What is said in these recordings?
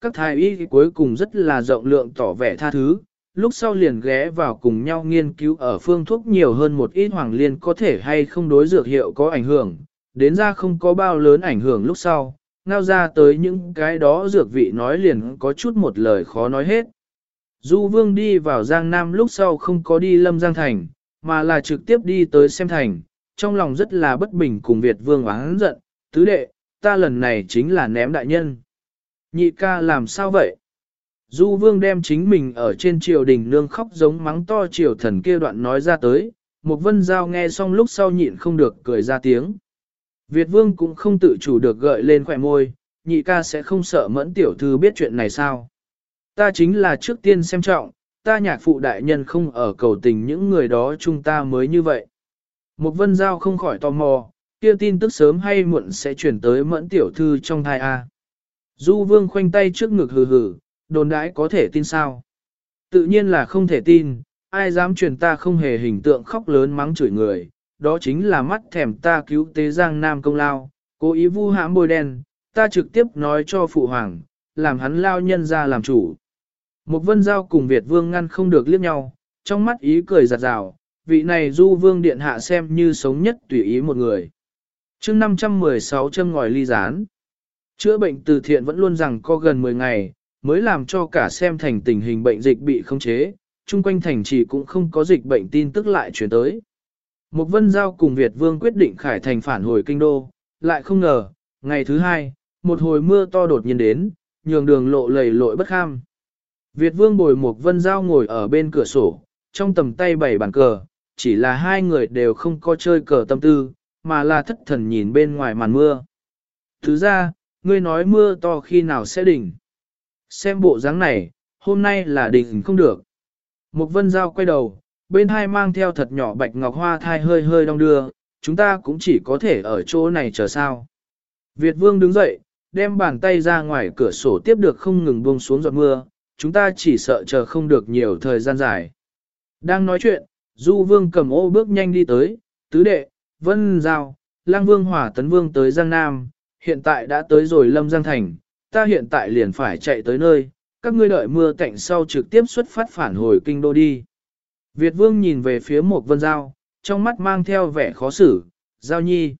các thái y cuối cùng rất là rộng lượng tỏ vẻ tha thứ, lúc sau liền ghé vào cùng nhau nghiên cứu ở phương thuốc nhiều hơn một ít hoàng liên có thể hay không đối dược hiệu có ảnh hưởng, đến ra không có bao lớn ảnh hưởng lúc sau, ngao ra tới những cái đó dược vị nói liền có chút một lời khó nói hết. Du Vương đi vào Giang Nam lúc sau không có đi Lâm Giang Thành, mà là trực tiếp đi tới xem thành, trong lòng rất là bất bình cùng Việt Vương oán giận, tứ đệ, ta lần này chính là ném đại nhân. Nhị ca làm sao vậy? Du Vương đem chính mình ở trên triều đình nương khóc giống mắng to triều thần kia đoạn nói ra tới, một vân giao nghe xong lúc sau nhịn không được cười ra tiếng. Việt Vương cũng không tự chủ được gợi lên khỏe môi, nhị ca sẽ không sợ mẫn tiểu thư biết chuyện này sao. Ta chính là trước tiên xem trọng, ta nhạc phụ đại nhân không ở cầu tình những người đó chúng ta mới như vậy. Một vân giao không khỏi tò mò, kia tin tức sớm hay muộn sẽ chuyển tới mẫn tiểu thư trong thai A. Du vương khoanh tay trước ngực hừ hừ, đồn đãi có thể tin sao? Tự nhiên là không thể tin, ai dám truyền ta không hề hình tượng khóc lớn mắng chửi người, đó chính là mắt thèm ta cứu tế giang nam công lao, cố ý vu hãm bôi đen, ta trực tiếp nói cho phụ hoàng, làm hắn lao nhân ra làm chủ. Một vân giao cùng Việt vương ngăn không được liếc nhau, trong mắt ý cười giặt rào, vị này du vương điện hạ xem như sống nhất tùy ý một người. chương 516 châm ngòi ly gián. Chữa bệnh từ thiện vẫn luôn rằng có gần 10 ngày, mới làm cho cả xem thành tình hình bệnh dịch bị khống chế, chung quanh thành trì cũng không có dịch bệnh tin tức lại chuyển tới. Một vân giao cùng Việt Vương quyết định khải thành phản hồi kinh đô, lại không ngờ, ngày thứ hai, một hồi mưa to đột nhiên đến, nhường đường lộ lầy lội bất kham. Việt Vương bồi một vân giao ngồi ở bên cửa sổ, trong tầm tay bảy bàn cờ, chỉ là hai người đều không có chơi cờ tâm tư, mà là thất thần nhìn bên ngoài màn mưa. Thứ ra, ngươi nói mưa to khi nào sẽ đỉnh. Xem bộ dáng này, hôm nay là đỉnh không được. Một vân giao quay đầu, bên hai mang theo thật nhỏ bạch ngọc hoa thai hơi hơi đong đưa, chúng ta cũng chỉ có thể ở chỗ này chờ sao. Việt vương đứng dậy, đem bàn tay ra ngoài cửa sổ tiếp được không ngừng buông xuống giọt mưa, chúng ta chỉ sợ chờ không được nhiều thời gian dài. Đang nói chuyện, Du Vương cầm ô bước nhanh đi tới, tứ đệ, Vân Giao, Lang Vương Hỏa Tấn Vương tới Giang Nam, hiện tại đã tới rồi Lâm Giang Thành, ta hiện tại liền phải chạy tới nơi, các ngươi đợi mưa tạnh sau trực tiếp xuất phát phản hồi kinh đô đi. Việt Vương nhìn về phía Mục Vân Giao, trong mắt mang theo vẻ khó xử, Giao Nhi.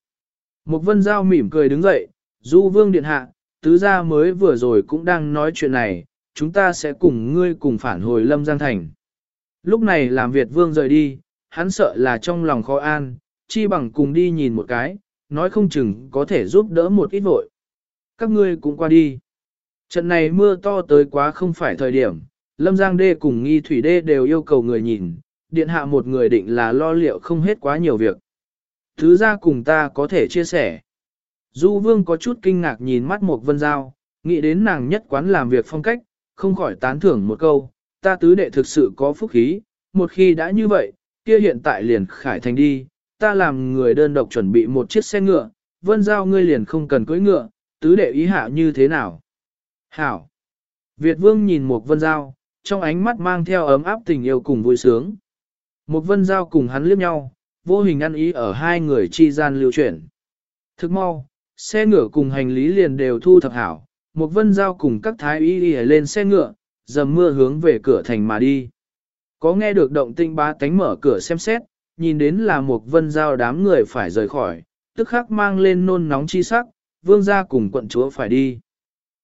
Mục Vân Giao mỉm cười đứng dậy, Du Vương Điện Hạ, tứ gia mới vừa rồi cũng đang nói chuyện này, chúng ta sẽ cùng ngươi cùng phản hồi Lâm Giang Thành. Lúc này làm Việt Vương rời đi, hắn sợ là trong lòng khó an, chi bằng cùng đi nhìn một cái, nói không chừng có thể giúp đỡ một ít vội. Các ngươi cũng qua đi. Trận này mưa to tới quá không phải thời điểm, Lâm Giang Đê cùng Nghi Thủy Đê đều yêu cầu người nhìn, điện hạ một người định là lo liệu không hết quá nhiều việc. Thứ ra cùng ta có thể chia sẻ. Du Vương có chút kinh ngạc nhìn mắt một vân giao, nghĩ đến nàng nhất quán làm việc phong cách, không khỏi tán thưởng một câu, ta tứ đệ thực sự có phúc khí, một khi đã như vậy, kia hiện tại liền khải thành đi, ta làm người đơn độc chuẩn bị một chiếc xe ngựa, vân giao ngươi liền không cần cưỡi ngựa, tứ đệ ý hạ như thế nào. Hảo! Việt vương nhìn một vân giao, trong ánh mắt mang theo ấm áp tình yêu cùng vui sướng. Một vân giao cùng hắn liếc nhau, vô hình ăn ý ở hai người chi gian lưu chuyển. Thức mau, xe ngựa cùng hành lý liền đều thu thập hảo, một vân giao cùng các thái y đi lên xe ngựa, dầm mưa hướng về cửa thành mà đi. Có nghe được động tinh ba tánh mở cửa xem xét, nhìn đến là một vân giao đám người phải rời khỏi, tức khắc mang lên nôn nóng chi sắc, vương gia cùng quận chúa phải đi.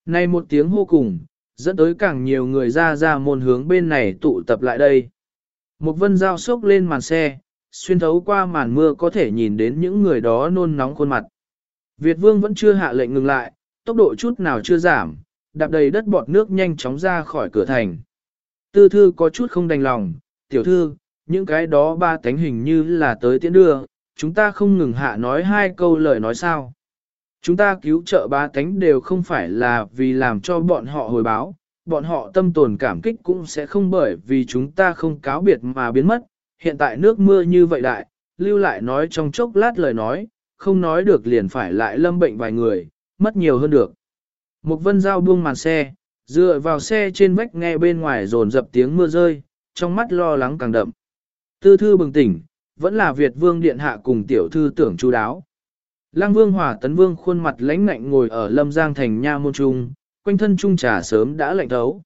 Này một tiếng hô cùng, dẫn tới càng nhiều người ra ra môn hướng bên này tụ tập lại đây. Một vân giao sốc lên màn xe, xuyên thấu qua màn mưa có thể nhìn đến những người đó nôn nóng khuôn mặt. Việt vương vẫn chưa hạ lệnh ngừng lại, tốc độ chút nào chưa giảm, đạp đầy đất bọt nước nhanh chóng ra khỏi cửa thành. Tư thư có chút không đành lòng, tiểu thư, những cái đó ba tánh hình như là tới tiễn đưa, chúng ta không ngừng hạ nói hai câu lời nói sao. Chúng ta cứu trợ ba tánh đều không phải là vì làm cho bọn họ hồi báo, bọn họ tâm tồn cảm kích cũng sẽ không bởi vì chúng ta không cáo biệt mà biến mất. Hiện tại nước mưa như vậy đại, lưu lại nói trong chốc lát lời nói, không nói được liền phải lại lâm bệnh vài người, mất nhiều hơn được. Một vân dao buông màn xe, dựa vào xe trên vách nghe bên ngoài rồn dập tiếng mưa rơi, trong mắt lo lắng càng đậm. Tư thư bừng tỉnh, vẫn là Việt vương điện hạ cùng tiểu thư tưởng chú đáo. Lăng vương hỏa tấn vương khuôn mặt lãnh ngạnh ngồi ở lâm giang thành nha môn trung, quanh thân trung trà sớm đã lạnh thấu.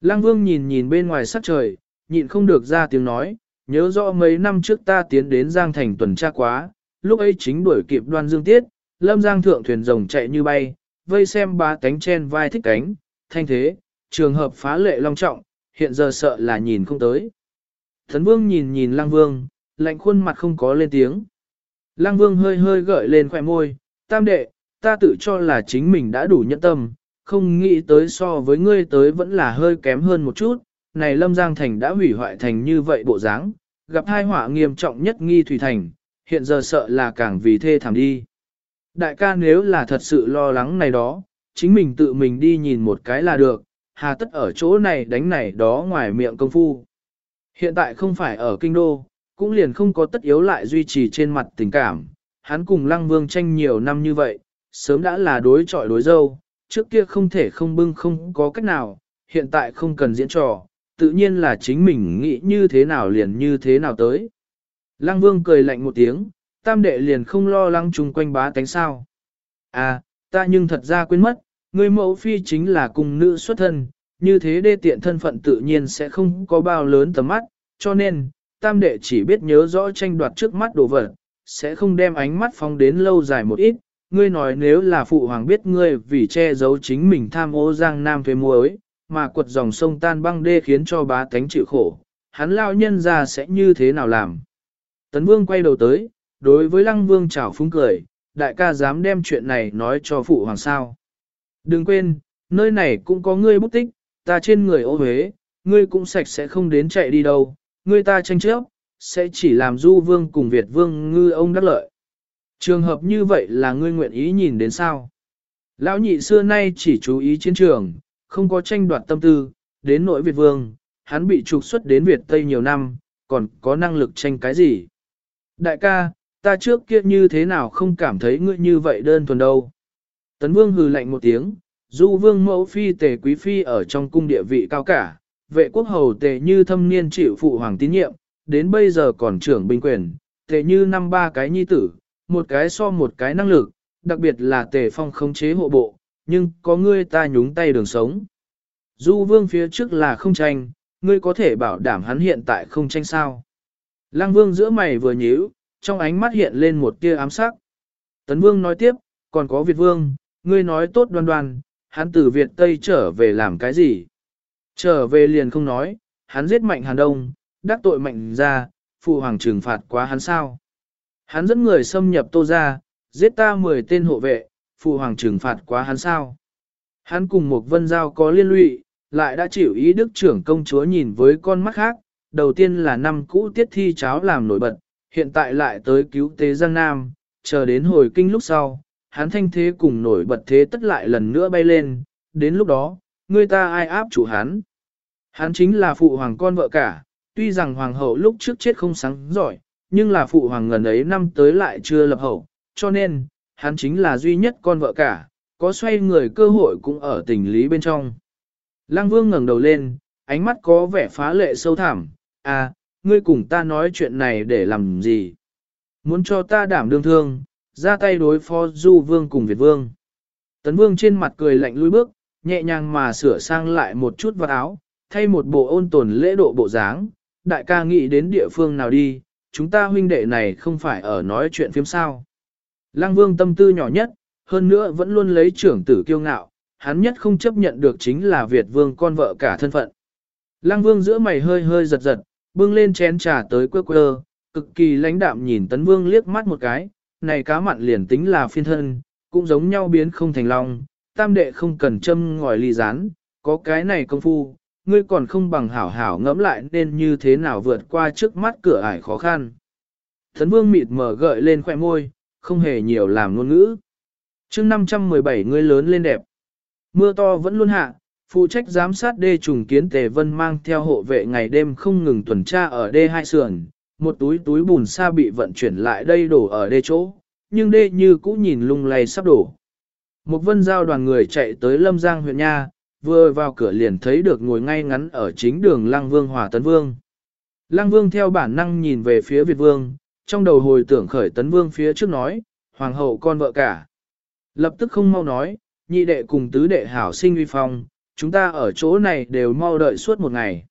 Lăng Vương nhìn nhìn bên ngoài sắc trời, nhịn không được ra tiếng nói, nhớ rõ mấy năm trước ta tiến đến Giang Thành tuần tra quá, lúc ấy chính đuổi kịp đoan dương tiết, lâm giang thượng thuyền rồng chạy như bay, vây xem ba cánh chen vai thích cánh, thanh thế, trường hợp phá lệ long trọng, hiện giờ sợ là nhìn không tới. Thần Vương nhìn nhìn Lăng Vương, lạnh khuôn mặt không có lên tiếng. Lăng Vương hơi hơi gợi lên khỏe môi, tam đệ, ta tự cho là chính mình đã đủ nhẫn tâm, không nghĩ tới so với ngươi tới vẫn là hơi kém hơn một chút, này Lâm Giang Thành đã hủy hoại thành như vậy bộ dáng, gặp hai họa nghiêm trọng nhất nghi thủy thành, hiện giờ sợ là càng vì thê thảm đi. Đại ca nếu là thật sự lo lắng này đó, chính mình tự mình đi nhìn một cái là được, hà tất ở chỗ này đánh này đó ngoài miệng công phu. Hiện tại không phải ở kinh đô, cũng liền không có tất yếu lại duy trì trên mặt tình cảm, hắn cùng lăng vương tranh nhiều năm như vậy, sớm đã là đối trọi đối dâu, trước kia không thể không bưng không có cách nào, hiện tại không cần diễn trò, tự nhiên là chính mình nghĩ như thế nào liền như thế nào tới. Lăng vương cười lạnh một tiếng, tam đệ liền không lo lắng chung quanh bá tánh sao. À, ta nhưng thật ra quên mất, người mẫu phi chính là cùng nữ xuất thân, như thế đê tiện thân phận tự nhiên sẽ không có bao lớn tầm mắt, cho nên, tam đệ chỉ biết nhớ rõ tranh đoạt trước mắt đồ vật, sẽ không đem ánh mắt phóng đến lâu dài một ít. Ngươi nói nếu là phụ hoàng biết ngươi vì che giấu chính mình tham ô giang nam thuê muối, mà quật dòng sông tan băng đê khiến cho bá tánh chịu khổ, hắn lao nhân ra sẽ như thế nào làm? Tấn Vương quay đầu tới, đối với Lăng Vương chào phúng cười, đại ca dám đem chuyện này nói cho phụ hoàng sao. Đừng quên, nơi này cũng có ngươi bút tích, ta trên người ô huế, ngươi cũng sạch sẽ không đến chạy đi đâu, ngươi ta tranh chấp, sẽ chỉ làm du vương cùng Việt vương ngư ông đắc lợi. Trường hợp như vậy là ngươi nguyện ý nhìn đến sao? Lão nhị xưa nay chỉ chú ý chiến trường, không có tranh đoạt tâm tư, đến nỗi Việt vương, hắn bị trục xuất đến Việt Tây nhiều năm, còn có năng lực tranh cái gì? Đại ca, ta trước kia như thế nào không cảm thấy ngươi như vậy đơn thuần đâu. Tấn vương hừ lạnh một tiếng, du vương mẫu phi tề quý phi ở trong cung địa vị cao cả, vệ quốc hầu tề như thâm niên chịu phụ hoàng tín nhiệm, đến bây giờ còn trưởng binh quyền, tề như năm ba cái nhi tử, một cái so một cái năng lực, đặc biệt là tề phong khống chế hộ bộ, nhưng có ngươi ta nhúng tay đường sống. Du vương phía trước là không tranh, ngươi có thể bảo đảm hắn hiện tại không tranh sao. Lăng vương giữa mày vừa nhíu, trong ánh mắt hiện lên một tia ám sắc. Tấn vương nói tiếp, còn có Việt vương, ngươi nói tốt đoan đoan, hắn từ Việt Tây trở về làm cái gì? Trở về liền không nói, hắn giết mạnh Hàn Đông, đắc tội mạnh ra, phụ hoàng trừng phạt quá hắn sao? Hắn dẫn người xâm nhập tô ra, giết ta 10 tên hộ vệ, phụ hoàng trừng phạt quá hắn sao? Hắn cùng một vân giao có liên lụy, lại đã chịu ý đức trưởng công chúa nhìn với con mắt khác, đầu tiên là năm cũ tiết thi cháo làm nổi bật, hiện tại lại tới cứu tế Giang Nam, chờ đến hồi kinh lúc sau, hắn thanh thế cùng nổi bật thế tất lại lần nữa bay lên, đến lúc đó, người ta ai áp chủ hắn. Hắn chính là phụ hoàng con vợ cả, tuy rằng hoàng hậu lúc trước chết không sáng giỏi, nhưng là phụ hoàng ngần ấy năm tới lại chưa lập hậu, cho nên, hắn chính là duy nhất con vợ cả, có xoay người cơ hội cũng ở tình lý bên trong. Lăng vương ngẩng đầu lên, ánh mắt có vẻ phá lệ sâu thẳm, à, ngươi cùng ta nói chuyện này để làm gì? Muốn cho ta đảm đương thương, ra tay đối phó du vương cùng Việt vương. Tấn vương trên mặt cười lạnh lùi bước, nhẹ nhàng mà sửa sang lại một chút vật áo, thay một bộ ôn tồn lễ độ bộ dáng. Đại ca nghĩ đến địa phương nào đi, chúng ta huynh đệ này không phải ở nói chuyện phiếm sao. Lăng vương tâm tư nhỏ nhất, hơn nữa vẫn luôn lấy trưởng tử kiêu ngạo, hắn nhất không chấp nhận được chính là Việt vương con vợ cả thân phận. Lăng vương giữa mày hơi hơi giật giật, bưng lên chén trà tới quơ quơ, cực kỳ lãnh đạm nhìn tấn vương liếc mắt một cái, này cá mặn liền tính là phiên thân, cũng giống nhau biến không thành long, tam đệ không cần châm ngòi ly rán, có cái này công phu, ngươi còn không bằng hảo hảo ngẫm lại nên như thế nào vượt qua trước mắt cửa ải khó khăn. thấn vương mịt mở gợi lên khoẻ môi, không hề nhiều làm ngôn ngữ. chương 517 ngươi lớn lên đẹp. Mưa to vẫn luôn hạ, phụ trách giám sát đê trùng kiến tề vân mang theo hộ vệ ngày đêm không ngừng tuần tra ở đê hai sườn, một túi túi bùn sa bị vận chuyển lại đây đổ ở đê chỗ, nhưng đê như cũ nhìn lung lay sắp đổ. Một vân giao đoàn người chạy tới Lâm Giang huyện Nha, vừa vào cửa liền thấy được ngồi ngay ngắn ở chính đường Lăng Vương Hòa Tấn Vương. Lăng Vương theo bản năng nhìn về phía Việt Vương, trong đầu hồi tưởng khởi Tấn Vương phía trước nói, Hoàng hậu con vợ cả. Lập tức không mau nói, nhị đệ cùng tứ đệ hảo sinh uy phong, chúng ta ở chỗ này đều mau đợi suốt một ngày.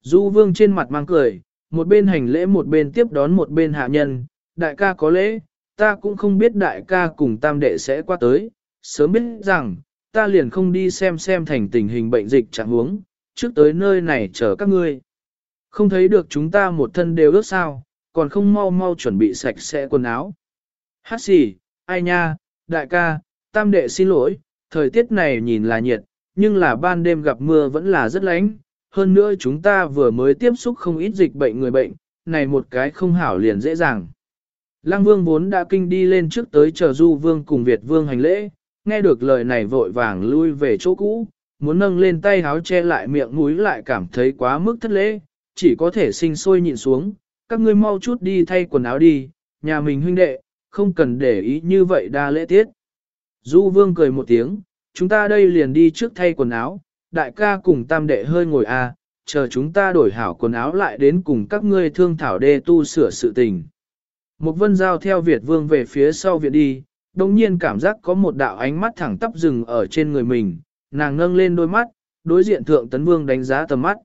Du vương trên mặt mang cười, một bên hành lễ một bên tiếp đón một bên hạ nhân, đại ca có lễ, ta cũng không biết đại ca cùng tam đệ sẽ qua tới, sớm biết rằng, ta liền không đi xem xem thành tình hình bệnh dịch trạng huống, trước tới nơi này chờ các ngươi. Không thấy được chúng ta một thân đều ước sao, còn không mau mau chuẩn bị sạch sẽ quần áo. Hát xì, ai nha, đại ca, tam đệ xin lỗi, thời tiết này nhìn là nhiệt, nhưng là ban đêm gặp mưa vẫn là rất lạnh. Hơn nữa chúng ta vừa mới tiếp xúc không ít dịch bệnh người bệnh, này một cái không hảo liền dễ dàng. Lăng vương vốn đã kinh đi lên trước tới chờ du vương cùng Việt vương hành lễ, nghe được lời này vội vàng lui về chỗ cũ, muốn nâng lên tay háo che lại miệng mũi lại cảm thấy quá mức thất lễ, chỉ có thể sinh sôi nhịn xuống, các ngươi mau chút đi thay quần áo đi, nhà mình huynh đệ, không cần để ý như vậy đa lễ tiết. Du vương cười một tiếng, chúng ta đây liền đi trước thay quần áo, đại ca cùng tam đệ hơi ngồi à, chờ chúng ta đổi hảo quần áo lại đến cùng các ngươi thương thảo đê tu sửa sự tình. Một vân giao theo Việt vương về phía sau viện đi, đồng nhiên cảm giác có một đạo ánh mắt thẳng tắp rừng ở trên người mình, nàng ngâng lên đôi mắt, đối diện thượng tấn vương đánh giá tầm mắt.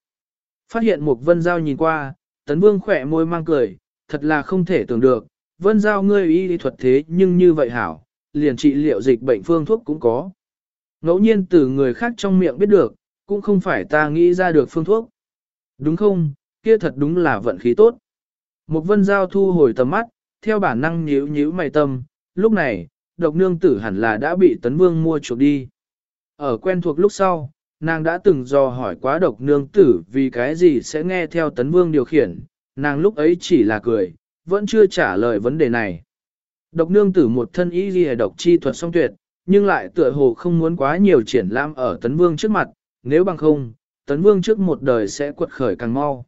Phát hiện một vân giao nhìn qua, tấn vương khỏe môi mang cười, thật là không thể tưởng được, vân giao ngươi y lý thuật thế nhưng như vậy hảo, liền trị liệu dịch bệnh phương thuốc cũng có. Ngẫu nhiên từ người khác trong miệng biết được, cũng không phải ta nghĩ ra được phương thuốc. Đúng không, kia thật đúng là vận khí tốt. Một vân giao thu hồi tầm mắt, theo bản năng nhíu nhíu mày tâm, lúc này, độc nương tử hẳn là đã bị tấn vương mua chuộc đi. Ở quen thuộc lúc sau, nàng đã từng dò hỏi quá độc nương tử vì cái gì sẽ nghe theo tấn vương điều khiển, nàng lúc ấy chỉ là cười, vẫn chưa trả lời vấn đề này. Độc nương tử một thân ý ghi độc chi thuật song tuyệt, nhưng lại tựa hồ không muốn quá nhiều triển lãm ở tấn vương trước mặt, nếu bằng không, tấn vương trước một đời sẽ quật khởi càng mau.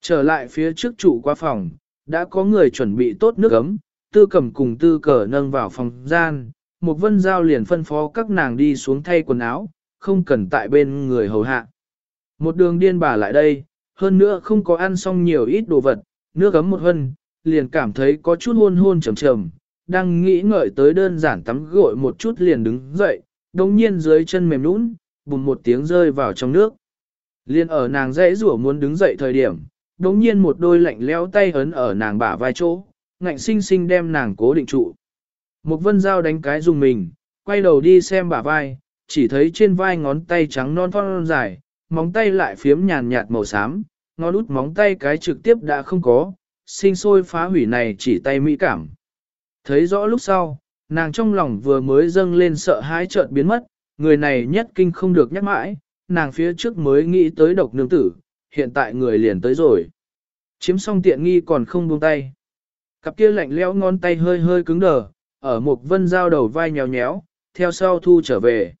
Trở lại phía trước trụ qua phòng, đã có người chuẩn bị tốt nước ấm, tư cầm cùng tư cờ nâng vào phòng gian, một vân giao liền phân phó các nàng đi xuống thay quần áo, không cần tại bên người hầu hạ. Một đường điên bà lại đây, hơn nữa không có ăn xong nhiều ít đồ vật, nước ấm một hân, liền cảm thấy có chút hôn hôn trầm trầm, đang nghĩ ngợi tới đơn giản tắm gội một chút liền đứng dậy, đồng nhiên dưới chân mềm nũng, bùm một tiếng rơi vào trong nước. Liên ở nàng dãy rủa muốn đứng dậy thời điểm, đồng nhiên một đôi lạnh leo tay ấn ở nàng bả vai chỗ, ngạnh sinh sinh đem nàng cố định trụ. Một vân dao đánh cái dùng mình, quay đầu đi xem bả vai, chỉ thấy trên vai ngón tay trắng non non dài, móng tay lại phiếm nhàn nhạt màu xám, ngón út móng tay cái trực tiếp đã không có, sinh sôi phá hủy này chỉ tay mỹ cảm. Thấy rõ lúc sau, nàng trong lòng vừa mới dâng lên sợ hãi chợt biến mất, người này nhất kinh không được nhắc mãi, nàng phía trước mới nghĩ tới độc nương tử, hiện tại người liền tới rồi. Chiếm xong tiện nghi còn không buông tay. Cặp kia lạnh lẽo ngón tay hơi hơi cứng đờ, ở một vân dao đầu vai nhéo nhéo, theo sau thu trở về.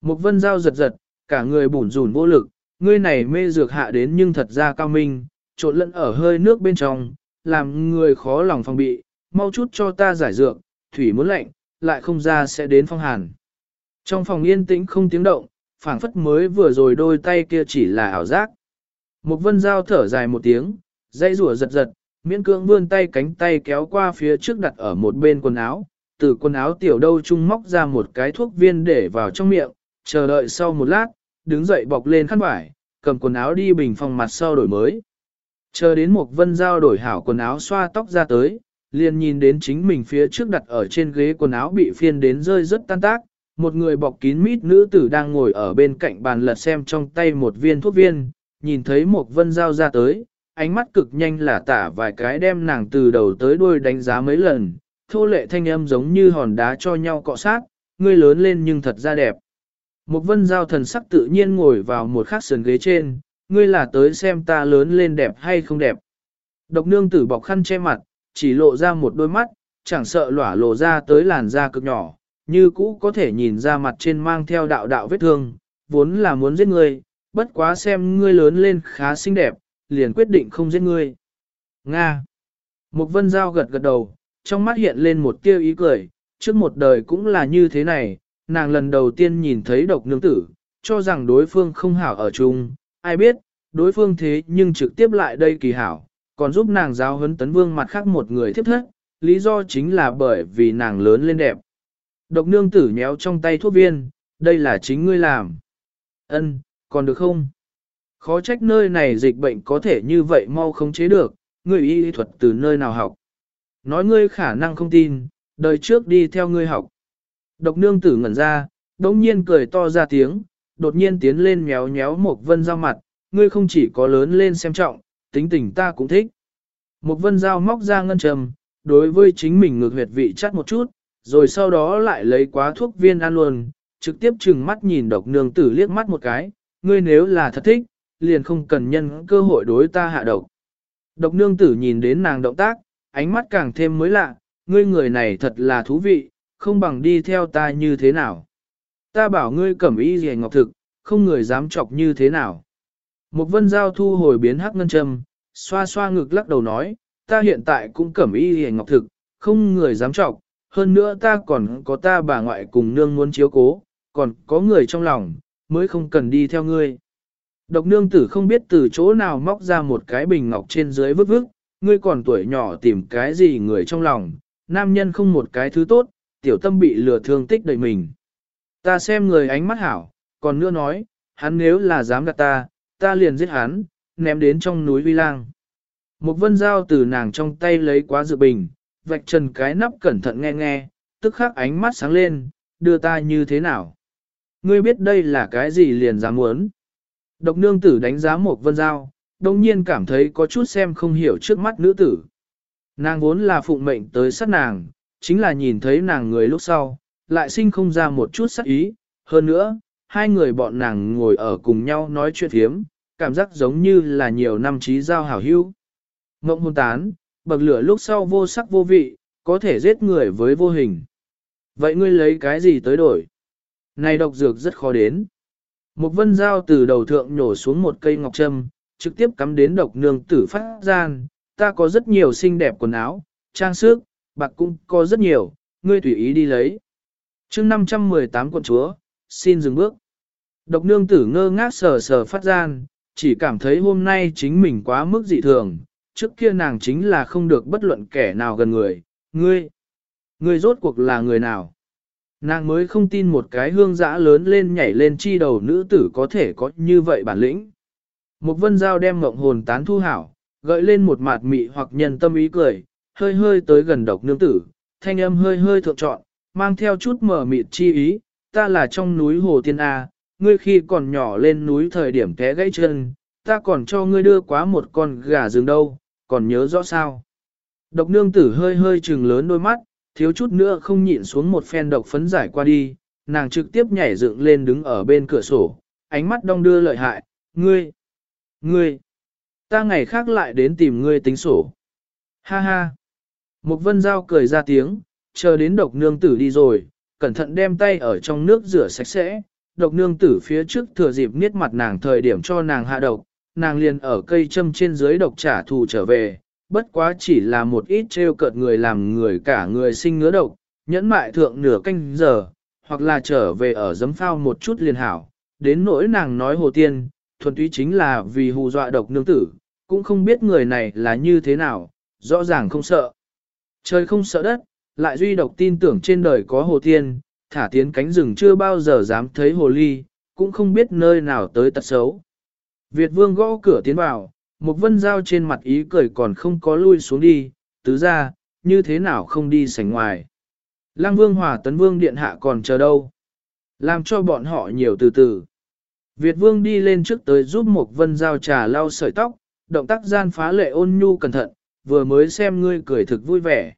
Một vân dao giật giật, cả người bủn rủn vô lực, ngươi này mê dược hạ đến nhưng thật ra cao minh, trộn lẫn ở hơi nước bên trong, làm người khó lòng phòng bị, mau chút cho ta giải dược, thủy muốn lạnh, lại không ra sẽ đến phong hàn. Trong phòng yên tĩnh không tiếng động, phảng phất mới vừa rồi đôi tay kia chỉ là ảo giác. Một vân dao thở dài một tiếng, dây rủa giật giật, miễn cưỡng vươn tay cánh tay kéo qua phía trước đặt ở một bên quần áo, từ quần áo tiểu đâu trung móc ra một cái thuốc viên để vào trong miệng, chờ đợi sau một lát, đứng dậy bọc lên khăn vải, cầm quần áo đi bình phòng mặt sau đổi mới. Chờ đến một vân dao đổi hảo quần áo xoa tóc ra tới, liền nhìn đến chính mình phía trước đặt ở trên ghế quần áo bị phiên đến rơi rất tan tác, một người bọc kín mít nữ tử đang ngồi ở bên cạnh bàn lật xem trong tay một viên thuốc viên, nhìn thấy một vân dao ra tới, ánh mắt cực nhanh là tả vài cái đem nàng từ đầu tới đuôi đánh giá mấy lần, thô lệ thanh âm giống như hòn đá cho nhau cọ sát, ngươi lớn lên nhưng thật ra đẹp. Một vân giao thần sắc tự nhiên ngồi vào một khắc sườn ghế trên, ngươi là tới xem ta lớn lên đẹp hay không đẹp. Độc nương tử bọc khăn che mặt, chỉ lộ ra một đôi mắt, chẳng sợ lỏa lộ ra tới làn da cực nhỏ, như cũ có thể nhìn ra mặt trên mang theo đạo đạo vết thương, vốn là muốn giết ngươi, bất quá xem ngươi lớn lên khá xinh đẹp, liền quyết định không giết ngươi. Nga. Mục vân giao gật gật đầu, trong mắt hiện lên một tia ý cười, trước một đời cũng là như thế này, nàng lần đầu tiên nhìn thấy độc nương tử, cho rằng đối phương không hảo ở chung, ai biết, đối phương thế nhưng trực tiếp lại đây kỳ hảo, còn giúp nàng giáo huấn tấn vương mặt khác một người thiếp thất, lý do chính là bởi vì nàng lớn lên đẹp. Độc nương tử nhéo trong tay thuốc viên, đây là chính ngươi làm. Ân, còn được không? Khó trách nơi này dịch bệnh có thể như vậy mau không chế được, ngươi y thuật từ nơi nào học. Nói ngươi khả năng không tin, đời trước đi theo ngươi học. Độc nương tử ngẩn ra, đống nhiên cười to ra tiếng, đột nhiên tiến lên méo méo một vân giao mặt, ngươi không chỉ có lớn lên xem trọng, tính tình ta cũng thích. Một vân dao móc ra ngân trầm, đối với chính mình ngược huyệt vị chắt một chút, rồi sau đó lại lấy quá thuốc viên ăn luôn, trực tiếp chừng mắt nhìn độc nương tử liếc mắt một cái, ngươi nếu là thật thích, liền không cần nhân cơ hội đối ta hạ độc. Độc nương tử nhìn đến nàng động tác, ánh mắt càng thêm mới lạ, ngươi người này thật là thú vị, không bằng đi theo ta như thế nào. Ta bảo ngươi cẩm y gì ngọc thực, không người dám chọc như thế nào. Một vân giao thu hồi biến hắc ngân châm, xoa xoa ngực lắc đầu nói, ta hiện tại cũng cẩm y hề ngọc thực, không người dám trọng. hơn nữa ta còn có ta bà ngoại cùng nương muốn chiếu cố, còn có người trong lòng, mới không cần đi theo ngươi. Độc nương tử không biết từ chỗ nào móc ra một cái bình ngọc trên dưới vứt vứt, ngươi còn tuổi nhỏ tìm cái gì người trong lòng, nam nhân không một cái thứ tốt, tiểu tâm bị lừa thương tích đầy mình. Ta xem người ánh mắt hảo, còn nữa nói, hắn nếu là dám gạt ta, ta liền giết hắn, ném đến trong núi vi lang. Một vân dao từ nàng trong tay lấy quá dự bình, vạch trần cái nắp cẩn thận nghe nghe, tức khắc ánh mắt sáng lên, đưa ta như thế nào. Ngươi biết đây là cái gì liền dám muốn. Độc nương tử đánh giá một vân giao, đồng nhiên cảm thấy có chút xem không hiểu trước mắt nữ tử. Nàng vốn là phụng mệnh tới sát nàng, chính là nhìn thấy nàng người lúc sau, lại sinh không ra một chút sát ý. Hơn nữa, hai người bọn nàng ngồi ở cùng nhau nói chuyện thiếm, cảm giác giống như là nhiều năm trí giao hảo hữu. Ngộng hôn tán, bậc lửa lúc sau vô sắc vô vị, có thể giết người với vô hình. Vậy ngươi lấy cái gì tới đổi? Này độc dược rất khó đến. Một vân dao từ đầu thượng nhổ xuống một cây ngọc trâm, trực tiếp cắm đến độc nương tử phát gian. Ta có rất nhiều xinh đẹp quần áo, trang sức, bạc cũng có rất nhiều, ngươi tùy ý đi lấy. chương 518 quận chúa, xin dừng bước. Độc nương tử ngơ ngác sờ sờ phát gian, chỉ cảm thấy hôm nay chính mình quá mức dị thường, trước kia nàng chính là không được bất luận kẻ nào gần người, ngươi, ngươi rốt cuộc là người nào. Nàng mới không tin một cái hương dã lớn lên nhảy lên chi đầu nữ tử có thể có như vậy bản lĩnh. Một vân dao đem ngộng hồn tán thu hảo, gợi lên một mạt mị hoặc nhân tâm ý cười, hơi hơi tới gần độc nương tử, thanh âm hơi hơi thượng trọn, mang theo chút mở mịt chi ý, ta là trong núi Hồ Tiên A, ngươi khi còn nhỏ lên núi thời điểm té gãy chân, ta còn cho ngươi đưa quá một con gà rừng đâu, còn nhớ rõ sao. Độc nương tử hơi hơi trừng lớn đôi mắt, thiếu chút nữa không nhịn xuống một phen độc phấn giải qua đi, nàng trực tiếp nhảy dựng lên đứng ở bên cửa sổ, ánh mắt đong đưa lợi hại, ngươi, ngươi, ta ngày khác lại đến tìm ngươi tính sổ. Ha ha. Một vân giao cười ra tiếng, chờ đến độc nương tử đi rồi, cẩn thận đem tay ở trong nước rửa sạch sẽ, độc nương tử phía trước thừa dịp niết mặt nàng thời điểm cho nàng hạ độc, nàng liền ở cây châm trên dưới độc trả thù trở về, bất quá chỉ là một ít trêu cợt người làm người cả người sinh ngứa độc, nhẫn mại thượng nửa canh giờ, hoặc là trở về ở giấm phao một chút liền hảo, đến nỗi nàng nói hồ tiên, thuần túy chính là vì hù dọa độc nương tử, cũng không biết người này là như thế nào, rõ ràng không sợ. Trời không sợ đất, lại duy độc tin tưởng trên đời có hồ tiên, thả tiến cánh rừng chưa bao giờ dám thấy hồ ly, cũng không biết nơi nào tới tật xấu. Việt vương gõ cửa tiến vào, một vân dao trên mặt ý cười còn không có lui xuống đi, tứ ra, như thế nào không đi sảnh ngoài. Lăng vương hòa tấn vương điện hạ còn chờ đâu. Làm cho bọn họ nhiều từ từ. Việt vương đi lên trước tới giúp một vân dao trà lau sợi tóc, động tác gian phá lệ ôn nhu cẩn thận, vừa mới xem ngươi cười thực vui vẻ.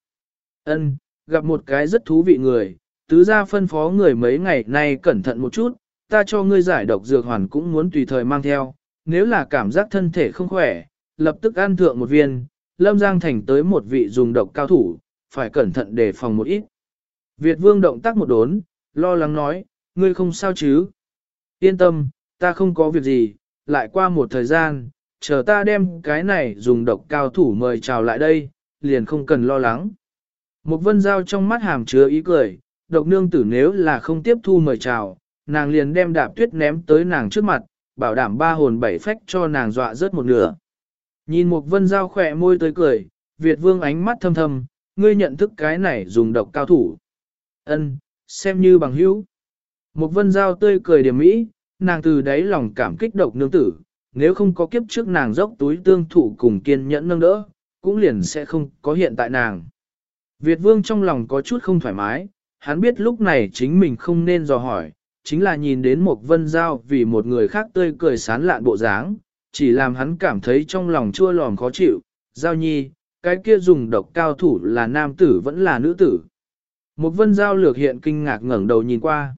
Ân, gặp một cái rất thú vị người, tứ gia phân phó người mấy ngày nay cẩn thận một chút, ta cho ngươi giải độc dược hoàn cũng muốn tùy thời mang theo, nếu là cảm giác thân thể không khỏe, lập tức ăn thượng một viên, Lâm Giang Thành tới một vị dùng độc cao thủ, phải cẩn thận đề phòng một ít. Việt Vương động tác một đốn, lo lắng nói, ngươi không sao chứ? Yên tâm, ta không có việc gì, lại qua một thời gian, chờ ta đem cái này dùng độc cao thủ mời chào lại đây, liền không cần lo lắng. Một vân dao trong mắt hàm chứa ý cười, độc nương tử nếu là không tiếp thu mời chào, nàng liền đem đạp tuyết ném tới nàng trước mặt, bảo đảm ba hồn bảy phách cho nàng dọa rớt một nửa. Nhìn một vân dao khỏe môi tới cười, Việt vương ánh mắt thâm thâm, ngươi nhận thức cái này dùng độc cao thủ. Ân, xem như bằng hữu. Một vân giao tươi cười điểm mỹ, nàng từ đáy lòng cảm kích độc nương tử, nếu không có kiếp trước nàng dốc túi tương thủ cùng kiên nhẫn nâng đỡ, cũng liền sẽ không có hiện tại nàng. Việt vương trong lòng có chút không thoải mái, hắn biết lúc này chính mình không nên dò hỏi, chính là nhìn đến một vân giao vì một người khác tươi cười sán lạn bộ dáng, chỉ làm hắn cảm thấy trong lòng chua lòm khó chịu, giao nhi, cái kia dùng độc cao thủ là nam tử vẫn là nữ tử. Một vân giao lược hiện kinh ngạc ngẩng đầu nhìn qua.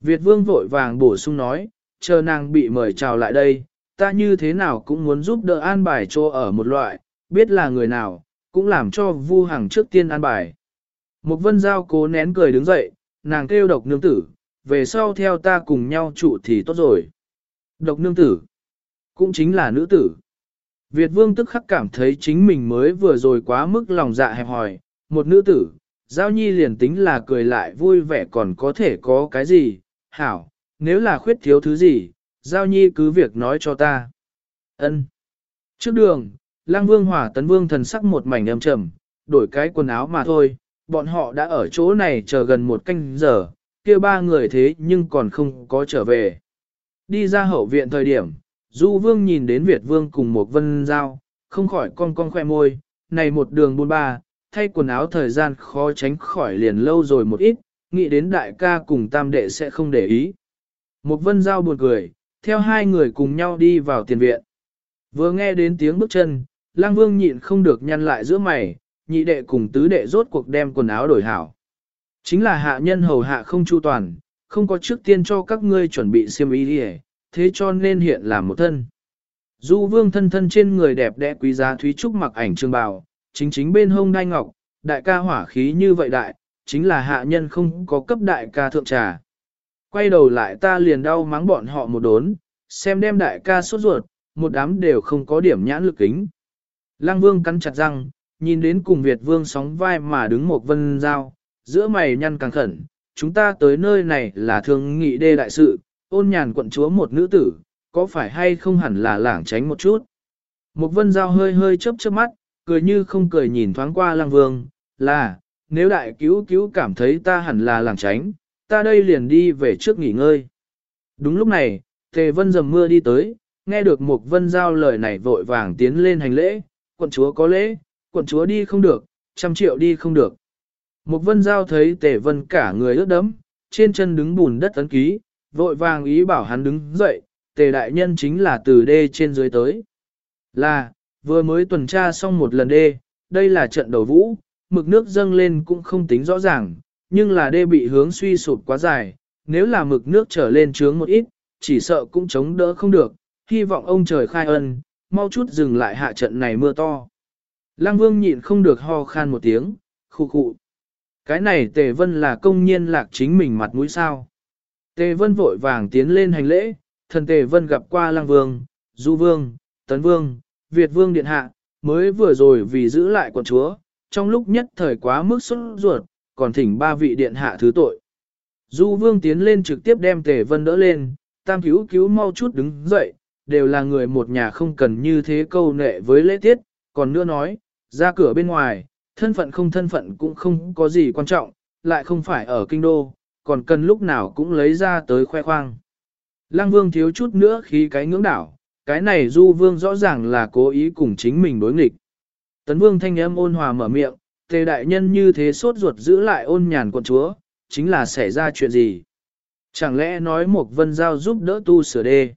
Việt vương vội vàng bổ sung nói, chờ nàng bị mời chào lại đây, ta như thế nào cũng muốn giúp đỡ an bài cho ở một loại, biết là người nào, cũng làm cho vu hàng trước tiên an bài. Một vân giao cố nén cười đứng dậy, nàng kêu độc nương tử, về sau theo ta cùng nhau trụ thì tốt rồi. Độc nương tử, cũng chính là nữ tử. Việt vương tức khắc cảm thấy chính mình mới vừa rồi quá mức lòng dạ hẹp hòi, một nữ tử, giao nhi liền tính là cười lại vui vẻ còn có thể có cái gì, hảo, nếu là khuyết thiếu thứ gì, giao nhi cứ việc nói cho ta. Ân. Trước đường, lang vương hỏa tấn vương thần sắc một mảnh âm trầm, đổi cái quần áo mà thôi, bọn họ đã ở chỗ này chờ gần một canh giờ, kia ba người thế nhưng còn không có trở về. Đi ra hậu viện thời điểm, Du Vương nhìn đến Việt Vương cùng một vân giao, không khỏi con con khoe môi, này một đường buôn ba, thay quần áo thời gian khó tránh khỏi liền lâu rồi một ít, nghĩ đến đại ca cùng tam đệ sẽ không để ý. Một vân giao buồn cười, theo hai người cùng nhau đi vào tiền viện. Vừa nghe đến tiếng bước chân, lang vương nhịn không được nhăn lại giữa mày, nhị đệ cùng tứ đệ rốt cuộc đem quần áo đổi hảo. Chính là hạ nhân hầu hạ không chu toàn, không có trước tiên cho các ngươi chuẩn bị xiêm y đi thế cho nên hiện làm một thân. Du vương thân thân trên người đẹp đẽ quý giá thúy trúc mặc ảnh trường bào, chính chính bên hông đai ngọc, đại ca hỏa khí như vậy đại, chính là hạ nhân không có cấp đại ca thượng trà. Quay đầu lại ta liền đau mắng bọn họ một đốn, xem đem đại ca sốt ruột, một đám đều không có điểm nhãn lực kính. Lăng vương cắn chặt răng, nhìn đến cùng Việt vương sóng vai mà đứng một vân giao, giữa mày nhăn càng khẩn, chúng ta tới nơi này là thương nghị đê đại sự, ôn nhàn quận chúa một nữ tử, có phải hay không hẳn là lảng tránh một chút. Một vân giao hơi hơi chớp chớp mắt, cười như không cười nhìn thoáng qua lang vương, là, nếu đại cứu cứu cảm thấy ta hẳn là lảng tránh, ta đây liền đi về trước nghỉ ngơi. Đúng lúc này, Tề Vân dầm mưa đi tới, nghe được một vân giao lời này vội vàng tiến lên hành lễ, quận chúa có lễ, quận chúa đi không được, trăm triệu đi không được. Một vân giao thấy Tề Vân cả người ướt đẫm, trên chân đứng bùn đất tấn ký, vội vàng ý bảo hắn đứng dậy, Tề đại nhân chính là từ đê trên dưới tới. Là, vừa mới tuần tra xong một lần đê, đây là trận đầu vũ, mực nước dâng lên cũng không tính rõ ràng, nhưng là đê bị hướng suy sụp quá dài, nếu là mực nước trở lên trướng một ít, chỉ sợ cũng chống đỡ không được, hy vọng ông trời khai ân, mau chút dừng lại hạ trận này mưa to. Lăng vương nhịn không được ho khan một tiếng, khu khụ. Cái này tề vân là công nhiên lạc chính mình mặt mũi sao. Tề vân vội vàng tiến lên hành lễ, thần tề vân gặp qua lăng vương, du vương, tấn vương, Việt vương điện hạ, mới vừa rồi vì giữ lại quận chúa, trong lúc nhất thời quá mức xuất ruột, còn thỉnh ba vị điện hạ thứ tội. Du vương tiến lên trực tiếp đem tề vân đỡ lên, tam cứu cứu mau chút đứng dậy, đều là người một nhà không cần như thế câu nệ với lễ tiết, còn nữa nói, ra cửa bên ngoài, thân phận không thân phận cũng không có gì quan trọng, lại không phải ở kinh đô, còn cần lúc nào cũng lấy ra tới khoe khoang. Lăng vương thiếu chút nữa khi cái ngưỡng đảo, cái này du vương rõ ràng là cố ý cùng chính mình đối nghịch. Tấn vương thanh âm ôn hòa mở miệng, tề đại nhân như thế sốt ruột giữ lại ôn nhàn quận chúa, chính là xảy ra chuyện gì? Chẳng lẽ nói một vân giao giúp đỡ tu sửa đê?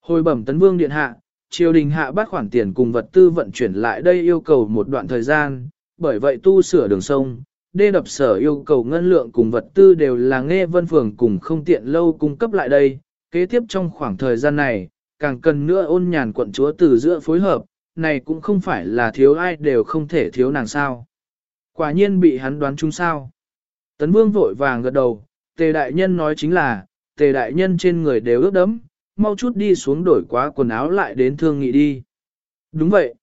Hồi bẩm tấn vương điện hạ, triều đình hạ bắt khoản tiền cùng vật tư vận chuyển lại đây yêu cầu một đoạn thời gian, bởi vậy tu sửa đường sông, đê đập sở yêu cầu ngân lượng cùng vật tư đều là nghe vân phường cùng không tiện lâu cung cấp lại đây. Kế tiếp trong khoảng thời gian này, càng cần nữa ôn nhàn quận chúa từ giữa phối hợp, này cũng không phải là thiếu ai đều không thể thiếu nàng sao. Quả nhiên bị hắn đoán chung sao. Tấn vương vội vàng gật đầu, tề đại nhân nói chính là, tề đại nhân trên người đều ướt đẫm, mau chút đi xuống đổi quá quần áo lại đến thương nghị đi. Đúng vậy.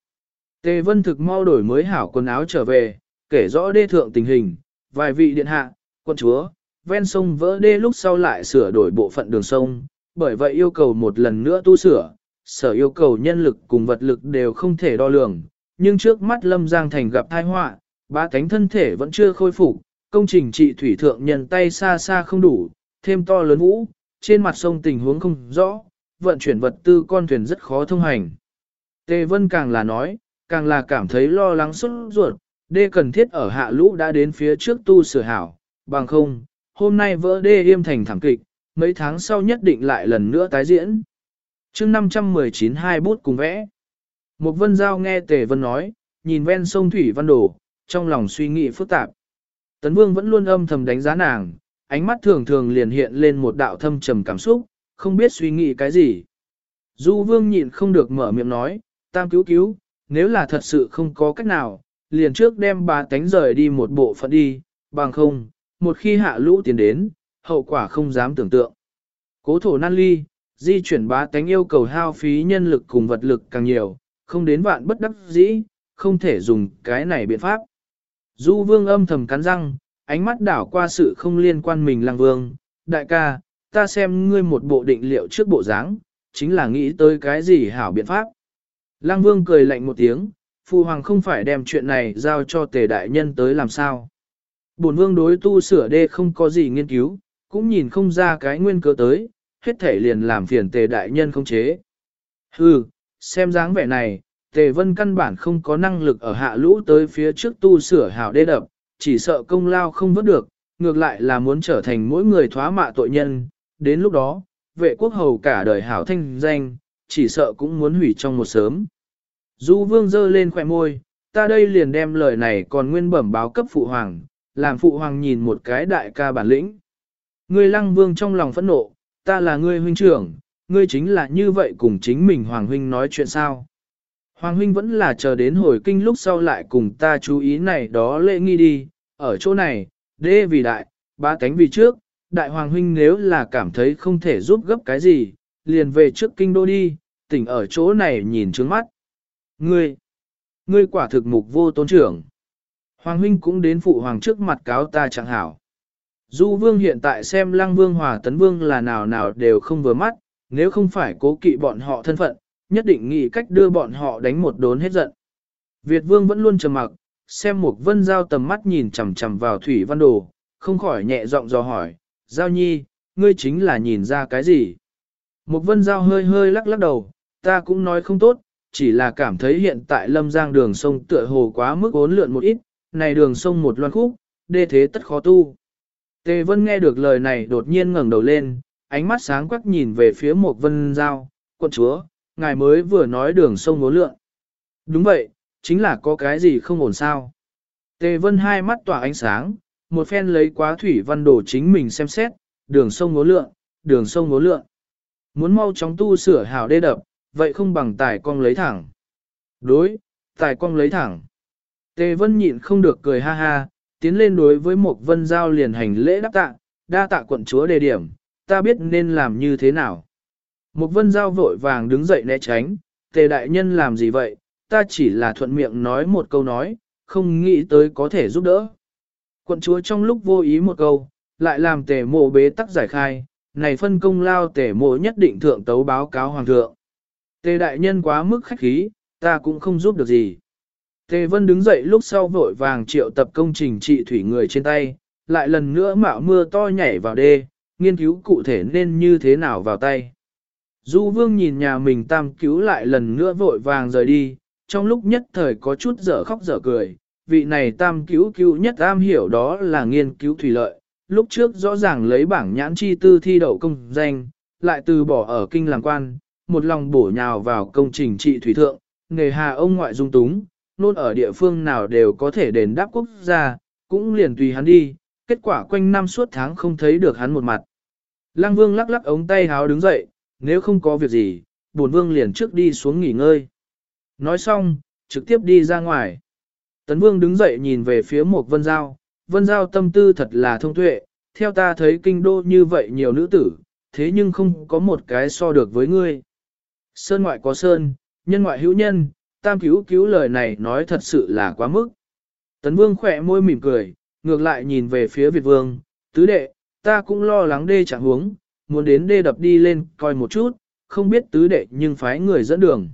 Tề vân thực mau đổi mới hảo quần áo trở về, kể rõ đê thượng tình hình, vài vị điện hạ, quân chúa, ven sông vỡ đê lúc sau lại sửa đổi bộ phận đường sông, bởi vậy yêu cầu một lần nữa tu sửa, sở yêu cầu nhân lực cùng vật lực đều không thể đo lường, nhưng trước mắt Lâm Giang Thành gặp tai họa, ba cánh thân thể vẫn chưa khôi phục, công trình trị thủy thượng nhân tay xa xa không đủ, thêm to lớn vũ, trên mặt sông tình huống không rõ, vận chuyển vật tư con thuyền rất khó thông hành. Tề Vân càng là nói, càng là cảm thấy lo lắng xuất ruột, đê cần thiết ở hạ lũ đã đến phía trước tu sửa hảo, bằng không, hôm nay vỡ đê yêm thành thảm kịch, mấy tháng sau nhất định lại lần nữa tái diễn. chương 519 hai bút cùng vẽ. Một vân giao nghe Tề Vân nói, nhìn ven sông Thủy Văn Đồ, trong lòng suy nghĩ phức tạp. Tấn Vương vẫn luôn âm thầm đánh giá nàng, ánh mắt thường thường liền hiện lên một đạo thâm trầm cảm xúc, không biết suy nghĩ cái gì. Du Vương nhịn không được mở miệng nói, tam cứu cứu, nếu là thật sự không có cách nào, liền trước đem bà tánh rời đi một bộ phận đi, bằng không, một khi hạ lũ tiến đến, hậu quả không dám tưởng tượng. Cố thổ nan ly, di chuyển bá tánh yêu cầu hao phí nhân lực cùng vật lực càng nhiều, không đến vạn bất đắc dĩ, không thể dùng cái này biện pháp. Du vương âm thầm cắn răng, ánh mắt đảo qua sự không liên quan mình Lang vương, đại ca, ta xem ngươi một bộ định liệu trước bộ dáng, chính là nghĩ tới cái gì hảo biện pháp. Lang vương cười lạnh một tiếng, phụ hoàng không phải đem chuyện này giao cho tề đại nhân tới làm sao. Bổn vương đối tu sửa đê không có gì nghiên cứu, cũng nhìn không ra cái nguyên cớ tới, hết thể liền làm phiền tề đại nhân không chế. Hừ, xem dáng vẻ này, tề vân căn bản không có năng lực ở hạ lũ tới phía trước tu sửa hảo đê đập, chỉ sợ công lao không vớt được, ngược lại là muốn trở thành mỗi người thoá mạ tội nhân, đến lúc đó, vệ quốc hầu cả đời hảo thanh danh, chỉ sợ cũng muốn hủy trong một sớm. Du vương dơ lên khỏe môi, ta đây liền đem lời này còn nguyên bẩm báo cấp phụ hoàng, làm phụ hoàng nhìn một cái đại ca bản lĩnh. Ngươi lăng vương trong lòng phẫn nộ, ta là ngươi huynh trưởng, ngươi chính là như vậy cùng chính mình hoàng huynh nói chuyện sao. Hoàng huynh vẫn là chờ đến hồi kinh lúc sau lại cùng ta chú ý này đó lễ nghi đi, ở chỗ này, đê vì đại, ba cánh vì trước, đại hoàng huynh nếu là cảm thấy không thể giúp gấp cái gì, liền về trước kinh đô đi, tỉnh ở chỗ này nhìn trước mắt. Ngươi, ngươi quả thực mục vô tôn trưởng. Hoàng huynh cũng đến phụ hoàng trước mặt cáo ta chẳng hảo. Du vương hiện tại xem lăng vương hòa tấn vương là nào nào đều không vừa mắt, nếu không phải cố kỵ bọn họ thân phận, nhất định nghĩ cách đưa bọn họ đánh một đốn hết giận. Việt vương vẫn luôn trầm mặc, xem một vân giao tầm mắt nhìn chằm chằm vào thủy văn đồ, không khỏi nhẹ giọng dò hỏi, giao nhi, ngươi chính là nhìn ra cái gì? Một vân giao hơi hơi lắc lắc đầu, ta cũng nói không tốt, chỉ là cảm thấy hiện tại lâm giang đường sông tựa hồ quá mức ốn lượn một ít, này đường sông một loan khúc, đê thế tất khó tu. Tề Vân nghe được lời này đột nhiên ngẩng đầu lên, ánh mắt sáng quắc nhìn về phía một vân giao, quận chúa, ngài mới vừa nói đường sông ốn lượng. Đúng vậy, chính là có cái gì không ổn sao. Tề Vân hai mắt tỏa ánh sáng, một phen lấy quá thủy văn đồ chính mình xem xét, đường sông ngố lượng, đường sông ngố lượng. Muốn mau chóng tu sửa hào đê đập, vậy không bằng tài cong lấy thẳng. Đối, tài cong lấy thẳng. Tề Vân nhịn không được cười ha ha, tiến lên đối với một vân giao liền hành lễ đáp tạ, đa tạ quận chúa đề điểm, ta biết nên làm như thế nào. Một vân giao vội vàng đứng dậy né tránh, tề đại nhân làm gì vậy, ta chỉ là thuận miệng nói một câu nói, không nghĩ tới có thể giúp đỡ. Quận chúa trong lúc vô ý một câu, lại làm tề mộ bế tắc giải khai, này phân công lao tề mộ nhất định thượng tấu báo cáo hoàng thượng. Tề đại nhân quá mức khách khí, ta cũng không giúp được gì. Tề Vân đứng dậy lúc sau vội vàng triệu tập công trình trị thủy người trên tay, lại lần nữa mạo mưa to nhảy vào đê, nghiên cứu cụ thể nên như thế nào vào tay. Du Vương nhìn nhà mình tam cứu lại lần nữa vội vàng rời đi, trong lúc nhất thời có chút dở khóc dở cười, vị này tam cứu cứu nhất am hiểu đó là nghiên cứu thủy lợi, lúc trước rõ ràng lấy bảng nhãn chi tư thi đậu công danh, lại từ bỏ ở kinh làm quan, một lòng bổ nhào vào công trình trị thủy thượng, nghề hà ông ngoại dung túng, nôn ở địa phương nào đều có thể đền đáp quốc gia, cũng liền tùy hắn đi, kết quả quanh năm suốt tháng không thấy được hắn một mặt. Lăng vương lắc lắc ống tay háo đứng dậy, nếu không có việc gì, bổn vương liền trước đi xuống nghỉ ngơi. Nói xong, trực tiếp đi ra ngoài. Tấn vương đứng dậy nhìn về phía một vân giao, vân giao tâm tư thật là thông tuệ, theo ta thấy kinh đô như vậy nhiều nữ tử, thế nhưng không có một cái so được với ngươi. Sơn ngoại có sơn, nhân ngoại hữu nhân, tam cứu cứu lời này nói thật sự là quá mức. Tấn vương khỏe môi mỉm cười, ngược lại nhìn về phía Việt vương, tứ đệ, ta cũng lo lắng đê chẳng huống, muốn đến đê đập đi lên coi một chút, không biết tứ đệ nhưng phái người dẫn đường.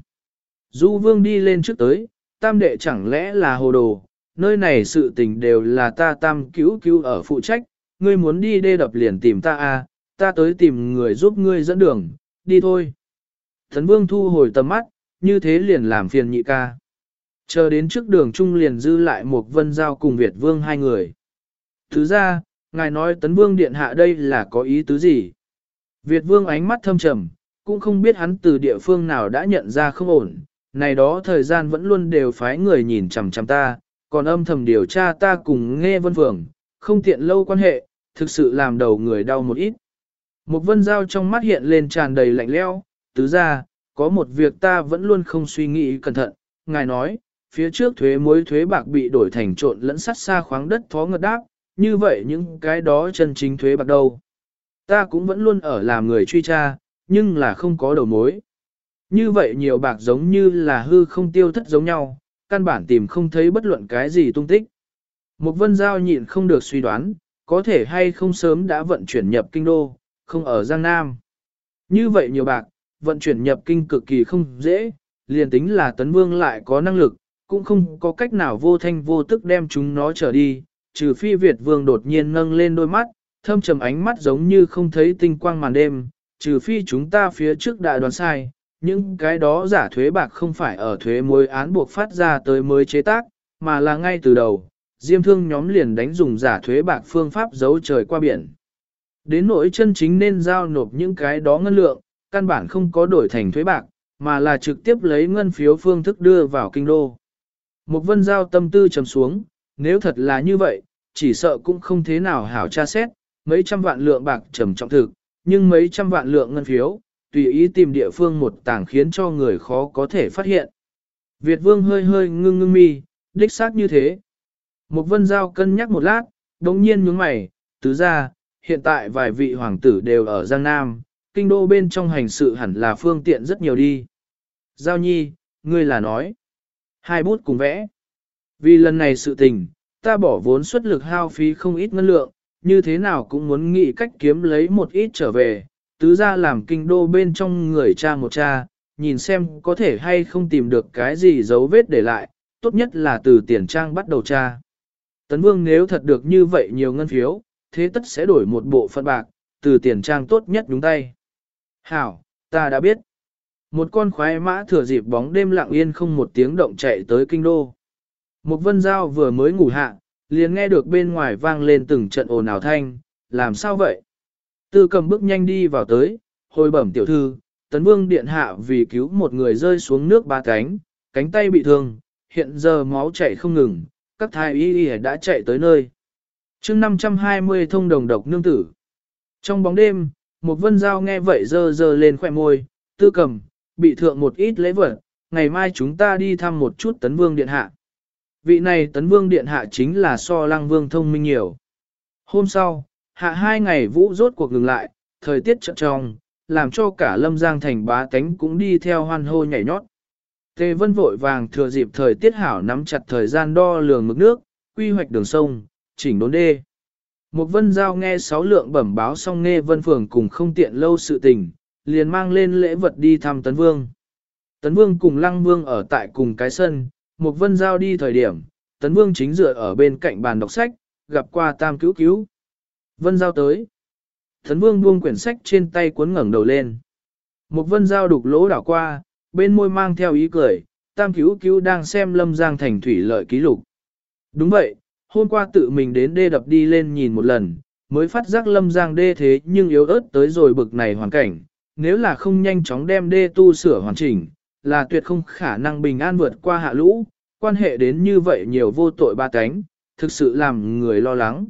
Du vương đi lên trước tới, tam đệ chẳng lẽ là hồ đồ, nơi này sự tình đều là ta tam cứu cứu ở phụ trách, ngươi muốn đi đê đập liền tìm ta a, ta tới tìm người giúp ngươi dẫn đường, đi thôi. Thần vương thu hồi tầm mắt, như thế liền làm phiền nhị ca. Chờ đến trước đường trung liền dư lại một vân giao cùng Việt vương hai người. Thứ ra, ngài nói tấn vương điện hạ đây là có ý tứ gì? Việt vương ánh mắt thâm trầm, cũng không biết hắn từ địa phương nào đã nhận ra không ổn. Này đó thời gian vẫn luôn đều phái người nhìn chằm chằm ta, còn âm thầm điều tra ta cùng nghe vân phường, không tiện lâu quan hệ, thực sự làm đầu người đau một ít. Một vân giao trong mắt hiện lên tràn đầy lạnh leo, tứ ra, có một việc ta vẫn luôn không suy nghĩ cẩn thận, ngài nói, phía trước thuế muối thuế bạc bị đổi thành trộn lẫn sắt xa khoáng đất phó ngật đáp, như vậy những cái đó chân chính thuế bạc đâu. Ta cũng vẫn luôn ở làm người truy tra, nhưng là không có đầu mối. Như vậy nhiều bạc giống như là hư không tiêu thất giống nhau, căn bản tìm không thấy bất luận cái gì tung tích. Một vân giao nhịn không được suy đoán, có thể hay không sớm đã vận chuyển nhập kinh đô, không ở Giang Nam. Như vậy nhiều bạc, vận chuyển nhập kinh cực kỳ không dễ, liền tính là tấn vương lại có năng lực, cũng không có cách nào vô thanh vô tức đem chúng nó trở đi, trừ phi Việt vương đột nhiên nâng lên đôi mắt, thâm trầm ánh mắt giống như không thấy tinh quang màn đêm, trừ phi chúng ta phía trước đã đoán sai, những cái đó giả thuế bạc không phải ở thuế mối án buộc phát ra tới mới chế tác, mà là ngay từ đầu, diêm thương nhóm liền đánh dùng giả thuế bạc phương pháp giấu trời qua biển. Đến nỗi chân chính nên giao nộp những cái đó ngân lượng, căn bản không có đổi thành thuế bạc, mà là trực tiếp lấy ngân phiếu phương thức đưa vào kinh đô. Một vân giao tâm tư trầm xuống, nếu thật là như vậy, chỉ sợ cũng không thế nào hảo tra xét, mấy trăm vạn lượng bạc trầm trọng thực, nhưng mấy trăm vạn lượng ngân phiếu, tùy ý tìm địa phương một tảng khiến cho người khó có thể phát hiện. Việt vương hơi hơi ngưng ngưng mi, đích xác như thế. Một vân giao cân nhắc một lát, đồng nhiên nhướng mày, tứ ra, hiện tại vài vị hoàng tử đều ở Giang Nam, kinh đô bên trong hành sự hẳn là phương tiện rất nhiều đi. Giao nhi, ngươi là nói. Hai bút cùng vẽ. Vì lần này sự tình, ta bỏ vốn xuất lực hao phí không ít ngân lượng, như thế nào cũng muốn nghĩ cách kiếm lấy một ít trở về, tứ ra làm kinh đô bên trong người cha một cha, nhìn xem có thể hay không tìm được cái gì dấu vết để lại, tốt nhất là từ tiền trang bắt đầu tra. Tấn Vương nếu thật được như vậy nhiều ngân phiếu, thế tất sẽ đổi một bộ phận bạc, từ tiền trang tốt nhất đúng tay. Hảo, ta đã biết. Một con khoái mã thừa dịp bóng đêm lặng yên không một tiếng động chạy tới kinh đô. Một vân giao vừa mới ngủ hạ, liền nghe được bên ngoài vang lên từng trận ồn ào thanh, làm sao vậy? Tư cầm bước nhanh đi vào tới, hồi bẩm tiểu thư, tấn vương điện hạ vì cứu một người rơi xuống nước ba cánh, cánh tay bị thương, hiện giờ máu chảy không ngừng, các thái y y đã chạy tới nơi. chương 520 thông đồng độc nương tử. Trong bóng đêm, một vân giao nghe vậy dơ dơ lên khỏe môi, tư cầm, bị thượng một ít lễ vật, ngày mai chúng ta đi thăm một chút tấn vương điện hạ. Vị này tấn vương điện hạ chính là so lăng vương thông minh nhiều. Hôm sau, hạ hai ngày vũ rốt cuộc ngừng lại, thời tiết trận trong, làm cho cả lâm giang thành bá tánh cũng đi theo hoan hô nhảy nhót. Tề vân vội vàng thừa dịp thời tiết hảo nắm chặt thời gian đo lường mực nước, quy hoạch đường sông, chỉnh đốn đê. Một vân giao nghe sáu lượng bẩm báo xong nghe vân phường cùng không tiện lâu sự tình, liền mang lên lễ vật đi thăm tấn vương. Tấn vương cùng lăng vương ở tại cùng cái sân, một vân giao đi thời điểm, tấn vương chính dựa ở bên cạnh bàn đọc sách, gặp qua tam cứu cứu. Vân giao tới. Thấn vương buông quyển sách trên tay cuốn ngẩng đầu lên. Một vân giao đục lỗ đảo qua, bên môi mang theo ý cười, tam cứu cứu đang xem lâm giang thành thủy lợi ký lục. Đúng vậy, hôm qua tự mình đến đê đập đi lên nhìn một lần, mới phát giác lâm giang đê thế nhưng yếu ớt tới rồi bực này hoàn cảnh, nếu là không nhanh chóng đem đê tu sửa hoàn chỉnh, là tuyệt không khả năng bình an vượt qua hạ lũ, quan hệ đến như vậy nhiều vô tội ba cánh, thực sự làm người lo lắng.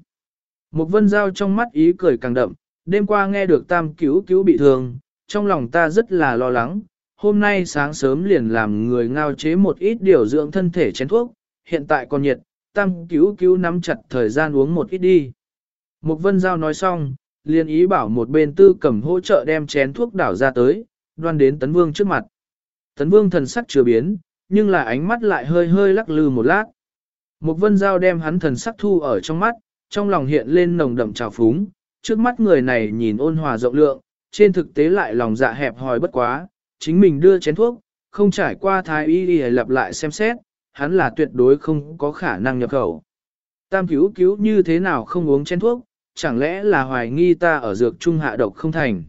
Một vân giao trong mắt ý cười càng đậm, đêm qua nghe được tam cứu cứu bị thương, trong lòng ta rất là lo lắng, hôm nay sáng sớm liền làm người ngao chế một ít điều dưỡng thân thể chén thuốc, hiện tại còn nhiệt, tam cứu cứu nắm chặt thời gian uống một ít đi. Một vân giao nói xong, liền ý bảo một bên tư cầm hỗ trợ đem chén thuốc đảo ra tới, đoan đến tấn vương trước mặt. Tấn vương thần sắc chưa biến, nhưng là ánh mắt lại hơi hơi lắc lư một lát. Một vân giao đem hắn thần sắc thu ở trong mắt, trong lòng hiện lên nồng đậm trào phúng, trước mắt người này nhìn ôn hòa rộng lượng, trên thực tế lại lòng dạ hẹp hòi bất quá, chính mình đưa chén thuốc, không trải qua thái y y lặp lại xem xét, hắn là tuyệt đối không có khả năng nhập khẩu. Tam cứu cứu như thế nào không uống chén thuốc, chẳng lẽ là hoài nghi ta ở dược trung hạ độc không thành.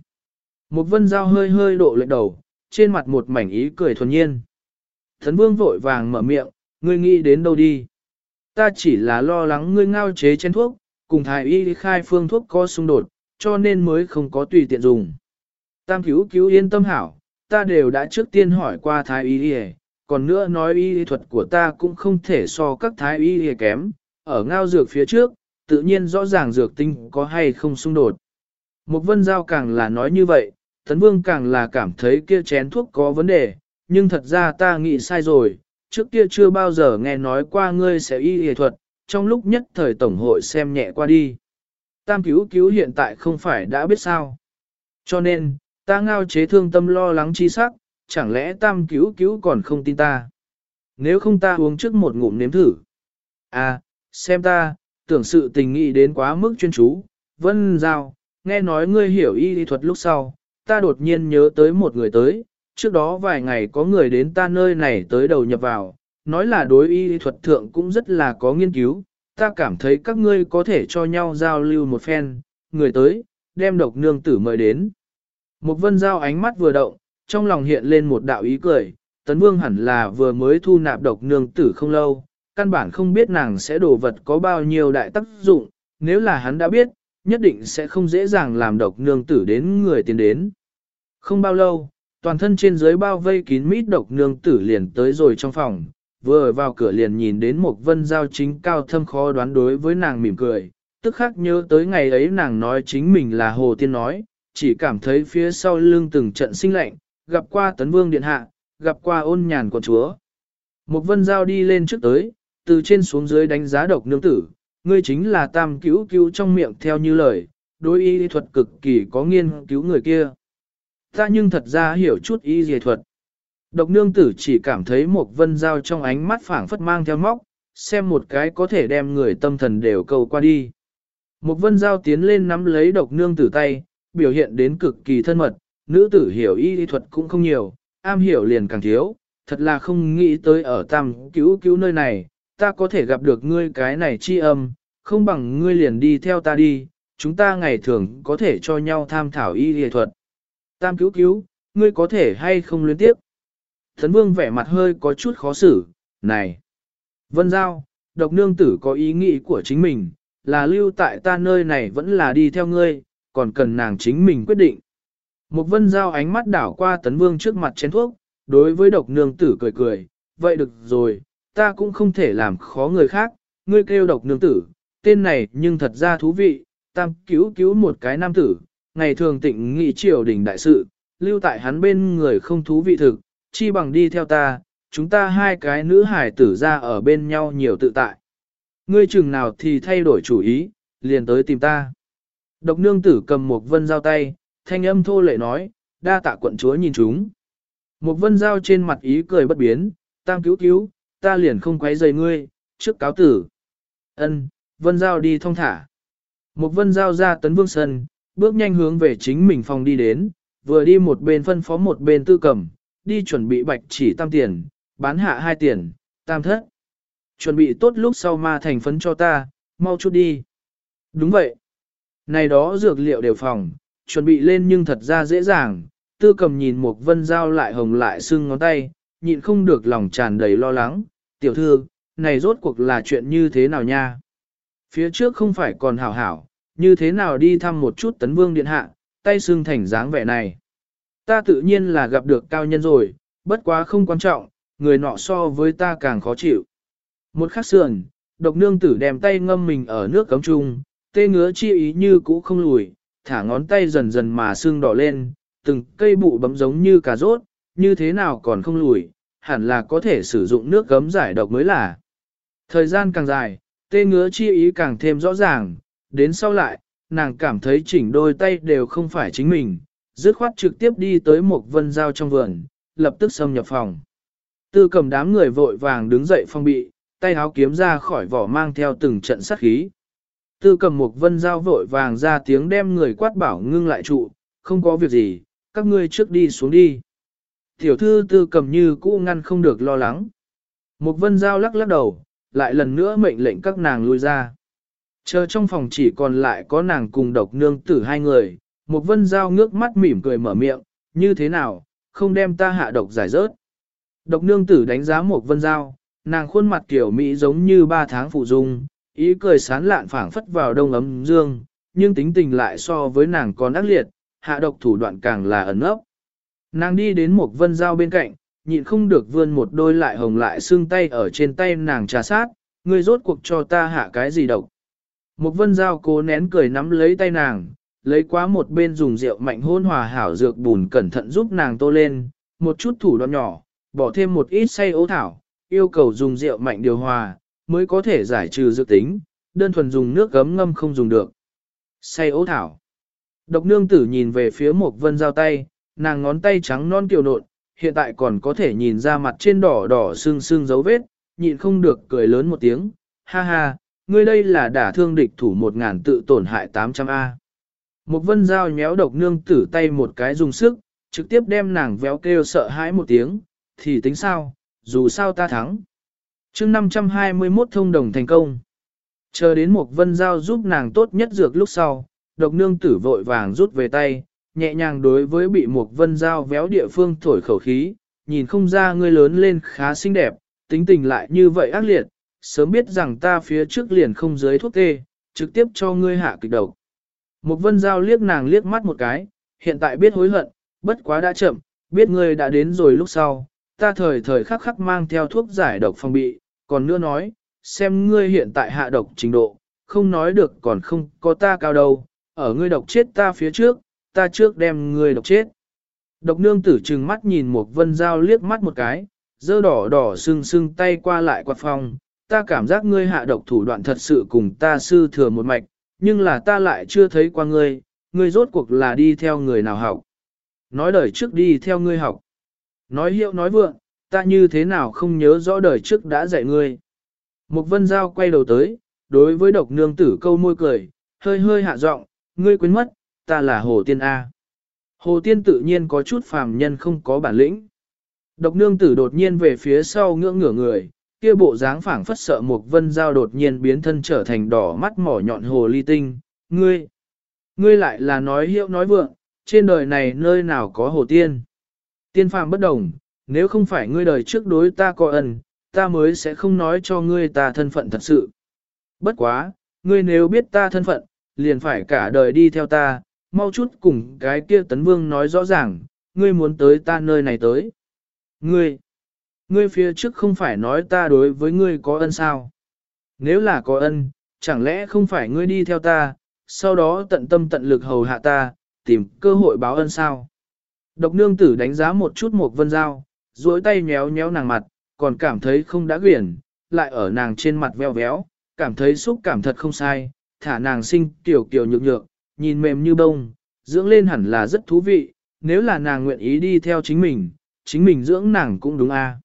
Một vân dao hơi hơi độ lệ đầu, trên mặt một mảnh ý cười thuần nhiên. Thần vương vội vàng mở miệng, ngươi nghĩ đến đâu đi. Ta chỉ là lo lắng ngươi ngao chế chén thuốc, cùng thái y khai phương thuốc có xung đột, cho nên mới không có tùy tiện dùng. Tam cứu cứu yên tâm hảo, ta đều đã trước tiên hỏi qua thái y còn nữa nói y thuật của ta cũng không thể so các thái y kém, ở ngao dược phía trước, tự nhiên rõ ràng dược tinh có hay không xung đột. Một vân giao càng là nói như vậy, tấn vương càng là cảm thấy kia chén thuốc có vấn đề, nhưng thật ra ta nghĩ sai rồi, trước kia chưa bao giờ nghe nói qua ngươi sẽ y y thuật, trong lúc nhất thời tổng hội xem nhẹ qua đi. Tam cứu cứu hiện tại không phải đã biết sao. Cho nên, ta ngao chế thương tâm lo lắng chi sắc, chẳng lẽ tam cứu cứu còn không tin ta. Nếu không ta uống trước một ngụm nếm thử. À, xem ta, tưởng sự tình nghị đến quá mức chuyên chú, vân giao, nghe nói ngươi hiểu y lý thuật lúc sau, ta đột nhiên nhớ tới một người tới, trước đó vài ngày có người đến ta nơi này tới đầu nhập vào, nói là đối y thuật thượng cũng rất là có nghiên cứu, ta cảm thấy các ngươi có thể cho nhau giao lưu một phen, người tới, đem độc nương tử mời đến. Một vân giao ánh mắt vừa động, trong lòng hiện lên một đạo ý cười, tấn vương hẳn là vừa mới thu nạp độc nương tử không lâu, căn bản không biết nàng sẽ đổ vật có bao nhiêu đại tác dụng, nếu là hắn đã biết, nhất định sẽ không dễ dàng làm độc nương tử đến người tiến đến. Không bao lâu, toàn thân trên dưới bao vây kín mít độc nương tử liền tới rồi trong phòng, vừa vào cửa liền nhìn đến một vân giao chính cao thâm khó đoán đối với nàng mỉm cười, tức khắc nhớ tới ngày ấy nàng nói chính mình là hồ tiên nói, chỉ cảm thấy phía sau lưng từng trận sinh lạnh, gặp qua tấn vương điện hạ, gặp qua ôn nhàn của chúa. Một vân giao đi lên trước tới, từ trên xuống dưới đánh giá độc nương tử, ngươi chính là tam cứu cứu trong miệng theo như lời, đối y thuật cực kỳ có nghiên cứu người kia. Ta nhưng thật ra hiểu chút y dề thuật. Độc nương tử chỉ cảm thấy một vân dao trong ánh mắt phảng phất mang theo móc, xem một cái có thể đem người tâm thần đều cầu qua đi. Một vân dao tiến lên nắm lấy độc nương tử tay, biểu hiện đến cực kỳ thân mật, nữ tử hiểu y thuật cũng không nhiều, am hiểu liền càng thiếu, thật là không nghĩ tới ở tam cứu cứu nơi này, ta có thể gặp được ngươi cái này chi âm, không bằng ngươi liền đi theo ta đi, chúng ta ngày thường có thể cho nhau tham thảo y y thuật. Tam cứu cứu, ngươi có thể hay không liên tiếp. Thấn vương vẻ mặt hơi có chút khó xử, này. Vân Giao, độc nương tử có ý nghĩ của chính mình, là lưu tại ta nơi này vẫn là đi theo ngươi, còn cần nàng chính mình quyết định. Một vân giao ánh mắt đảo qua tấn vương trước mặt chén thuốc, đối với độc nương tử cười cười, vậy được rồi, ta cũng không thể làm khó người khác, ngươi kêu độc nương tử, tên này nhưng thật ra thú vị, tam cứu cứu một cái nam tử, ngày thường tịnh nghị triều đình đại sự, lưu tại hắn bên người không thú vị thực, chi bằng đi theo ta, chúng ta hai cái nữ hải tử ra ở bên nhau nhiều tự tại. Ngươi chừng nào thì thay đổi chủ ý, liền tới tìm ta. Độc nương tử cầm một vân giao tay, thanh âm thô lệ nói, đa tạ quận chúa nhìn chúng. Một vân giao trên mặt ý cười bất biến, tam cứu cứu, ta liền không quấy rầy ngươi, trước cáo tử. Ân, vân giao đi thong thả. Một vân giao ra tấn vương sân, bước nhanh hướng về chính mình phòng đi đến, vừa đi một bên phân phó một bên tư cầm, đi chuẩn bị bạch chỉ tam tiền, bán hạ hai tiền, tam thất. Chuẩn bị tốt lúc sau ma thành phấn cho ta, mau chút đi. Đúng vậy. Này đó dược liệu đều phòng, chuẩn bị lên nhưng thật ra dễ dàng, tư cầm nhìn một vân dao lại hồng lại sưng ngón tay, nhịn không được lòng tràn đầy lo lắng, tiểu thư, này rốt cuộc là chuyện như thế nào nha? Phía trước không phải còn hảo hảo, như thế nào đi thăm một chút tấn vương điện hạ, tay xương thành dáng vẻ này. Ta tự nhiên là gặp được cao nhân rồi, bất quá không quan trọng, người nọ so với ta càng khó chịu. Một khắc sườn, độc nương tử đem tay ngâm mình ở nước cấm trung, tê ngứa chi ý như cũ không lùi, thả ngón tay dần dần mà xương đỏ lên, từng cây bụ bấm giống như cà rốt, như thế nào còn không lùi, hẳn là có thể sử dụng nước gấm giải độc mới là. Thời gian càng dài, tê ngứa chi ý càng thêm rõ ràng, đến sau lại, nàng cảm thấy chỉnh đôi tay đều không phải chính mình, dứt khoát trực tiếp đi tới một vân giao trong vườn, lập tức xâm nhập phòng. Tư cầm đám người vội vàng đứng dậy phong bị, tay háo kiếm ra khỏi vỏ mang theo từng trận sát khí. Tư cầm một vân giao vội vàng ra tiếng đem người quát bảo ngưng lại trụ, không có việc gì, các ngươi trước đi xuống đi. Tiểu thư tư cầm như cũ ngăn không được lo lắng. Một vân giao lắc lắc đầu, lại lần nữa mệnh lệnh các nàng lui ra. Chờ trong phòng chỉ còn lại có nàng cùng độc nương tử hai người, một vân giao ngước mắt mỉm cười mở miệng, như thế nào, không đem ta hạ độc giải rớt. Độc nương tử đánh giá một vân giao, nàng khuôn mặt kiểu Mỹ giống như ba tháng phụ dung, ý cười sán lạn phảng phất vào đông ấm dương, nhưng tính tình lại so với nàng còn ác liệt, hạ độc thủ đoạn càng là ẩn ấp. Nàng đi đến một vân giao bên cạnh, nhịn không được vươn một đôi lại hồng lại xương tay ở trên tay nàng trà sát, ngươi rốt cuộc cho ta hạ cái gì độc. Một vân giao cố nén cười nắm lấy tay nàng, lấy quá một bên dùng rượu mạnh hôn hòa hảo dược bùn cẩn thận giúp nàng tô lên, một chút thủ đoạn nhỏ, bỏ thêm một ít say ấu thảo, yêu cầu dùng rượu mạnh điều hòa, mới có thể giải trừ dược tính, đơn thuần dùng nước gấm ngâm không dùng được. Say ấu thảo. Độc nương tử nhìn về phía một vân giao tay, nàng ngón tay trắng non kiều nộn, hiện tại còn có thể nhìn ra mặt trên đỏ đỏ sưng sưng dấu vết, nhịn không được cười lớn một tiếng, ha ha, ngươi đây là đả thương địch thủ một ngàn tự tổn hại 800A. Một vân dao nhéo độc nương tử tay một cái dùng sức, trực tiếp đem nàng véo kêu sợ hãi một tiếng, thì tính sao, dù sao ta thắng. chương 521 thông đồng thành công. Chờ đến một vân giao giúp nàng tốt nhất dược lúc sau, độc nương tử vội vàng rút về tay, nhẹ nhàng đối với bị một vân giao véo địa phương thổi khẩu khí, nhìn không ra ngươi lớn lên khá xinh đẹp, tính tình lại như vậy ác liệt, sớm biết rằng ta phía trước liền không dưới thuốc tê, trực tiếp cho ngươi hạ kịch độc. Một vân giao liếc nàng liếc mắt một cái, hiện tại biết hối hận, bất quá đã chậm, biết ngươi đã đến rồi lúc sau, ta thời thời khắc khắc mang theo thuốc giải độc phòng bị, còn nữa nói, xem ngươi hiện tại hạ độc trình độ, không nói được còn không có ta cao đâu, ở ngươi độc chết ta phía trước, ta trước đem ngươi độc chết. Độc nương tử trừng mắt nhìn một vân dao liếc mắt một cái, dơ đỏ đỏ sưng sưng tay qua lại quạt phòng, ta cảm giác ngươi hạ độc thủ đoạn thật sự cùng ta sư thừa một mạch, nhưng là ta lại chưa thấy qua ngươi, ngươi rốt cuộc là đi theo người nào học. Nói đời trước đi theo ngươi học. Nói hiệu nói vượng, ta như thế nào không nhớ rõ đời trước đã dạy ngươi. Một vân giao quay đầu tới, đối với độc nương tử câu môi cười, hơi hơi hạ giọng, ngươi quên mất, ta là Hồ Tiên A. Hồ Tiên tự nhiên có chút phàm nhân không có bản lĩnh. Độc nương tử đột nhiên về phía sau ngưỡng ngửa người, kia bộ dáng phảng phất sợ một vân giao đột nhiên biến thân trở thành đỏ mắt mỏ nhọn hồ ly tinh. Ngươi, ngươi lại là nói hiệu nói vượng, trên đời này nơi nào có hồ tiên. Tiên phàm bất đồng, nếu không phải ngươi đời trước đối ta có ân, ta mới sẽ không nói cho ngươi ta thân phận thật sự. Bất quá, ngươi nếu biết ta thân phận, liền phải cả đời đi theo ta, mau chút cùng cái kia tấn vương nói rõ ràng, ngươi muốn tới ta nơi này tới. Ngươi, ngươi phía trước không phải nói ta đối với ngươi có ân sao? Nếu là có ân, chẳng lẽ không phải ngươi đi theo ta, sau đó tận tâm tận lực hầu hạ ta, tìm cơ hội báo ân sao? Độc nương tử đánh giá một chút một vân dao, duỗi tay nhéo nhéo nàng mặt, còn cảm thấy không đã quyển, lại ở nàng trên mặt veo véo, cảm thấy xúc cảm thật không sai, thả nàng sinh tiểu kiểu nhược nhược, nhìn mềm như bông, dưỡng lên hẳn là rất thú vị, nếu là nàng nguyện ý đi theo chính mình, chính mình dưỡng nàng cũng đúng a.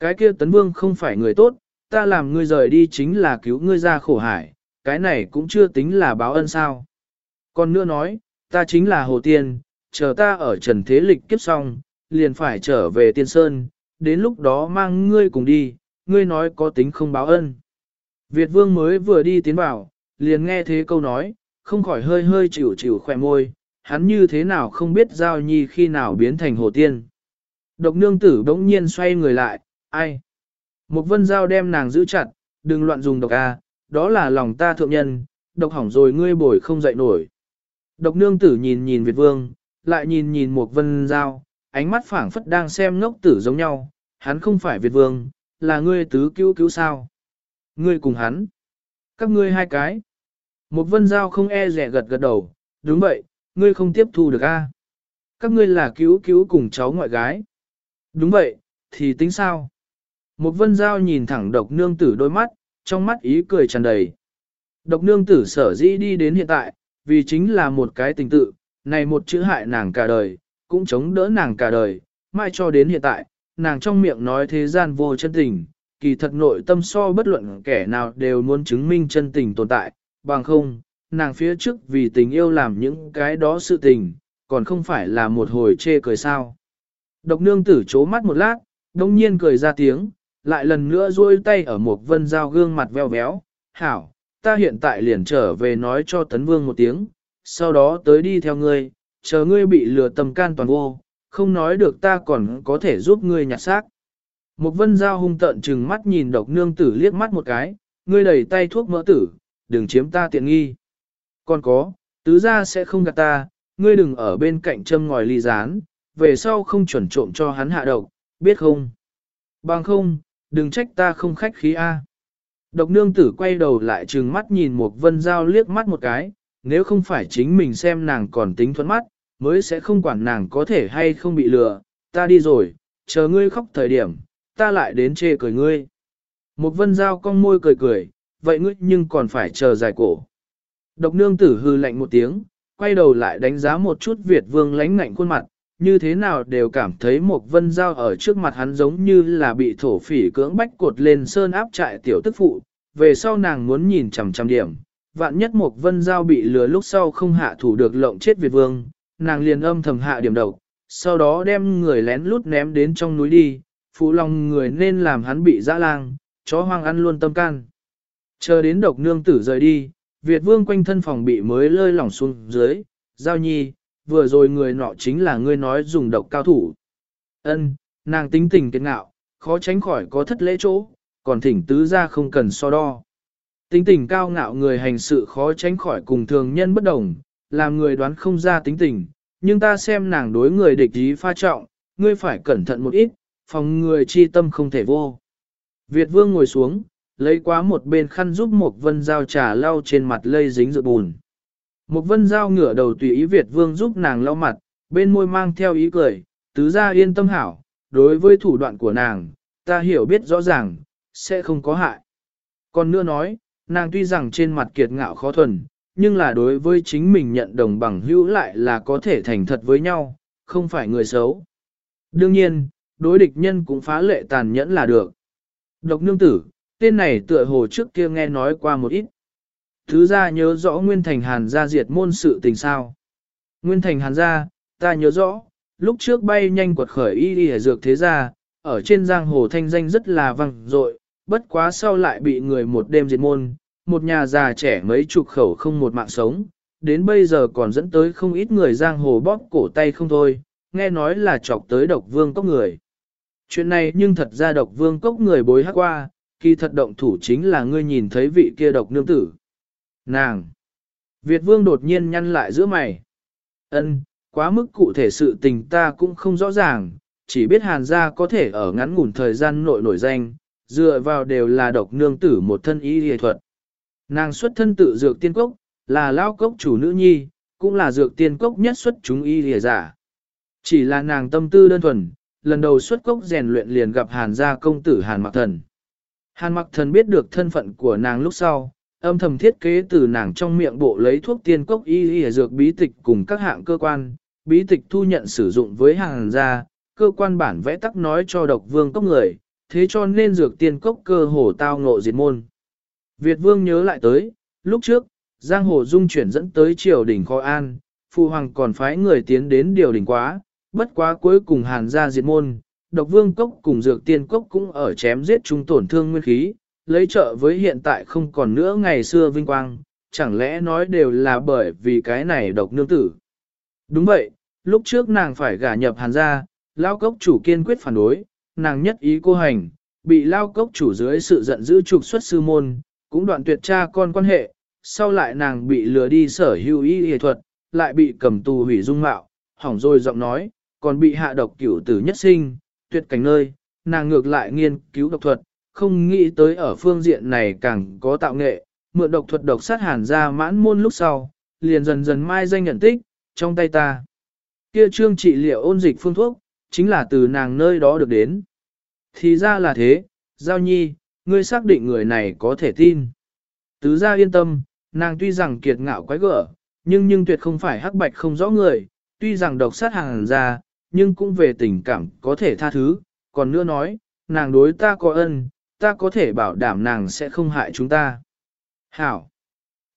Cái kia tấn vương không phải người tốt, ta làm ngươi rời đi chính là cứu ngươi ra khổ hải, cái này cũng chưa tính là báo ân sao. Còn nữa nói, ta chính là Hồ Tiên, chờ ta ở trần thế lịch kiếp xong, liền phải trở về Tiên Sơn, đến lúc đó mang ngươi cùng đi, ngươi nói có tính không báo ân. Việt vương mới vừa đi tiến vào, liền nghe thế câu nói, không khỏi hơi hơi chịu chịu khỏe môi, hắn như thế nào không biết giao nhi khi nào biến thành hồ tiên. Độc nương tử bỗng nhiên xoay người lại, ai? Một vân giao đem nàng giữ chặt, đừng loạn dùng độc A, đó là lòng ta thượng nhân, độc hỏng rồi ngươi bồi không dậy nổi. Độc nương tử nhìn nhìn Việt vương, lại nhìn nhìn một vân giao, ánh mắt phảng phất đang xem ngốc tử giống nhau, hắn không phải Việt vương, là ngươi tứ cứu cứu sao. Ngươi cùng hắn. Các ngươi hai cái. Một vân giao không e rẻ gật gật đầu, đúng vậy, ngươi không tiếp thu được a? Các ngươi là cứu cứu cùng cháu ngoại gái. Đúng vậy, thì tính sao? Một vân giao nhìn thẳng độc nương tử đôi mắt, trong mắt ý cười tràn đầy. Độc nương tử sở dĩ đi đến hiện tại, vì chính là một cái tình tự, này một chữ hại nàng cả đời, cũng chống đỡ nàng cả đời, mai cho đến hiện tại, nàng trong miệng nói thế gian vô chân tình, kỳ thật nội tâm so bất luận kẻ nào đều muốn chứng minh chân tình tồn tại, bằng không, nàng phía trước vì tình yêu làm những cái đó sự tình, còn không phải là một hồi chê cười sao. Độc nương tử chố mắt một lát, đông nhiên cười ra tiếng, lại lần nữa duỗi tay ở một vân dao gương mặt veo véo, hảo, ta hiện tại liền trở về nói cho tấn vương một tiếng, sau đó tới đi theo ngươi, chờ ngươi bị lừa tầm can toàn vô, không nói được ta còn có thể giúp ngươi nhặt xác. Một vân dao hung tận chừng mắt nhìn độc nương tử liếc mắt một cái, ngươi đẩy tay thuốc mỡ tử, đừng chiếm ta tiện nghi. Còn có, tứ gia sẽ không gạt ta, ngươi đừng ở bên cạnh châm ngòi ly rán, về sau không chuẩn trộm cho hắn hạ độc, biết không? Bằng không, đừng trách ta không khách khí a. Độc nương tử quay đầu lại trừng mắt nhìn một vân giao liếc mắt một cái, nếu không phải chính mình xem nàng còn tính thuẫn mắt, mới sẽ không quản nàng có thể hay không bị lừa, ta đi rồi, chờ ngươi khóc thời điểm, ta lại đến chê cười ngươi. Một vân giao cong môi cười cười, vậy ngươi nhưng còn phải chờ dài cổ. Độc nương tử hư lạnh một tiếng, quay đầu lại đánh giá một chút Việt vương lánh ngạnh khuôn mặt, như thế nào đều cảm thấy một vân giao ở trước mặt hắn giống như là bị thổ phỉ cưỡng bách cột lên sơn áp trại tiểu tức phụ, về sau nàng muốn nhìn chằm chằm điểm. Vạn nhất một vân giao bị lừa lúc sau không hạ thủ được lộng chết Việt vương, nàng liền âm thầm hạ điểm độc, sau đó đem người lén lút ném đến trong núi đi, phụ lòng người nên làm hắn bị dã lang, chó hoang ăn luôn tâm can. Chờ đến độc nương tử rời đi, Việt vương quanh thân phòng bị mới lơi lỏng xuống dưới, giao nhi, vừa rồi người nọ chính là ngươi nói dùng độc cao thủ. Ân, nàng tính tình kiệt ngạo, khó tránh khỏi có thất lễ chỗ, còn thỉnh tứ ra không cần so đo. Tính tình cao ngạo người hành sự khó tránh khỏi cùng thường nhân bất đồng, làm người đoán không ra tính tình, nhưng ta xem nàng đối người địch ý pha trọng, ngươi phải cẩn thận một ít, phòng người chi tâm không thể vô. Việt vương ngồi xuống, lấy quá một bên khăn giúp một vân dao trà lau trên mặt lây dính rượu bùn. Một vân dao ngửa đầu tùy ý Việt vương giúp nàng lau mặt, bên môi mang theo ý cười, tứ ra yên tâm hảo, đối với thủ đoạn của nàng, ta hiểu biết rõ ràng, sẽ không có hại. Còn nữa nói, nàng tuy rằng trên mặt kiệt ngạo khó thuần, nhưng là đối với chính mình nhận đồng bằng hữu lại là có thể thành thật với nhau, không phải người xấu. Đương nhiên, đối địch nhân cũng phá lệ tàn nhẫn là được. Độc nương tử, tên này tựa hồ trước kia nghe nói qua một ít. Thứ ra nhớ rõ Nguyên Thành Hàn gia diệt môn sự tình sao. Nguyên Thành Hàn gia, ta nhớ rõ, lúc trước bay nhanh quật khởi y đi dược thế gia, ở trên giang hồ thanh danh rất là vang dội, bất quá sau lại bị người một đêm diệt môn, một nhà già trẻ mấy chục khẩu không một mạng sống, đến bây giờ còn dẫn tới không ít người giang hồ bóp cổ tay không thôi, nghe nói là chọc tới độc vương cốc người. Chuyện này nhưng thật ra độc vương cốc người bối hắc qua, kỳ thật động thủ chính là ngươi nhìn thấy vị kia độc nương tử. Nàng! Việt vương đột nhiên nhăn lại giữa mày. ân quá mức cụ thể sự tình ta cũng không rõ ràng, chỉ biết hàn gia có thể ở ngắn ngủn thời gian nội nổi danh, dựa vào đều là độc nương tử một thân y y thuật. Nàng xuất thân tự dược tiên cốc, là lao cốc chủ nữ nhi, cũng là dược tiên cốc nhất xuất chúng y lìa giả. Chỉ là nàng tâm tư đơn thuần, lần đầu xuất cốc rèn luyện liền gặp hàn gia công tử hàn mặc thần. Hàn mặc thần biết được thân phận của nàng lúc sau, âm thầm thiết kế từ nàng trong miệng bộ lấy thuốc tiên cốc y y dược bí tịch cùng các hạng cơ quan, bí tịch thu nhận sử dụng với hàng gia, cơ quan bản vẽ tắc nói cho độc vương cốc người, thế cho nên dược tiên cốc cơ hồ tao ngộ diệt môn. Việt vương nhớ lại tới, lúc trước, giang hồ dung chuyển dẫn tới triều đình kho an, phụ hoàng còn phái người tiến đến điều đình quá, bất quá cuối cùng hàn gia diệt môn, độc vương cốc cùng dược tiên cốc cũng ở chém giết chúng tổn thương nguyên khí, lấy trợ với hiện tại không còn nữa ngày xưa vinh quang, chẳng lẽ nói đều là bởi vì cái này độc nương tử. Đúng vậy, lúc trước nàng phải gả nhập hàn gia, lao cốc chủ kiên quyết phản đối, nàng nhất ý cô hành, bị lao cốc chủ dưới sự giận dữ trục xuất sư môn, cũng đoạn tuyệt cha con quan hệ, sau lại nàng bị lừa đi sở hữu y y thuật, lại bị cầm tù hủy dung mạo, hỏng rồi giọng nói, còn bị hạ độc cửu tử nhất sinh, tuyệt cảnh nơi, nàng ngược lại nghiên cứu độc thuật, không nghĩ tới ở phương diện này càng có tạo nghệ, mượn độc thuật độc sát hàn ra mãn môn lúc sau, liền dần dần mai danh nhận tích, trong tay ta. Kia trương trị liệu ôn dịch phương thuốc, chính là từ nàng nơi đó được đến. Thì ra là thế, Giao Nhi, ngươi xác định người này có thể tin. Tứ gia yên tâm, nàng tuy rằng kiệt ngạo quái gở, nhưng nhưng tuyệt không phải hắc bạch không rõ người, tuy rằng độc sát hàng ra, nhưng cũng về tình cảm có thể tha thứ, còn nữa nói, nàng đối ta có ân, ta có thể bảo đảm nàng sẽ không hại chúng ta. Hảo!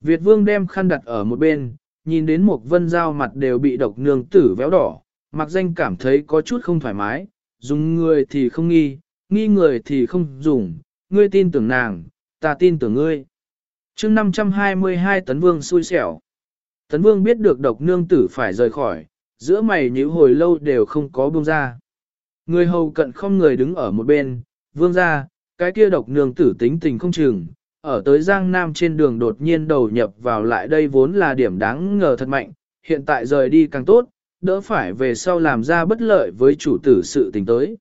Việt vương đem khăn đặt ở một bên, nhìn đến một vân dao mặt đều bị độc nương tử véo đỏ, mặc danh cảm thấy có chút không thoải mái, dùng người thì không nghi, nghi người thì không dùng, ngươi tin tưởng nàng, ta tin tưởng ngươi. chương 522 Tấn Vương xui xẻo. Tấn Vương biết được độc nương tử phải rời khỏi, giữa mày nhíu hồi lâu đều không có buông ra. Người hầu cận không người đứng ở một bên, vương ra, cái kia độc nương tử tính tình không chừng, ở tới Giang Nam trên đường đột nhiên đầu nhập vào lại đây vốn là điểm đáng ngờ thật mạnh, hiện tại rời đi càng tốt, đỡ phải về sau làm ra bất lợi với chủ tử sự tình tới.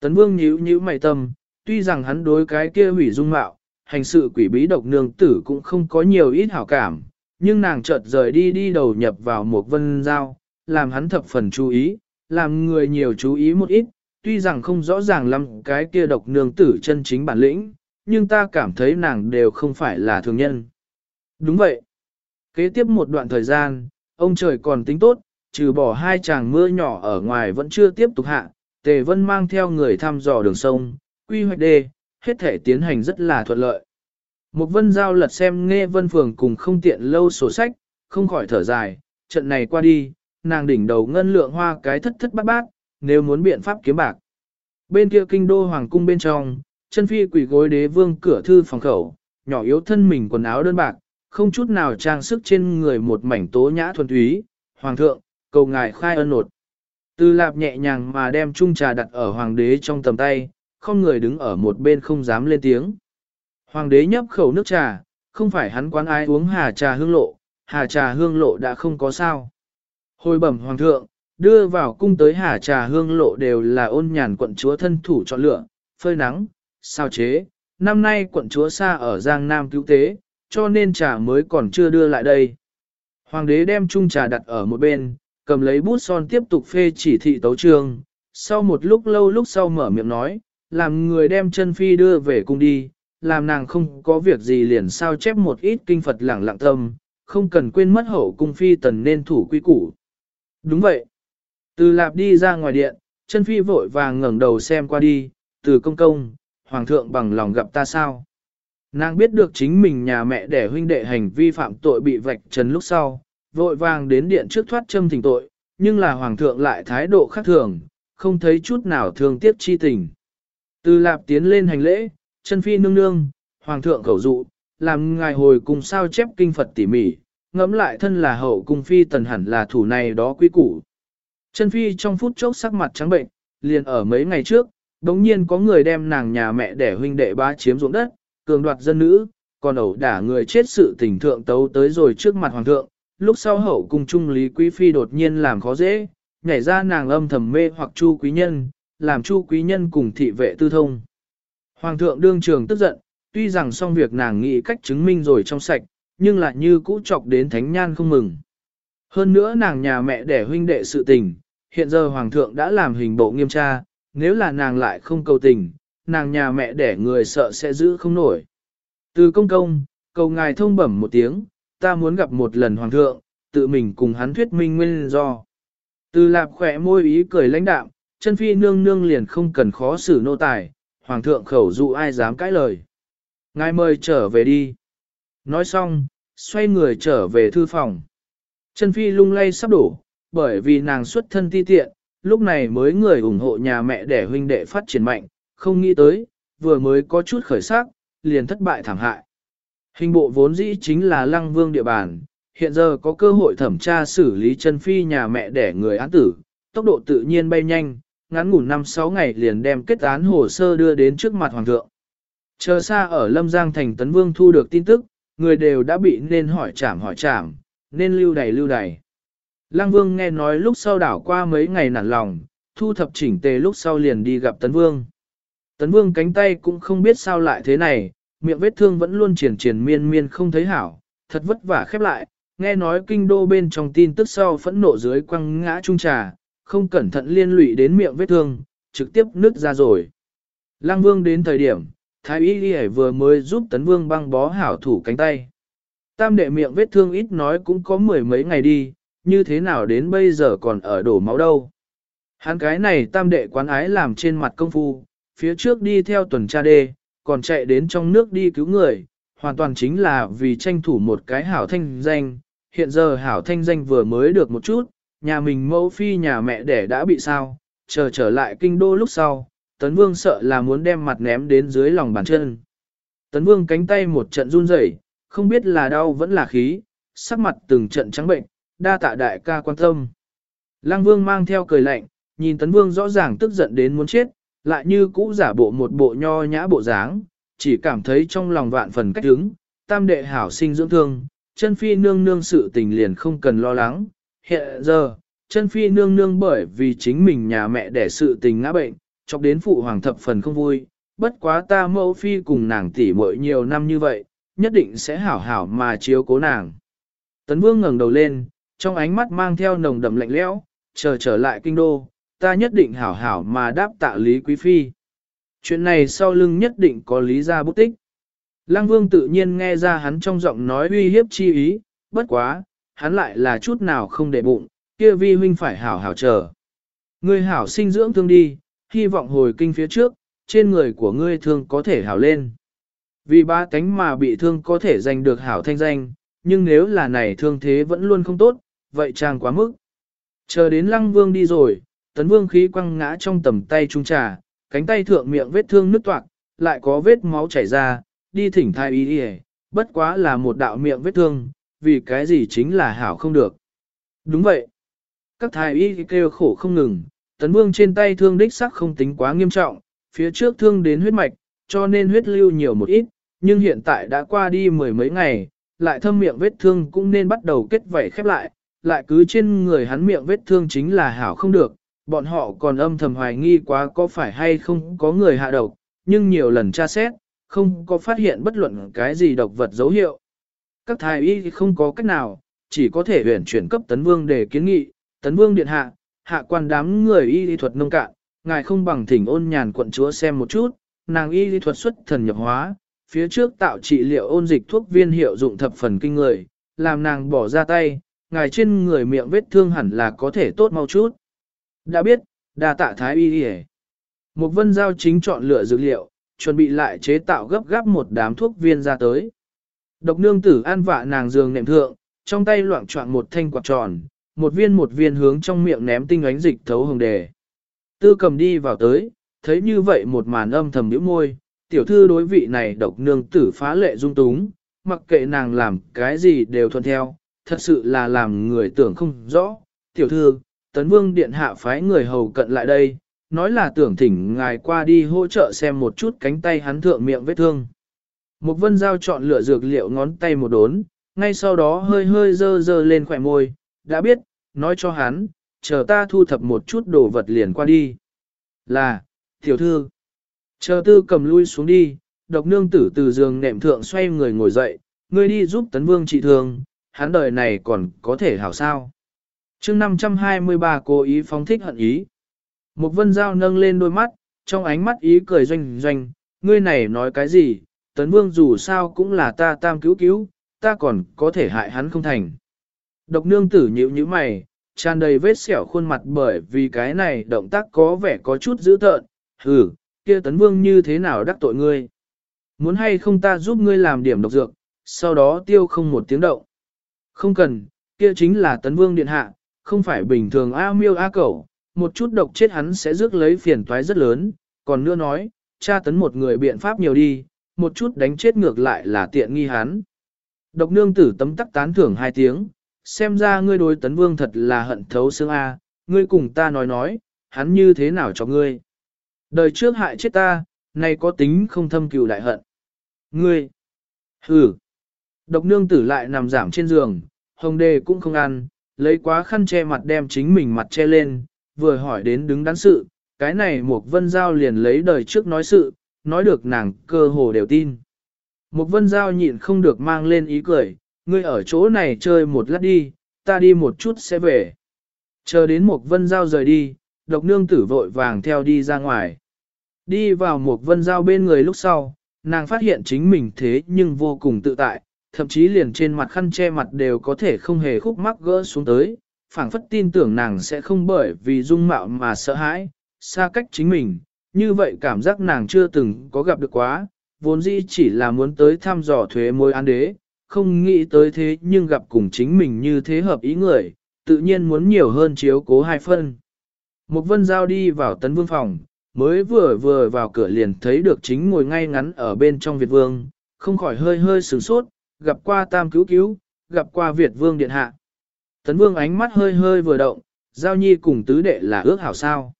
Tấn Vương nhíu nhíu mày tâm, tuy rằng hắn đối cái kia hủy dung mạo, hành sự quỷ bí độc nương tử cũng không có nhiều ít hảo cảm, nhưng nàng chợt rời đi đi đầu nhập vào một vân giao, làm hắn thập phần chú ý, làm người nhiều chú ý một ít, tuy rằng không rõ ràng lắm cái kia độc nương tử chân chính bản lĩnh, nhưng ta cảm thấy nàng đều không phải là thường nhân. Đúng vậy. Kế tiếp một đoạn thời gian, ông trời còn tính tốt, trừ bỏ hai chàng mưa nhỏ ở ngoài vẫn chưa tiếp tục hạ, Tề Vân mang theo người thăm dò đường sông, quy hoạch đê, hết thể tiến hành rất là thuận lợi. Một vân giao lật xem nghe vân phường cùng không tiện lâu sổ sách, không khỏi thở dài, trận này qua đi, nàng đỉnh đầu ngân lượng hoa cái thất thất bát bát, nếu muốn biện pháp kiếm bạc. Bên kia kinh đô hoàng cung bên trong, chân phi quỷ gối đế vương cửa thư phòng khẩu, nhỏ yếu thân mình quần áo đơn bạc, không chút nào trang sức trên người một mảnh tố nhã thuần túy, hoàng thượng, cầu ngài khai ân nột. Từ lạp nhẹ nhàng mà đem chung trà đặt ở hoàng đế trong tầm tay, không người đứng ở một bên không dám lên tiếng. Hoàng đế nhấp khẩu nước trà, không phải hắn quán ai uống hà trà hương lộ, hà trà hương lộ đã không có sao. Hồi bẩm hoàng thượng, đưa vào cung tới hà trà hương lộ đều là ôn nhàn quận chúa thân thủ chọn lựa, phơi nắng, sao chế. Năm nay quận chúa xa ở Giang Nam cứu tế, cho nên trà mới còn chưa đưa lại đây. Hoàng đế đem chung trà đặt ở một bên, cầm lấy bút son tiếp tục phê chỉ thị tấu trường. Sau một lúc lâu lúc sau mở miệng nói, làm người đem chân phi đưa về cung đi, làm nàng không có việc gì liền sao chép một ít kinh Phật lẳng lặng tâm, không cần quên mất hậu cung phi tần nên thủ quy củ. Đúng vậy. Từ lạp đi ra ngoài điện, chân phi vội vàng ngẩng đầu xem qua đi, từ công công, hoàng thượng bằng lòng gặp ta sao. Nàng biết được chính mình nhà mẹ đẻ huynh đệ hành vi phạm tội bị vạch trần lúc sau, vội vàng đến điện trước thoát châm thỉnh tội, nhưng là hoàng thượng lại thái độ khác thường, không thấy chút nào thương tiếc chi tình. Từ lạp tiến lên hành lễ, chân phi nương nương, hoàng thượng khẩu dụ, làm ngài hồi cùng sao chép kinh Phật tỉ mỉ, ngẫm lại thân là hậu cung phi tần hẳn là thủ này đó quý củ. Chân phi trong phút chốc sắc mặt trắng bệnh, liền ở mấy ngày trước, đống nhiên có người đem nàng nhà mẹ để huynh đệ bá chiếm ruộng đất, cường đoạt dân nữ, còn ẩu đả người chết sự tình thượng tấu tới rồi trước mặt hoàng thượng, lúc sau hậu cung trung lý quý phi đột nhiên làm khó dễ, nhảy ra nàng âm thầm mê hoặc chu quý nhân, làm chu quý nhân cùng thị vệ tư thông. Hoàng thượng đương trường tức giận, tuy rằng xong việc nàng nghĩ cách chứng minh rồi trong sạch, nhưng lại như cũ chọc đến thánh nhan không mừng. Hơn nữa nàng nhà mẹ đẻ huynh đệ sự tình, hiện giờ hoàng thượng đã làm hình bộ nghiêm tra, nếu là nàng lại không cầu tình, nàng nhà mẹ đẻ người sợ sẽ giữ không nổi. Từ công công, cầu ngài thông bẩm một tiếng, ta muốn gặp một lần hoàng thượng, tự mình cùng hắn thuyết minh nguyên do. Từ lạp khỏe môi ý cười lãnh đạm, chân phi nương nương liền không cần khó xử nô tài, hoàng thượng khẩu dụ ai dám cãi lời. Ngài mời trở về đi. Nói xong, xoay người trở về thư phòng. Chân phi lung lay sắp đổ, bởi vì nàng xuất thân ti tiện, lúc này mới người ủng hộ nhà mẹ để huynh đệ phát triển mạnh, không nghĩ tới, vừa mới có chút khởi sắc, liền thất bại thảm hại. Hình bộ vốn dĩ chính là lăng vương địa bàn, hiện giờ có cơ hội thẩm tra xử lý chân phi nhà mẹ để người án tử, tốc độ tự nhiên bay nhanh, ngắn ngủn 5-6 ngày liền đem kết án hồ sơ đưa đến trước mặt hoàng thượng. Chờ xa ở Lâm Giang thành Tấn Vương thu được tin tức, người đều đã bị nên hỏi trảm hỏi trảm, nên lưu đầy lưu đầy. Lăng Vương nghe nói lúc sau đảo qua mấy ngày nản lòng, thu thập chỉnh tề lúc sau liền đi gặp Tấn Vương. Tấn Vương cánh tay cũng không biết sao lại thế này, miệng vết thương vẫn luôn triển triển miên miên không thấy hảo, thật vất vả khép lại, nghe nói kinh đô bên trong tin tức sau phẫn nộ dưới quăng ngã trung trà, không cẩn thận liên lụy đến miệng vết thương, trực tiếp nứt ra rồi. Lăng Vương đến thời điểm, Thái Y Ghi vừa mới giúp Tấn Vương băng bó hảo thủ cánh tay. Tam đệ miệng vết thương ít nói cũng có mười mấy ngày đi, như thế nào đến bây giờ còn ở đổ máu đâu. Hắn cái này tam đệ quán ái làm trên mặt công phu, phía trước đi theo tuần tra đê, còn chạy đến trong nước đi cứu người, hoàn toàn chính là vì tranh thủ một cái hảo thanh danh. Hiện giờ hảo thanh danh vừa mới được một chút, nhà mình mẫu phi nhà mẹ đẻ đã bị sao, chờ trở lại kinh đô lúc sau, tấn vương sợ là muốn đem mặt ném đến dưới lòng bàn chân. Tấn vương cánh tay một trận run rẩy, không biết là đau vẫn là khí, sắc mặt từng trận trắng bệnh, đa tạ đại ca quan tâm. Lăng vương mang theo cười lạnh, nhìn tấn vương rõ ràng tức giận đến muốn chết, lại như cũ giả bộ một bộ nho nhã bộ dáng, chỉ cảm thấy trong lòng vạn phần cách hứng, tam đệ hảo sinh dưỡng thương, chân phi nương nương sự tình liền không cần lo lắng. Hiện giờ, chân phi nương nương bởi vì chính mình nhà mẹ đẻ sự tình ngã bệnh, chọc đến phụ hoàng thập phần không vui, bất quá ta mẫu phi cùng nàng tỷ muội nhiều năm như vậy, nhất định sẽ hảo hảo mà chiếu cố nàng. Tấn vương ngẩng đầu lên, trong ánh mắt mang theo nồng đậm lạnh lẽo, chờ trở lại kinh đô, ta nhất định hảo hảo mà đáp tạ lý quý phi. Chuyện này sau lưng nhất định có lý ra bút tích. Lăng vương tự nhiên nghe ra hắn trong giọng nói uy hiếp chi ý, bất quá, hắn lại là chút nào không để bụng, kia vi huynh phải hảo hảo chờ. Ngươi hảo sinh dưỡng thương đi, hy vọng hồi kinh phía trước, trên người của ngươi thương có thể hảo lên. Vì ba cánh mà bị thương có thể giành được hảo thanh danh, nhưng nếu là này thương thế vẫn luôn không tốt, vậy chàng quá mức. Chờ đến lăng vương đi rồi, tấn vương khí quăng ngã trong tầm tay trung trà, cánh tay thượng miệng vết thương nứt toạc, lại có vết máu chảy ra, đi thỉnh thai y đi bất quá là một đạo miệng vết thương, vì cái gì chính là hảo không được. Đúng vậy. Các thái y kêu khổ không ngừng, tấn vương trên tay thương đích sắc không tính quá nghiêm trọng, phía trước thương đến huyết mạch, cho nên huyết lưu nhiều một ít, nhưng hiện tại đã qua đi mười mấy ngày, lại thâm miệng vết thương cũng nên bắt đầu kết vảy khép lại, lại cứ trên người hắn miệng vết thương chính là hảo không được, bọn họ còn âm thầm hoài nghi quá có phải hay không có người hạ độc, nhưng nhiều lần tra xét, không có phát hiện bất luận cái gì độc vật dấu hiệu. Các thái y không có cách nào, chỉ có thể huyển chuyển cấp tấn vương để kiến nghị, tấn vương điện hạ, hạ quan đám người y lý thuật nông cạn, ngài không bằng thỉnh ôn nhàn quận chúa xem một chút, nàng y lý thuật xuất thần nhập hóa, phía trước tạo trị liệu ôn dịch thuốc viên hiệu dụng thập phần kinh người, làm nàng bỏ ra tay, ngài trên người miệng vết thương hẳn là có thể tốt mau chút. Đã biết, đa tạ thái y đi Một vân giao chính chọn lựa dược liệu, chuẩn bị lại chế tạo gấp gáp một đám thuốc viên ra tới. Độc nương tử an vạ nàng giường nệm thượng, trong tay loạn choạng một thanh quạt tròn, một viên một viên hướng trong miệng ném tinh ánh dịch thấu hồng đề. Tư cầm đi vào tới, thấy như vậy một màn âm thầm nhíu môi, tiểu thư đối vị này độc nương tử phá lệ dung túng, mặc kệ nàng làm cái gì đều thuận theo, thật sự là làm người tưởng không rõ. Tiểu thư, tấn vương điện hạ phái người hầu cận lại đây, nói là tưởng thỉnh ngài qua đi hỗ trợ xem một chút cánh tay hắn thượng miệng vết thương. Một vân giao chọn lựa dược liệu ngón tay một đốn, ngay sau đó hơi hơi dơ dơ lên khỏe môi, đã biết, nói cho hắn, chờ ta thu thập một chút đồ vật liền qua đi. Là, tiểu thư, chờ tư cầm lui xuống đi, độc nương tử từ giường nệm thượng xoay người ngồi dậy, ngươi đi giúp tấn vương trị thương, hắn đời này còn có thể hảo sao. chương 523 cố ý phóng thích hận ý. Một vân dao nâng lên đôi mắt, trong ánh mắt ý cười doanh doanh, ngươi này nói cái gì, tấn vương dù sao cũng là ta tam cứu cứu, ta còn có thể hại hắn không thành. Độc nương tử nhíu như mày, tràn đầy vết sẹo khuôn mặt bởi vì cái này động tác có vẻ có chút dữ tợn, hừ, kia tấn vương như thế nào đắc tội ngươi. Muốn hay không ta giúp ngươi làm điểm độc dược, sau đó tiêu không một tiếng động. Không cần, kia chính là tấn vương điện hạ, không phải bình thường A miêu A cẩu, một chút độc chết hắn sẽ rước lấy phiền toái rất lớn, còn nữa nói, cha tấn một người biện pháp nhiều đi, một chút đánh chết ngược lại là tiện nghi hắn. Độc nương tử tấm tắc tán thưởng hai tiếng, xem ra ngươi đối tấn vương thật là hận thấu xương A, ngươi cùng ta nói nói, hắn như thế nào cho ngươi. Đời trước hại chết ta, nay có tính không thâm cừu đại hận. Ngươi, hừ, độc nương tử lại nằm giảm trên giường, hồng đề cũng không ăn, lấy quá khăn che mặt đem chính mình mặt che lên, vừa hỏi đến đứng đắn sự, cái này một vân giao liền lấy đời trước nói sự, nói được nàng cơ hồ đều tin. Một vân giao nhịn không được mang lên ý cười, ngươi ở chỗ này chơi một lát đi, ta đi một chút sẽ về. Chờ đến một vân giao rời đi, độc nương tử vội vàng theo đi ra ngoài. Đi vào một vân giao bên người lúc sau, nàng phát hiện chính mình thế nhưng vô cùng tự tại, thậm chí liền trên mặt khăn che mặt đều có thể không hề khúc mắc gỡ xuống tới, phảng phất tin tưởng nàng sẽ không bởi vì dung mạo mà sợ hãi, xa cách chính mình, như vậy cảm giác nàng chưa từng có gặp được quá, vốn dĩ chỉ là muốn tới thăm dò thuế môi an đế, không nghĩ tới thế nhưng gặp cùng chính mình như thế hợp ý người, tự nhiên muốn nhiều hơn chiếu cố hai phân. Một vân giao đi vào tấn vương phòng, mới vừa vừa vào cửa liền thấy được chính ngồi ngay ngắn ở bên trong Việt Vương, không khỏi hơi hơi sửng sốt, gặp qua tam cứu cứu, gặp qua Việt Vương điện hạ. Tấn Vương ánh mắt hơi hơi vừa động, Giao Nhi cùng tứ đệ là ước hảo sao.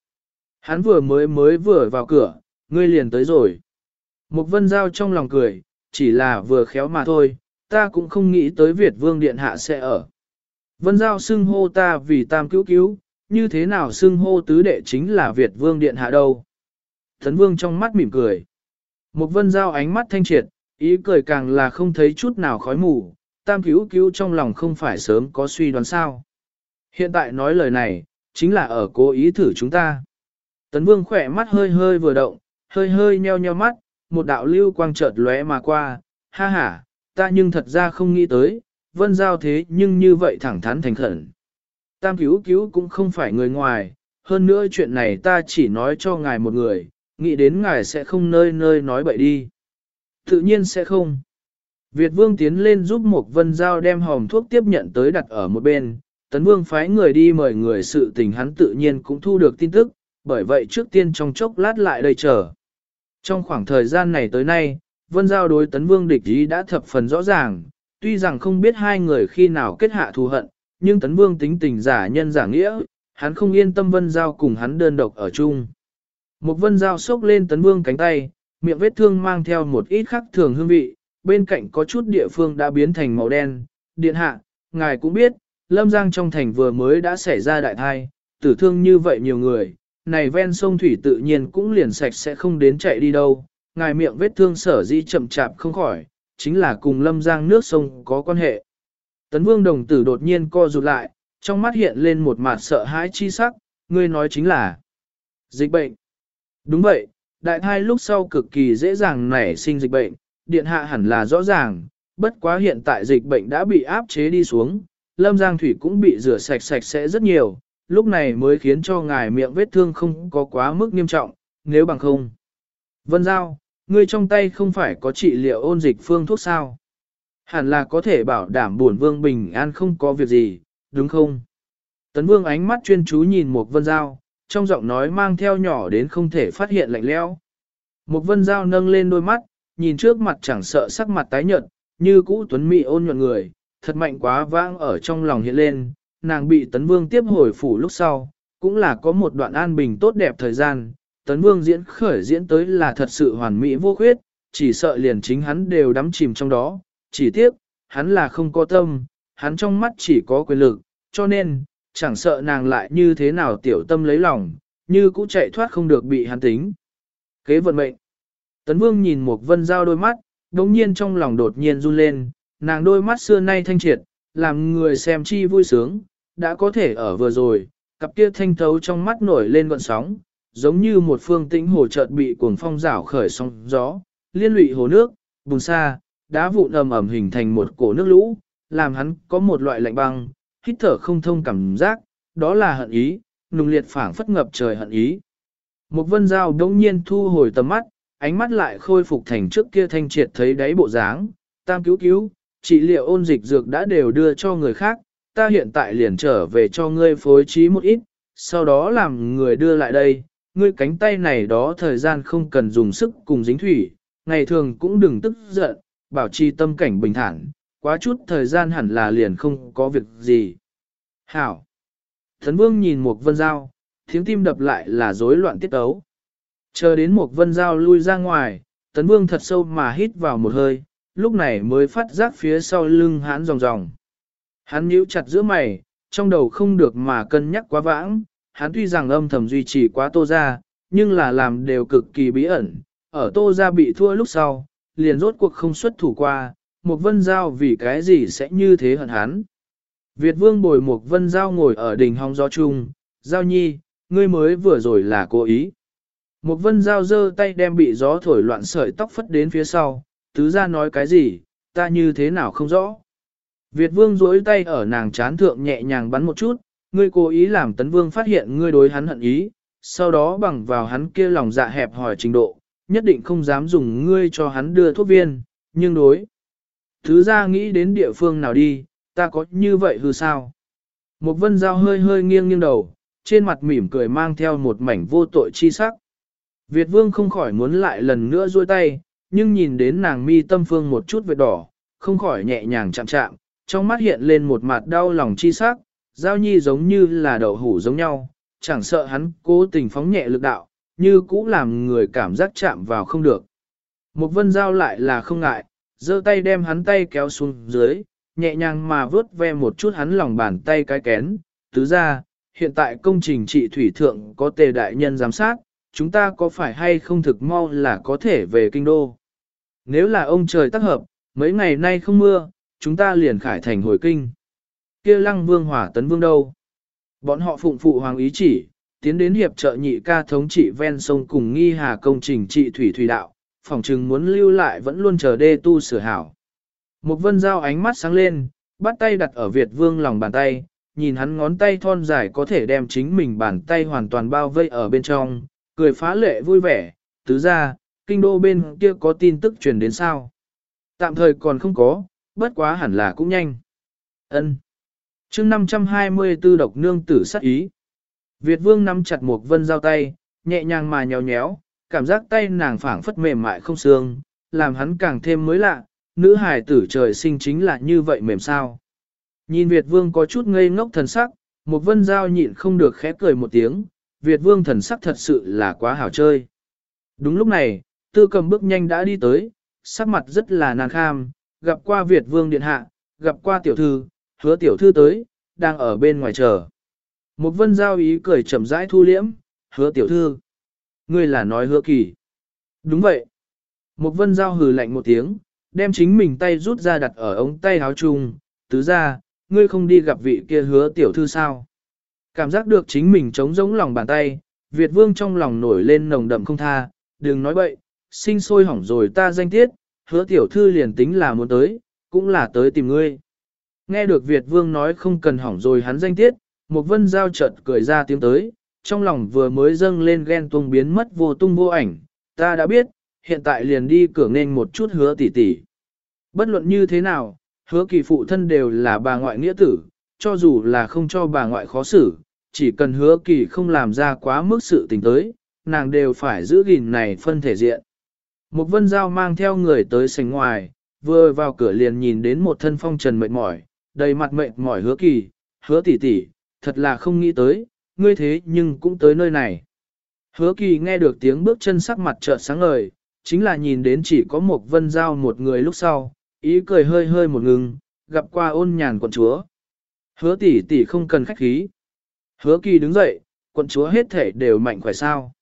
Hắn vừa mới mới vừa vào cửa, ngươi liền tới rồi. Mục Vân Giao trong lòng cười, chỉ là vừa khéo mà thôi, ta cũng không nghĩ tới Việt Vương Điện Hạ sẽ ở. Vân Giao xưng hô ta vì tam cứu cứu, như thế nào xưng hô tứ đệ chính là Việt Vương Điện Hạ đâu. Tấn Vương trong mắt mỉm cười. Mục Vân Giao ánh mắt thanh triệt, ý cười càng là không thấy chút nào khói mù, tam cứu cứu trong lòng không phải sớm có suy đoán sao. Hiện tại nói lời này, chính là ở cố ý thử chúng ta. Tấn Vương khỏe mắt hơi hơi vừa động, hơi hơi nheo nheo mắt, một đạo lưu quang chợt lóe mà qua, ha ha, ta nhưng thật ra không nghĩ tới, vân giao thế nhưng như vậy thẳng thắn thành khẩn. Tam cứu cứu cũng không phải người ngoài, hơn nữa chuyện này ta chỉ nói cho ngài một người, nghĩ đến ngài sẽ không nơi nơi nói bậy đi. Tự nhiên sẽ không. Việt vương tiến lên giúp một vân giao đem hòm thuốc tiếp nhận tới đặt ở một bên, tấn vương phái người đi mời người sự tình hắn tự nhiên cũng thu được tin tức, bởi vậy trước tiên trong chốc lát lại đây chờ. Trong khoảng thời gian này tới nay, Vân Giao đối tấn vương địch ý đã thập phần rõ ràng, tuy rằng không biết hai người khi nào kết hạ thù hận, nhưng tấn vương tính tình giả nhân giả nghĩa, hắn không yên tâm Vân Giao cùng hắn đơn độc ở chung. Một Vân Giao xốc lên tấn vương cánh tay, miệng vết thương mang theo một ít khắc thường hương vị, bên cạnh có chút địa phương đã biến thành màu đen. Điện hạ, ngài cũng biết, Lâm Giang trong thành vừa mới đã xảy ra đại thai, tử thương như vậy nhiều người, này ven sông thủy tự nhiên cũng liền sạch sẽ không đến chạy đi đâu, ngài miệng vết thương sở di chậm chạp không khỏi, chính là cùng lâm giang nước sông có quan hệ. Tấn vương đồng tử đột nhiên co rụt lại, trong mắt hiện lên một mặt sợ hãi chi sắc, ngươi nói chính là dịch bệnh. Đúng vậy, đại thai lúc sau cực kỳ dễ dàng nảy sinh dịch bệnh, điện hạ hẳn là rõ ràng, bất quá hiện tại dịch bệnh đã bị áp chế đi xuống, lâm giang thủy cũng bị rửa sạch sạch sẽ rất nhiều, lúc này mới khiến cho ngài miệng vết thương không có quá mức nghiêm trọng, nếu bằng không. Vân Giao, ngươi trong tay không phải có trị liệu ôn dịch phương thuốc sao? Hẳn là có thể bảo đảm buồn vương bình an không có việc gì, đúng không? Tấn vương ánh mắt chuyên chú nhìn một vân giao, trong giọng nói mang theo nhỏ đến không thể phát hiện lạnh lẽo. Một vân giao nâng lên đôi mắt, nhìn trước mặt chẳng sợ sắc mặt tái nhợt, như cũ tuấn mỹ ôn nhuận người, thật mạnh quá vãng ở trong lòng hiện lên, nàng bị tấn vương tiếp hồi phủ lúc sau, cũng là có một đoạn an bình tốt đẹp thời gian, tấn vương diễn khởi diễn tới là thật sự hoàn mỹ vô khuyết, chỉ sợ liền chính hắn đều đắm chìm trong đó, chỉ tiếc, hắn là không có tâm, hắn trong mắt chỉ có quyền lực, cho nên, chẳng sợ nàng lại như thế nào tiểu tâm lấy lòng, như cũng chạy thoát không được bị hắn tính. Kế vận mệnh. Tấn Vương nhìn một vân giao đôi mắt, đống nhiên trong lòng đột nhiên run lên, nàng đôi mắt xưa nay thanh triệt, làm người xem chi vui sướng, đã có thể ở vừa rồi, cặp kia thanh thấu trong mắt nổi lên gọn sóng, giống như một phương tĩnh hồ chợt bị cuồng phong rảo khởi sóng gió, liên lụy hồ nước, bùn xa, đá vụn ầm ầm hình thành một cổ nước lũ, làm hắn có một loại lạnh băng, hít thở không thông cảm giác, đó là hận ý, nùng liệt phảng phất ngập trời hận ý. Một vân dao đống nhiên thu hồi tầm mắt, ánh mắt lại khôi phục thành trước kia thanh triệt thấy đáy bộ dáng, tam cứu cứu, trị liệu ôn dịch dược đã đều đưa cho người khác, ta hiện tại liền trở về cho ngươi phối trí một ít, sau đó làm người đưa lại đây, ngươi cánh tay này đó thời gian không cần dùng sức cùng dính thủy, ngày thường cũng đừng tức giận, bảo trì tâm cảnh bình thản, quá chút thời gian hẳn là liền không có việc gì. Hảo! Thần vương nhìn một vân dao, tiếng tim đập lại là rối loạn tiết ấu. Chờ đến một vân dao lui ra ngoài, tấn vương thật sâu mà hít vào một hơi, lúc này mới phát giác phía sau lưng hãn ròng ròng. Hắn nhíu chặt giữa mày, trong đầu không được mà cân nhắc quá vãng, hắn tuy rằng âm thầm duy trì quá tô ra, nhưng là làm đều cực kỳ bí ẩn, ở tô ra bị thua lúc sau, liền rốt cuộc không xuất thủ qua, Mục vân giao vì cái gì sẽ như thế hận hắn. Việt vương bồi Mục vân giao ngồi ở đỉnh hong gió chung, giao nhi, ngươi mới vừa rồi là cố ý. Mục vân giao giơ tay đem bị gió thổi loạn sợi tóc phất đến phía sau, tứ ra nói cái gì, ta như thế nào không rõ. Việt vương duỗi tay ở nàng chán thượng nhẹ nhàng bắn một chút, ngươi cố ý làm tấn vương phát hiện ngươi đối hắn hận ý, sau đó bằng vào hắn kia lòng dạ hẹp hỏi trình độ, nhất định không dám dùng ngươi cho hắn đưa thuốc viên, nhưng đối. Thứ ra nghĩ đến địa phương nào đi, ta có như vậy hư sao? Một vân giao hơi hơi nghiêng nghiêng đầu, trên mặt mỉm cười mang theo một mảnh vô tội chi sắc. Việt vương không khỏi muốn lại lần nữa duỗi tay, nhưng nhìn đến nàng mi tâm phương một chút vệt đỏ, không khỏi nhẹ nhàng chạm chạm, trong mắt hiện lên một mặt đau lòng chi sắc, giao nhi giống như là đậu hủ giống nhau, chẳng sợ hắn cố tình phóng nhẹ lực đạo, như cũ làm người cảm giác chạm vào không được. Một vân giao lại là không ngại, giơ tay đem hắn tay kéo xuống dưới, nhẹ nhàng mà vớt ve một chút hắn lòng bàn tay cái kén, tứ ra, hiện tại công trình trị thủy thượng có tề đại nhân giám sát, chúng ta có phải hay không thực mau là có thể về kinh đô. Nếu là ông trời tác hợp, mấy ngày nay không mưa, chúng ta liền khải thành hồi kinh. kia lăng vương hỏa tấn vương đâu? Bọn họ phụng phụ hoàng ý chỉ, tiến đến hiệp trợ nhị ca thống trị ven sông cùng nghi hà công trình trị thủy thủy đạo, phòng trừng muốn lưu lại vẫn luôn chờ đê tu sửa hảo. Một vân giao ánh mắt sáng lên, bắt tay đặt ở Việt vương lòng bàn tay, nhìn hắn ngón tay thon dài có thể đem chính mình bàn tay hoàn toàn bao vây ở bên trong, cười phá lệ vui vẻ, tứ ra, kinh đô bên kia có tin tức truyền đến sao. Tạm thời còn không có, bất quá hẳn là cũng nhanh. ân chương 524 độc nương tử sát ý. Việt vương nắm chặt một vân giao tay, nhẹ nhàng mà nhéo nhéo, cảm giác tay nàng phảng phất mềm mại không xương, làm hắn càng thêm mới lạ, nữ hài tử trời sinh chính là như vậy mềm sao. Nhìn Việt vương có chút ngây ngốc thần sắc, một vân giao nhịn không được khẽ cười một tiếng, Việt vương thần sắc thật sự là quá hảo chơi. Đúng lúc này, tư cầm bước nhanh đã đi tới, sắc mặt rất là nàng kham, gặp qua Việt vương điện hạ, gặp qua tiểu thư, hứa tiểu thư tới, đang ở bên ngoài chờ. Một vân giao ý cười chậm rãi thu liễm, hứa tiểu thư. Ngươi là nói hứa kỳ. Đúng vậy. Một vân giao hừ lạnh một tiếng, đem chính mình tay rút ra đặt ở ống tay áo chung, tứ ra, ngươi không đi gặp vị kia hứa tiểu thư sao. Cảm giác được chính mình trống rỗng lòng bàn tay, Việt vương trong lòng nổi lên nồng đậm không tha, đừng nói bậy, sinh sôi hỏng rồi ta danh tiết, hứa tiểu thư liền tính là muốn tới, cũng là tới tìm ngươi. Nghe được Việt vương nói không cần hỏng rồi hắn danh tiết, một vân giao chợt cười ra tiếng tới, trong lòng vừa mới dâng lên ghen tuông biến mất vô tung vô ảnh, ta đã biết, hiện tại liền đi cửa nên một chút hứa tỷ tỷ Bất luận như thế nào, hứa kỳ phụ thân đều là bà ngoại nghĩa tử, cho dù là không cho bà ngoại khó xử, chỉ cần hứa kỳ không làm ra quá mức sự tình tới, nàng đều phải giữ gìn này phân thể diện. Một vân giao mang theo người tới sành ngoài, vừa vào cửa liền nhìn đến một thân phong trần mệt mỏi, đầy mặt mệt mỏi hứa kỳ, hứa tỷ tỷ, thật là không nghĩ tới, ngươi thế nhưng cũng tới nơi này. Hứa kỳ nghe được tiếng bước chân sắc mặt chợt sáng ngời, chính là nhìn đến chỉ có một vân giao một người lúc sau, ý cười hơi hơi một ngừng, gặp qua ôn nhàn quận chúa. Hứa tỷ tỷ không cần khách khí. Hứa kỳ đứng dậy, quận chúa hết thể đều mạnh khỏe sao.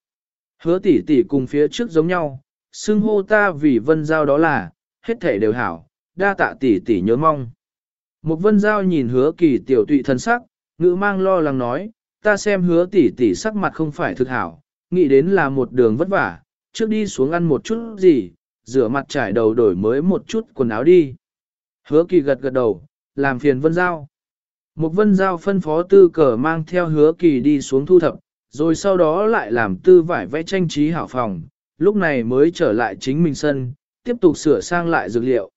Hứa tỷ tỷ cùng phía trước giống nhau, xưng hô ta vì vân giao đó là, hết thể đều hảo, đa tạ tỷ tỷ nhớ mong. Một vân giao nhìn hứa kỳ tiểu tụy thân sắc, ngữ mang lo lắng nói, ta xem hứa tỷ tỷ sắc mặt không phải thực hảo, nghĩ đến là một đường vất vả, trước đi xuống ăn một chút gì, rửa mặt trải đầu đổi mới một chút quần áo đi. Hứa kỳ gật gật đầu, làm phiền vân giao. Một vân giao phân phó tư cờ mang theo hứa kỳ đi xuống thu thập, rồi sau đó lại làm tư vải vẽ tranh trí hảo phòng, lúc này mới trở lại chính mình sân, tiếp tục sửa sang lại dược liệu.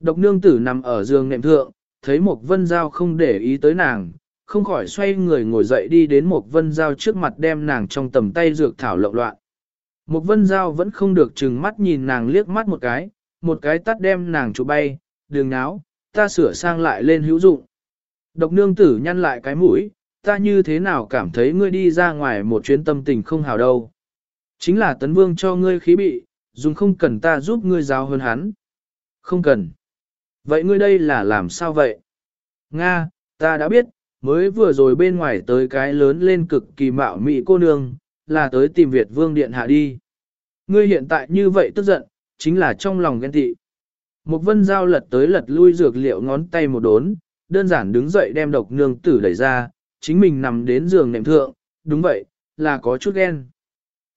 Độc nương tử nằm ở giường nệm thượng, thấy một vân giao không để ý tới nàng, không khỏi xoay người ngồi dậy đi đến một vân dao trước mặt đem nàng trong tầm tay dược thảo lộn loạn. Một vân dao vẫn không được chừng mắt nhìn nàng liếc mắt một cái, một cái tắt đem nàng chụp bay, đường náo, ta sửa sang lại lên hữu dụng. Độc nương tử nhăn lại cái mũi, ta như thế nào cảm thấy ngươi đi ra ngoài một chuyến tâm tình không hào đâu. Chính là tấn vương cho ngươi khí bị, dùng không cần ta giúp ngươi giáo hơn hắn. Không cần. Vậy ngươi đây là làm sao vậy? Nga, ta đã biết, mới vừa rồi bên ngoài tới cái lớn lên cực kỳ mạo mị cô nương, là tới tìm Việt vương điện hạ đi. Ngươi hiện tại như vậy tức giận, chính là trong lòng ghen tị. Một vân dao lật tới lật lui dược liệu ngón tay một đốn, đơn giản đứng dậy đem độc nương tử đẩy ra, chính mình nằm đến giường nệm thượng, đúng vậy, là có chút ghen.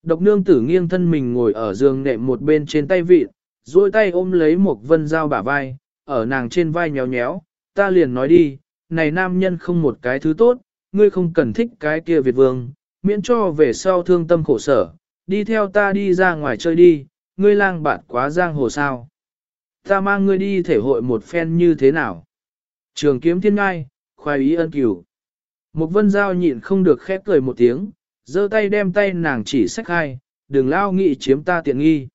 Độc nương tử nghiêng thân mình ngồi ở giường nệm một bên trên tay vịt, duỗi tay ôm lấy một vân dao bả vai, ở nàng trên vai nhéo nhéo, ta liền nói đi, này nam nhân không một cái thứ tốt, ngươi không cần thích cái kia Việt vương, miễn cho về sau thương tâm khổ sở, đi theo ta đi ra ngoài chơi đi, ngươi lang bạn quá giang hồ sao. Ta mang ngươi đi thể hội một phen như thế nào. Trường kiếm thiên ngai, khoai ý ân cửu. Một vân giao nhịn không được khép cười một tiếng, giơ tay đem tay nàng chỉ sách hai, đừng lao nghị chiếm ta tiện nghi.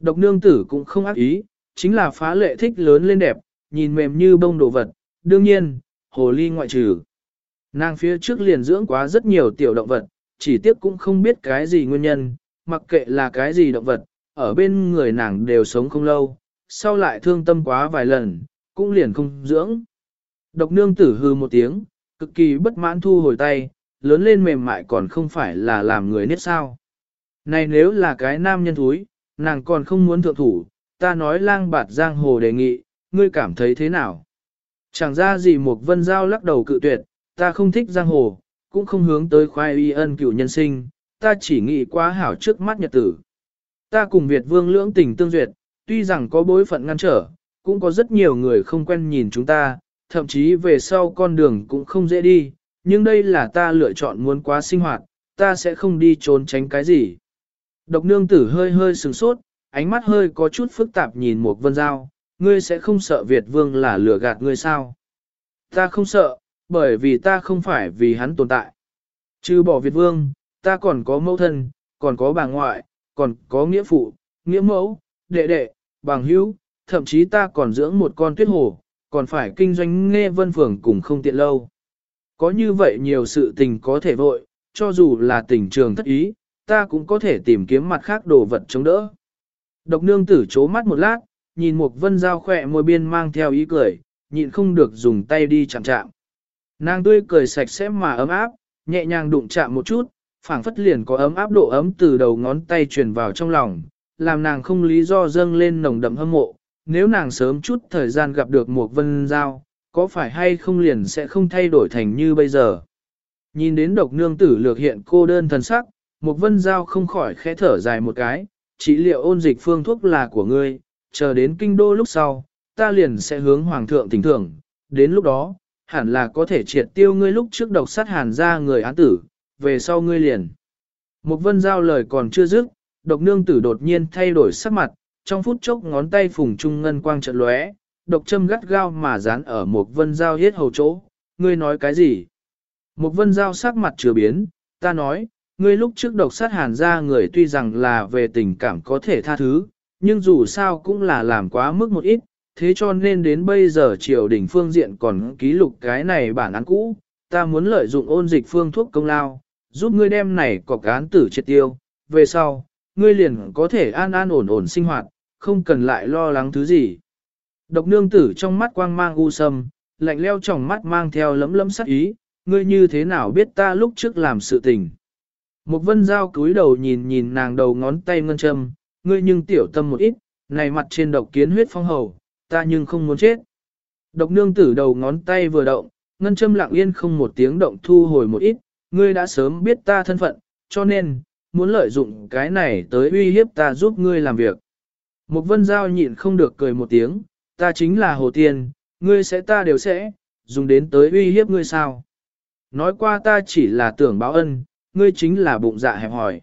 Độc nương tử cũng không ác ý, chính là phá lệ thích lớn lên đẹp, nhìn mềm như bông đồ vật, đương nhiên, hồ ly ngoại trừ. Nàng phía trước liền dưỡng quá rất nhiều tiểu động vật, chỉ tiếc cũng không biết cái gì nguyên nhân, mặc kệ là cái gì động vật, ở bên người nàng đều sống không lâu, sau lại thương tâm quá vài lần, cũng liền không dưỡng. Độc nương tử hư một tiếng, cực kỳ bất mãn thu hồi tay, lớn lên mềm mại còn không phải là làm người nết sao. Này nếu là cái nam nhân thúi, nàng còn không muốn thượng thủ, ta nói lang bạt giang hồ đề nghị, ngươi cảm thấy thế nào? Chẳng ra gì một vân giao lắc đầu cự tuyệt, ta không thích giang hồ, cũng không hướng tới khoai y ân cựu nhân sinh, ta chỉ nghĩ quá hảo trước mắt nhật tử. Ta cùng Việt vương lưỡng tình tương duyệt, tuy rằng có bối phận ngăn trở, cũng có rất nhiều người không quen nhìn chúng ta, thậm chí về sau con đường cũng không dễ đi, nhưng đây là ta lựa chọn muốn quá sinh hoạt, ta sẽ không đi trốn tránh cái gì. Độc nương tử hơi hơi sừng sốt, ánh mắt hơi có chút phức tạp nhìn một vân giao, ngươi sẽ không sợ Việt vương là lừa gạt ngươi sao? Ta không sợ, bởi vì ta không phải vì hắn tồn tại. Trừ bỏ Việt vương, ta còn có mẫu thân, còn có bà ngoại, còn có nghĩa phụ, nghĩa mẫu, đệ đệ, bằng hữu, thậm chí ta còn dưỡng một con tuyết hồ, còn phải kinh doanh nghe vân phường cùng không tiện lâu. Có như vậy nhiều sự tình có thể vội, cho dù là tình trường thất ý, ta cũng có thể tìm kiếm mặt khác đồ vật chống đỡ. Độc nương tử chố mắt một lát, nhìn một vân dao khỏe môi biên mang theo ý cười, nhịn không được dùng tay đi chạm chạm. Nàng tươi cười sạch sẽ mà ấm áp, nhẹ nhàng đụng chạm một chút, phảng phất liền có ấm áp độ ấm từ đầu ngón tay truyền vào trong lòng, làm nàng không lý do dâng lên nồng đậm hâm mộ. Nếu nàng sớm chút thời gian gặp được một vân giao, có phải hay không liền sẽ không thay đổi thành như bây giờ. Nhìn đến độc nương tử lược hiện cô đơn thần sắc, một vân giao không khỏi khẽ thở dài một cái, chỉ liệu ôn dịch phương thuốc là của ngươi, chờ đến kinh đô lúc sau, ta liền sẽ hướng hoàng thượng tỉnh thưởng, đến lúc đó, hẳn là có thể triệt tiêu ngươi lúc trước độc sát hàn ra người án tử, về sau ngươi liền. mục vân giao lời còn chưa dứt, độc nương tử đột nhiên thay đổi sắc mặt, trong phút chốc ngón tay phùng trung ngân quang trận lóe, độc châm gắt gao mà dán ở mục vân giao hết hầu chỗ, ngươi nói cái gì? mục vân giao sắc mặt chưa biến, ta nói, ngươi lúc trước độc sát hàn ra người tuy rằng là về tình cảm có thể tha thứ, nhưng dù sao cũng là làm quá mức một ít, thế cho nên đến bây giờ triều đình phương diện còn ký lục cái này bản án cũ, ta muốn lợi dụng ôn dịch phương thuốc công lao, giúp ngươi đem này có cán tử triệt tiêu, về sau, ngươi liền có thể an an ổn ổn sinh hoạt, không cần lại lo lắng thứ gì. Độc nương tử trong mắt quang mang u sâm, lạnh leo trong mắt mang theo lấm lấm sắc ý, ngươi như thế nào biết ta lúc trước làm sự tình. Một vân dao cúi đầu nhìn nhìn nàng đầu ngón tay ngân châm, ngươi nhưng tiểu tâm một ít, này mặt trên độc kiến huyết phong hầu, ta nhưng không muốn chết. Độc nương tử đầu ngón tay vừa động, ngân châm lặng yên không một tiếng động thu hồi một ít, ngươi đã sớm biết ta thân phận, cho nên, muốn lợi dụng cái này tới uy hiếp ta giúp ngươi làm việc. Một vân giao nhịn không được cười một tiếng, ta chính là hồ tiên, ngươi sẽ ta đều sẽ, dùng đến tới uy hiếp ngươi sao. Nói qua ta chỉ là tưởng báo ân, ngươi chính là bụng dạ hẹp hỏi.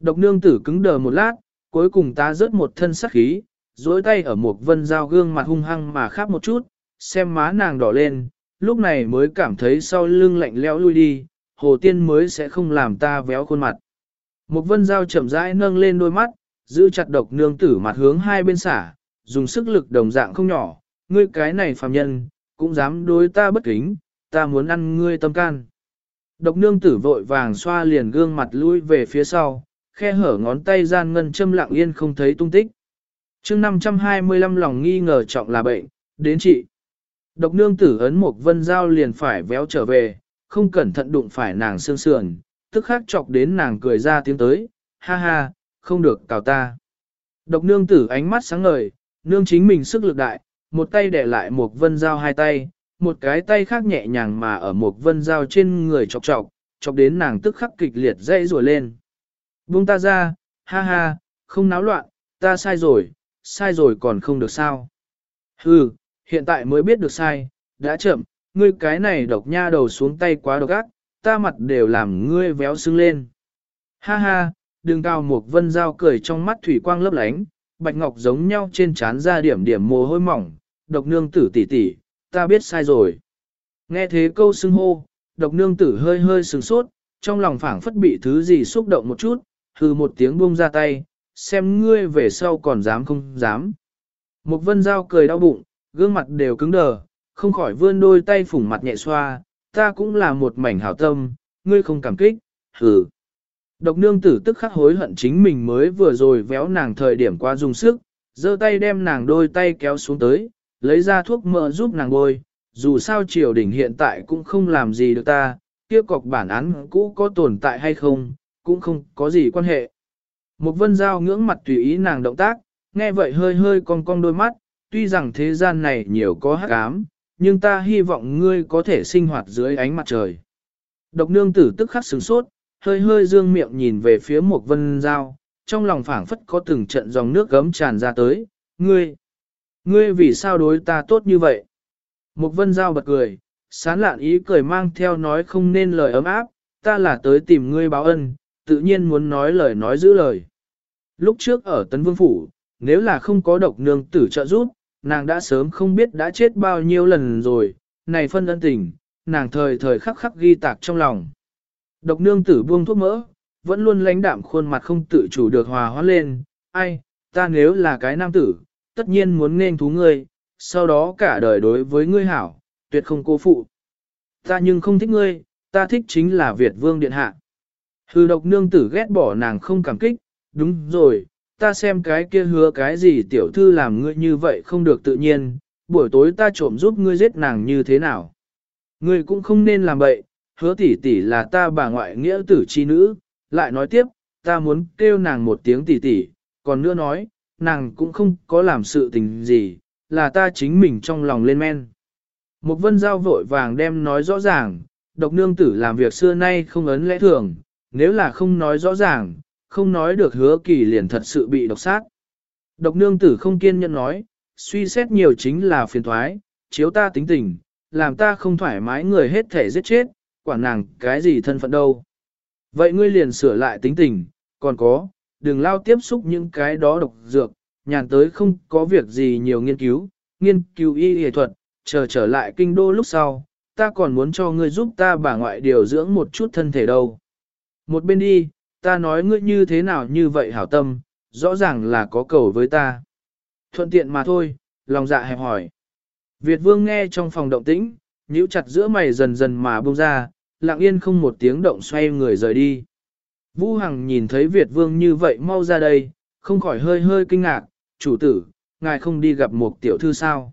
Độc nương tử cứng đờ một lát, cuối cùng ta rớt một thân sắc khí, dối tay ở một vân dao gương mặt hung hăng mà khắp một chút, xem má nàng đỏ lên, lúc này mới cảm thấy sau lưng lạnh lẽo lui đi, hồ tiên mới sẽ không làm ta véo khuôn mặt. Một vân dao chậm rãi nâng lên đôi mắt, giữ chặt độc nương tử mặt hướng hai bên xả, dùng sức lực đồng dạng không nhỏ, ngươi cái này phàm nhân, cũng dám đối ta bất kính, ta muốn ăn ngươi tâm can. Độc nương tử vội vàng xoa liền gương mặt lui về phía sau, khe hở ngón tay gian ngân châm lặng yên không thấy tung tích. chương 525 lòng nghi ngờ trọng là bệnh, đến chị. Độc nương tử ấn một vân dao liền phải véo trở về, không cẩn thận đụng phải nàng sương sườn, tức khắc chọc đến nàng cười ra tiếng tới, ha ha, không được cào ta. Độc nương tử ánh mắt sáng ngời, nương chính mình sức lực đại, một tay để lại một vân dao hai tay, một cái tay khác nhẹ nhàng mà ở một vân dao trên người chọc chọc, chọc đến nàng tức khắc kịch liệt dây rùa lên. Buông ta ra, ha ha, không náo loạn, ta sai rồi, sai rồi còn không được sao. Hừ, hiện tại mới biết được sai, đã chậm, ngươi cái này độc nha đầu xuống tay quá độc ác, ta mặt đều làm ngươi véo sưng lên. Ha ha, đường cao một vân dao cười trong mắt thủy quang lấp lánh, bạch ngọc giống nhau trên trán ra điểm điểm mồ hôi mỏng, độc nương tử tỷ tỷ, ta biết sai rồi. Nghe thế câu xưng hô, độc nương tử hơi hơi sừng sốt, trong lòng phảng phất bị thứ gì xúc động một chút, hừ một tiếng buông ra tay, xem ngươi về sau còn dám không dám. Một vân dao cười đau bụng, gương mặt đều cứng đờ, không khỏi vươn đôi tay phủng mặt nhẹ xoa, ta cũng là một mảnh hảo tâm, ngươi không cảm kích, hừ. Độc nương tử tức khắc hối hận chính mình mới vừa rồi véo nàng thời điểm qua dùng sức, giơ tay đem nàng đôi tay kéo xuống tới, lấy ra thuốc mỡ giúp nàng bôi, dù sao triều đình hiện tại cũng không làm gì được ta, kia cọc bản án cũ có tồn tại hay không, cũng không có gì quan hệ. Một vân giao ngưỡng mặt tùy ý nàng động tác, nghe vậy hơi hơi cong cong đôi mắt, tuy rằng thế gian này nhiều có hắc ám, nhưng ta hy vọng ngươi có thể sinh hoạt dưới ánh mặt trời. Độc nương tử tức khắc sửng sốt, hơi hơi dương miệng nhìn về phía một vân giao, trong lòng phảng phất có từng trận dòng nước gấm tràn ra tới, ngươi, ngươi vì sao đối ta tốt như vậy? Một vân giao bật cười, sán lạn ý cười mang theo nói không nên lời ấm áp, ta là tới tìm ngươi báo ân, tự nhiên muốn nói lời nói giữ lời. Lúc trước ở Tấn Vương Phủ, nếu là không có độc nương tử trợ giúp, nàng đã sớm không biết đã chết bao nhiêu lần rồi, này phân ân tình, nàng thời thời khắc khắc ghi tạc trong lòng. Độc nương tử buông thuốc mỡ, vẫn luôn lãnh đạm khuôn mặt không tự chủ được hòa hoãn lên, ai, ta nếu là cái nam tử, tất nhiên muốn nên thú ngươi, sau đó cả đời đối với ngươi hảo, tuyệt không cố phụ. Ta nhưng không thích ngươi, ta thích chính là Việt vương điện hạ. Hư độc nương tử ghét bỏ nàng không cảm kích, đúng rồi, ta xem cái kia hứa cái gì tiểu thư làm ngươi như vậy không được tự nhiên, buổi tối ta trộm giúp ngươi giết nàng như thế nào. Ngươi cũng không nên làm vậy, hứa tỷ tỷ là ta bà ngoại nghĩa tử chi nữ, lại nói tiếp, ta muốn kêu nàng một tiếng tỷ tỷ, còn nữa nói, nàng cũng không có làm sự tình gì, là ta chính mình trong lòng lên men. Một vân giao vội vàng đem nói rõ ràng, độc nương tử làm việc xưa nay không ấn lẽ thường, nếu là không nói rõ ràng, không nói được hứa kỳ liền thật sự bị độc sát. Độc nương tử không kiên nhẫn nói, suy xét nhiều chính là phiền thoái, chiếu ta tính tình, làm ta không thoải mái người hết thể giết chết, quả nàng cái gì thân phận đâu. Vậy ngươi liền sửa lại tính tình, còn có, đừng lao tiếp xúc những cái đó độc dược, nhàn tới không có việc gì nhiều nghiên cứu, nghiên cứu y y thuật, chờ trở lại kinh đô lúc sau, ta còn muốn cho ngươi giúp ta bà ngoại điều dưỡng một chút thân thể đâu. Một bên đi, ta nói ngươi như thế nào như vậy hảo tâm, rõ ràng là có cầu với ta. Thuận tiện mà thôi, lòng dạ hẹp hỏi. Việt vương nghe trong phòng động tĩnh, nhíu chặt giữa mày dần dần mà buông ra, lặng yên không một tiếng động xoay người rời đi. Vũ Hằng nhìn thấy Việt vương như vậy mau ra đây, không khỏi hơi hơi kinh ngạc, chủ tử, ngài không đi gặp một tiểu thư sao.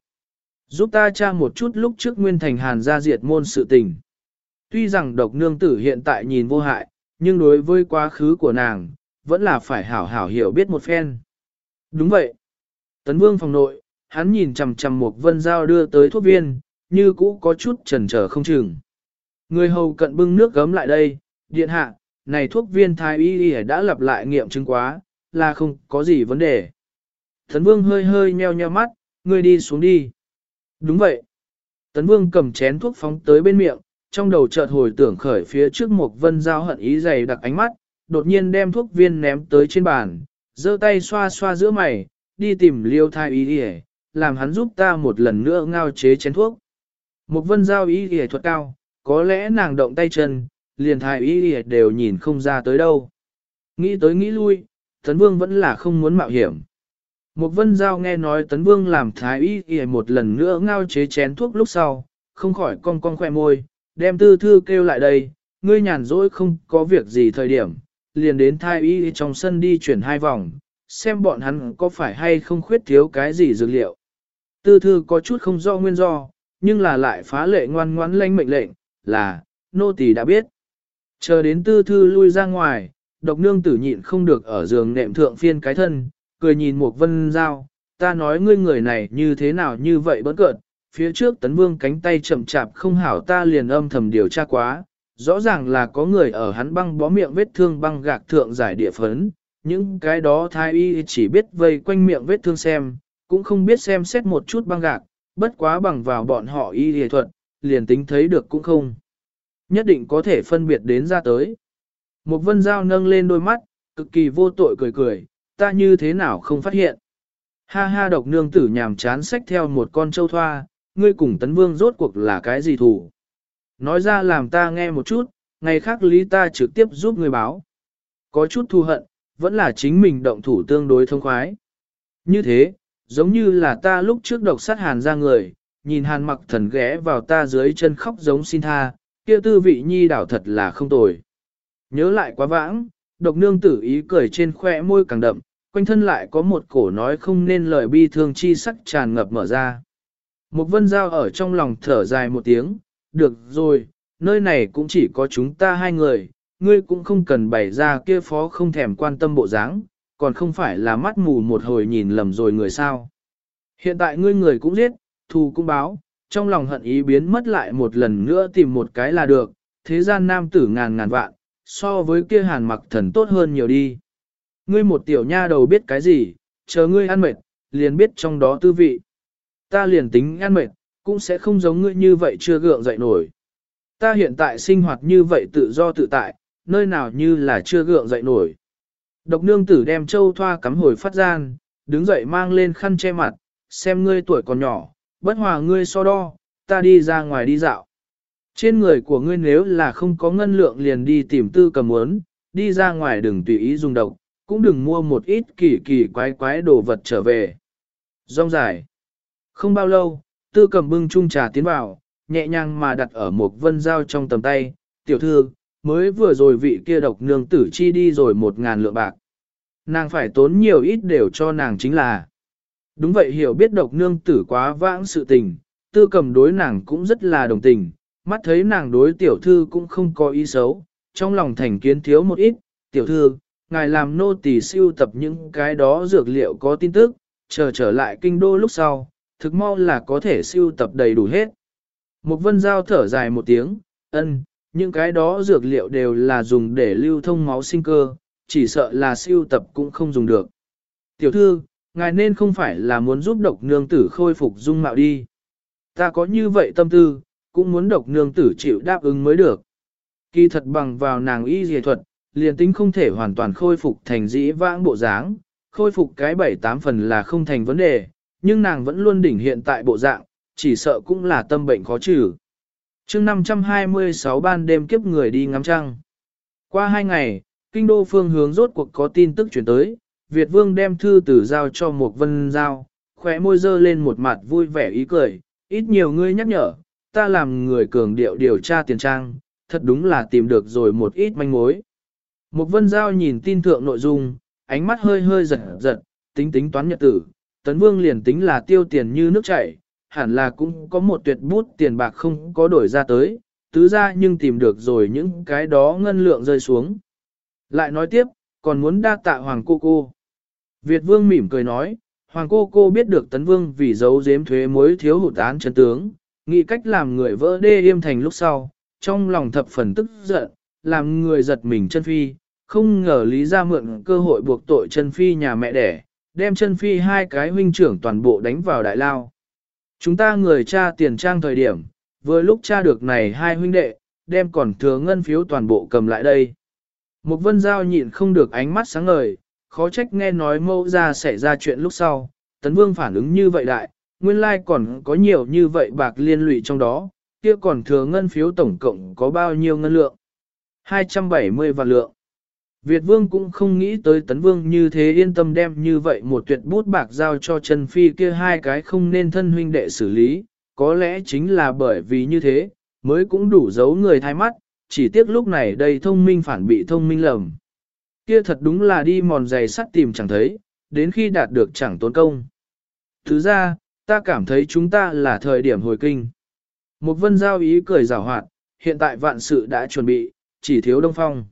Giúp ta tra một chút lúc trước Nguyên Thành Hàn ra diệt môn sự tình. Tuy rằng độc nương tử hiện tại nhìn vô hại, nhưng đối với quá khứ của nàng, vẫn là phải hảo hảo hiểu biết một phen. Đúng vậy. Tấn vương phòng nội, hắn nhìn chằm chằm một vân dao đưa tới thuốc viên, như cũ có chút chần chờ không chừng. Người hầu cận bưng nước gấm lại đây, điện hạ, này thuốc viên thái y y đã lặp lại nghiệm chứng quá, là không có gì vấn đề. Tấn vương hơi hơi nheo nheo mắt, người đi xuống đi. Đúng vậy. Tấn vương cầm chén thuốc phóng tới bên miệng, trong đầu chợt hồi tưởng khởi phía trước một vân giao hận ý dày đặc ánh mắt, đột nhiên đem thuốc viên ném tới trên bàn, giơ tay xoa xoa giữa mày, đi tìm liêu thai ý đi làm hắn giúp ta một lần nữa ngao chế chén thuốc. Một vân giao ý đi thuật cao, có lẽ nàng động tay chân, liền thai ý đi đều nhìn không ra tới đâu. Nghĩ tới nghĩ lui, Tấn Vương vẫn là không muốn mạo hiểm. Một vân giao nghe nói Tấn Vương làm thái y y một lần nữa ngao chế chén thuốc lúc sau, không khỏi cong cong khoe môi, đem tư thư kêu lại đây, ngươi nhàn rỗi không có việc gì thời điểm, liền đến thai y trong sân đi chuyển hai vòng, xem bọn hắn có phải hay không khuyết thiếu cái gì dược liệu. Tư thư có chút không do nguyên do, nhưng là lại phá lệ ngoan ngoãn lanh mệnh lệnh, là, nô tỳ đã biết. Chờ đến tư thư lui ra ngoài, độc nương tử nhịn không được ở giường nệm thượng phiên cái thân, cười nhìn một vân giao, ta nói ngươi người này như thế nào như vậy bỡn cợt, phía trước tấn vương cánh tay chậm chạp không hảo ta liền âm thầm điều tra quá, rõ ràng là có người ở hắn băng bó miệng vết thương băng gạc thượng giải địa phấn, những cái đó thái y chỉ biết vây quanh miệng vết thương xem, cũng không biết xem xét một chút băng gạc, bất quá bằng vào bọn họ y y thuật, liền tính thấy được cũng không. Nhất định có thể phân biệt đến ra tới. Một vân dao nâng lên đôi mắt, cực kỳ vô tội cười cười, ta như thế nào không phát hiện. Ha ha độc nương tử nhàm chán sách theo một con châu thoa, ngươi cùng tấn vương rốt cuộc là cái gì thủ. Nói ra làm ta nghe một chút, ngày khác lý ta trực tiếp giúp ngươi báo. có chút thù hận, vẫn là chính mình động thủ tương đối thông khoái. Như thế, giống như là ta lúc trước độc sát hàn ra người, nhìn hàn mặc thần ghé vào ta dưới chân khóc giống xin tha, kia tư vị nhi đảo thật là không tồi. Nhớ lại quá vãng, độc nương tử ý cười trên khoe môi càng đậm, quanh thân lại có một cổ nói không nên lời bi thương chi sắc tràn ngập mở ra. Một vân giao ở trong lòng thở dài một tiếng, được rồi, nơi này cũng chỉ có chúng ta hai người, ngươi cũng không cần bày ra kia phó không thèm quan tâm bộ dáng, còn không phải là mắt mù một hồi nhìn lầm rồi người sao. Hiện tại ngươi người cũng giết, thù cũng báo, trong lòng hận ý biến mất lại một lần nữa tìm một cái là được, thế gian nam tử ngàn ngàn vạn, so với kia hàn mặc thần tốt hơn nhiều đi. Ngươi một tiểu nha đầu biết cái gì, chờ ngươi ăn mệt, liền biết trong đó tư vị. Ta liền tính ăn mệt, cũng sẽ không giống ngươi như vậy chưa gượng dậy nổi. Ta hiện tại sinh hoạt như vậy tự do tự tại, nơi nào như là chưa gượng dậy nổi. Độc nương tử đem châu thoa cắm hồi phát gian, đứng dậy mang lên khăn che mặt, xem ngươi tuổi còn nhỏ, bất hòa ngươi so đo, ta đi ra ngoài đi dạo. Trên người của ngươi nếu là không có ngân lượng liền đi tìm tư cầm muốn, đi ra ngoài đừng tùy ý dùng độc, cũng đừng mua một ít kỳ kỳ quái quái đồ vật trở về. Rong dài. Không bao lâu, tư cầm bưng chung trà tiến vào, nhẹ nhàng mà đặt ở một vân dao trong tầm tay, tiểu thư, mới vừa rồi vị kia độc nương tử chi đi rồi một ngàn lượng bạc. Nàng phải tốn nhiều ít đều cho nàng chính là. Đúng vậy hiểu biết độc nương tử quá vãng sự tình, tư cầm đối nàng cũng rất là đồng tình, mắt thấy nàng đối tiểu thư cũng không có ý xấu, trong lòng thành kiến thiếu một ít, tiểu thư, ngài làm nô tỳ siêu tập những cái đó dược liệu có tin tức, chờ trở lại kinh đô lúc sau, thực mau là có thể siêu tập đầy đủ hết. Một vân giao thở dài một tiếng, ân, những cái đó dược liệu đều là dùng để lưu thông máu sinh cơ, chỉ sợ là siêu tập cũng không dùng được. Tiểu thư, ngài nên không phải là muốn giúp độc nương tử khôi phục dung mạo đi. Ta có như vậy tâm tư, cũng muốn độc nương tử chịu đáp ứng mới được. Kỳ thật bằng vào nàng y dề thuật, liền tính không thể hoàn toàn khôi phục thành dĩ vãng bộ dáng, khôi phục cái bảy tám phần là không thành vấn đề, nhưng nàng vẫn luôn đỉnh hiện tại bộ dạng, chỉ sợ cũng là tâm bệnh khó trừ. chương 526 ban đêm kiếp người đi ngắm trăng. Qua hai ngày, kinh đô phương hướng rốt cuộc có tin tức chuyển tới, Việt Vương đem thư tử giao cho một vân giao, khóe môi dơ lên một mặt vui vẻ ý cười, ít nhiều ngươi nhắc nhở, ta làm người cường điệu điều tra tiền trang, thật đúng là tìm được rồi một ít manh mối. Một vân giao nhìn tin thượng nội dung, ánh mắt hơi hơi giật giật, tính tính toán nhật tử, tấn vương liền tính là tiêu tiền như nước chảy, hẳn là cũng có một tuyệt bút tiền bạc không có đổi ra tới, tứ ra nhưng tìm được rồi những cái đó ngân lượng rơi xuống. Lại nói tiếp, còn muốn đa tạ hoàng cô cô. Việt vương mỉm cười nói, hoàng cô cô biết được tấn vương vì giấu giếm thuế mối thiếu hụt án chân tướng, nghĩ cách làm người vỡ đê yêm thành lúc sau, trong lòng thập phần tức giận, làm người giật mình chân phi, không ngờ lý ra mượn cơ hội buộc tội chân phi nhà mẹ đẻ, đem chân phi hai cái huynh trưởng toàn bộ đánh vào đại lao. Chúng ta người cha tiền trang thời điểm, vừa lúc cha được này hai huynh đệ, đem còn thừa ngân phiếu toàn bộ cầm lại đây. Một vân giao nhịn không được ánh mắt sáng ngời, khó trách nghe nói mâu ra xảy ra chuyện lúc sau, tấn vương phản ứng như vậy đại, nguyên lai còn có nhiều như vậy bạc liên lụy trong đó, kia còn thừa ngân phiếu tổng cộng có bao nhiêu ngân lượng? 270 vạn lượng. Việt vương cũng không nghĩ tới tấn vương như thế yên tâm đem như vậy một tuyệt bút bạc giao cho Trần Phi kia hai cái không nên thân huynh đệ xử lý, có lẽ chính là bởi vì như thế, mới cũng đủ giấu người thay mắt, chỉ tiếc lúc này đây thông minh phản bị thông minh lầm. Kia thật đúng là đi mòn giày sắt tìm chẳng thấy, đến khi đạt được chẳng tốn công. Thứ ra, ta cảm thấy chúng ta là thời điểm hồi kinh. Một vân giao ý cười rào hoạt, hiện tại vạn sự đã chuẩn bị, chỉ thiếu đông phong.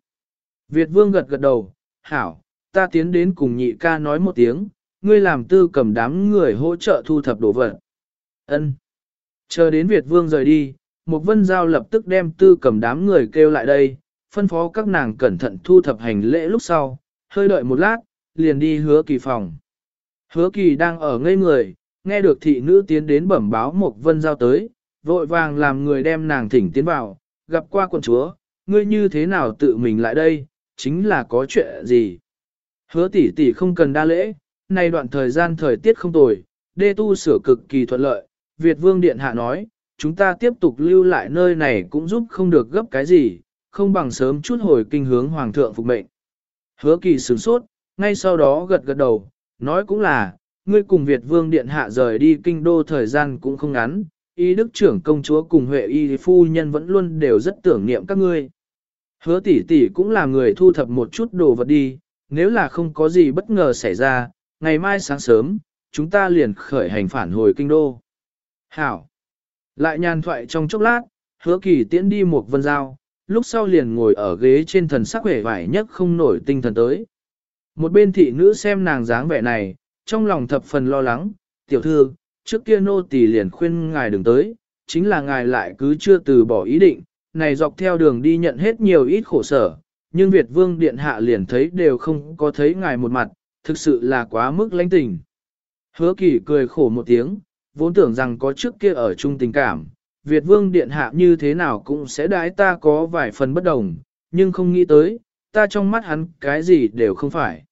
Việt vương gật gật đầu, hảo, ta tiến đến cùng nhị ca nói một tiếng, ngươi làm tư cầm đám người hỗ trợ thu thập đồ vật. Ân. Chờ đến Việt vương rời đi, một vân giao lập tức đem tư cầm đám người kêu lại đây, phân phó các nàng cẩn thận thu thập hành lễ lúc sau, hơi đợi một lát, liền đi hứa kỳ phòng. Hứa kỳ đang ở ngây người, nghe được thị nữ tiến đến bẩm báo một vân giao tới, vội vàng làm người đem nàng thỉnh tiến vào, gặp qua quận chúa, ngươi như thế nào tự mình lại đây, chính là có chuyện gì. Hứa tỷ tỷ không cần đa lễ, nay đoạn thời gian thời tiết không tồi, đê tu sửa cực kỳ thuận lợi, Việt Vương Điện Hạ nói, chúng ta tiếp tục lưu lại nơi này cũng giúp không được gấp cái gì, không bằng sớm chút hồi kinh hướng Hoàng thượng phục mệnh. Hứa kỳ sửng sốt, ngay sau đó gật gật đầu, nói cũng là, ngươi cùng Việt vương điện hạ rời đi kinh đô thời gian cũng không ngắn, y đức trưởng công chúa cùng Huệ y phu nhân vẫn luôn đều rất tưởng niệm các ngươi. Hứa tỷ tỷ cũng là người thu thập một chút đồ vật đi, nếu là không có gì bất ngờ xảy ra, ngày mai sáng sớm, chúng ta liền khởi hành phản hồi kinh đô. Hảo! Lại nhàn thoại trong chốc lát, hứa kỳ tiễn đi một vân giao, lúc sau liền ngồi ở ghế trên thần sắc vẻ vải nhất không nổi tinh thần tới. Một bên thị nữ xem nàng dáng vẻ này, trong lòng thập phần lo lắng, tiểu thư, trước kia nô tỳ liền khuyên ngài đừng tới, chính là ngài lại cứ chưa từ bỏ ý định, này dọc theo đường đi nhận hết nhiều ít khổ sở, nhưng Việt Vương Điện Hạ liền thấy đều không có thấy ngài một mặt, thực sự là quá mức lãnh tình. Hứa kỳ cười khổ một tiếng, vốn tưởng rằng có trước kia ở chung tình cảm, Việt Vương Điện Hạ như thế nào cũng sẽ đái ta có vài phần bất đồng, nhưng không nghĩ tới, ta trong mắt hắn cái gì đều không phải.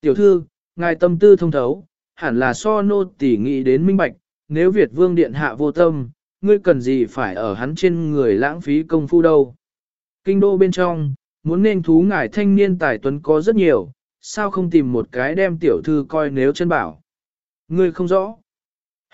Tiểu thư, ngài tâm tư thông thấu, hẳn là so nô tỉ nghĩ đến minh bạch, nếu Việt Vương Điện Hạ vô tâm, ngươi cần gì phải ở hắn trên người lãng phí công phu đâu. Kinh đô bên trong, muốn nên thú ngải thanh niên tài tuấn có rất nhiều, sao không tìm một cái đem tiểu thư coi nếu chân bảo. Ngươi không rõ.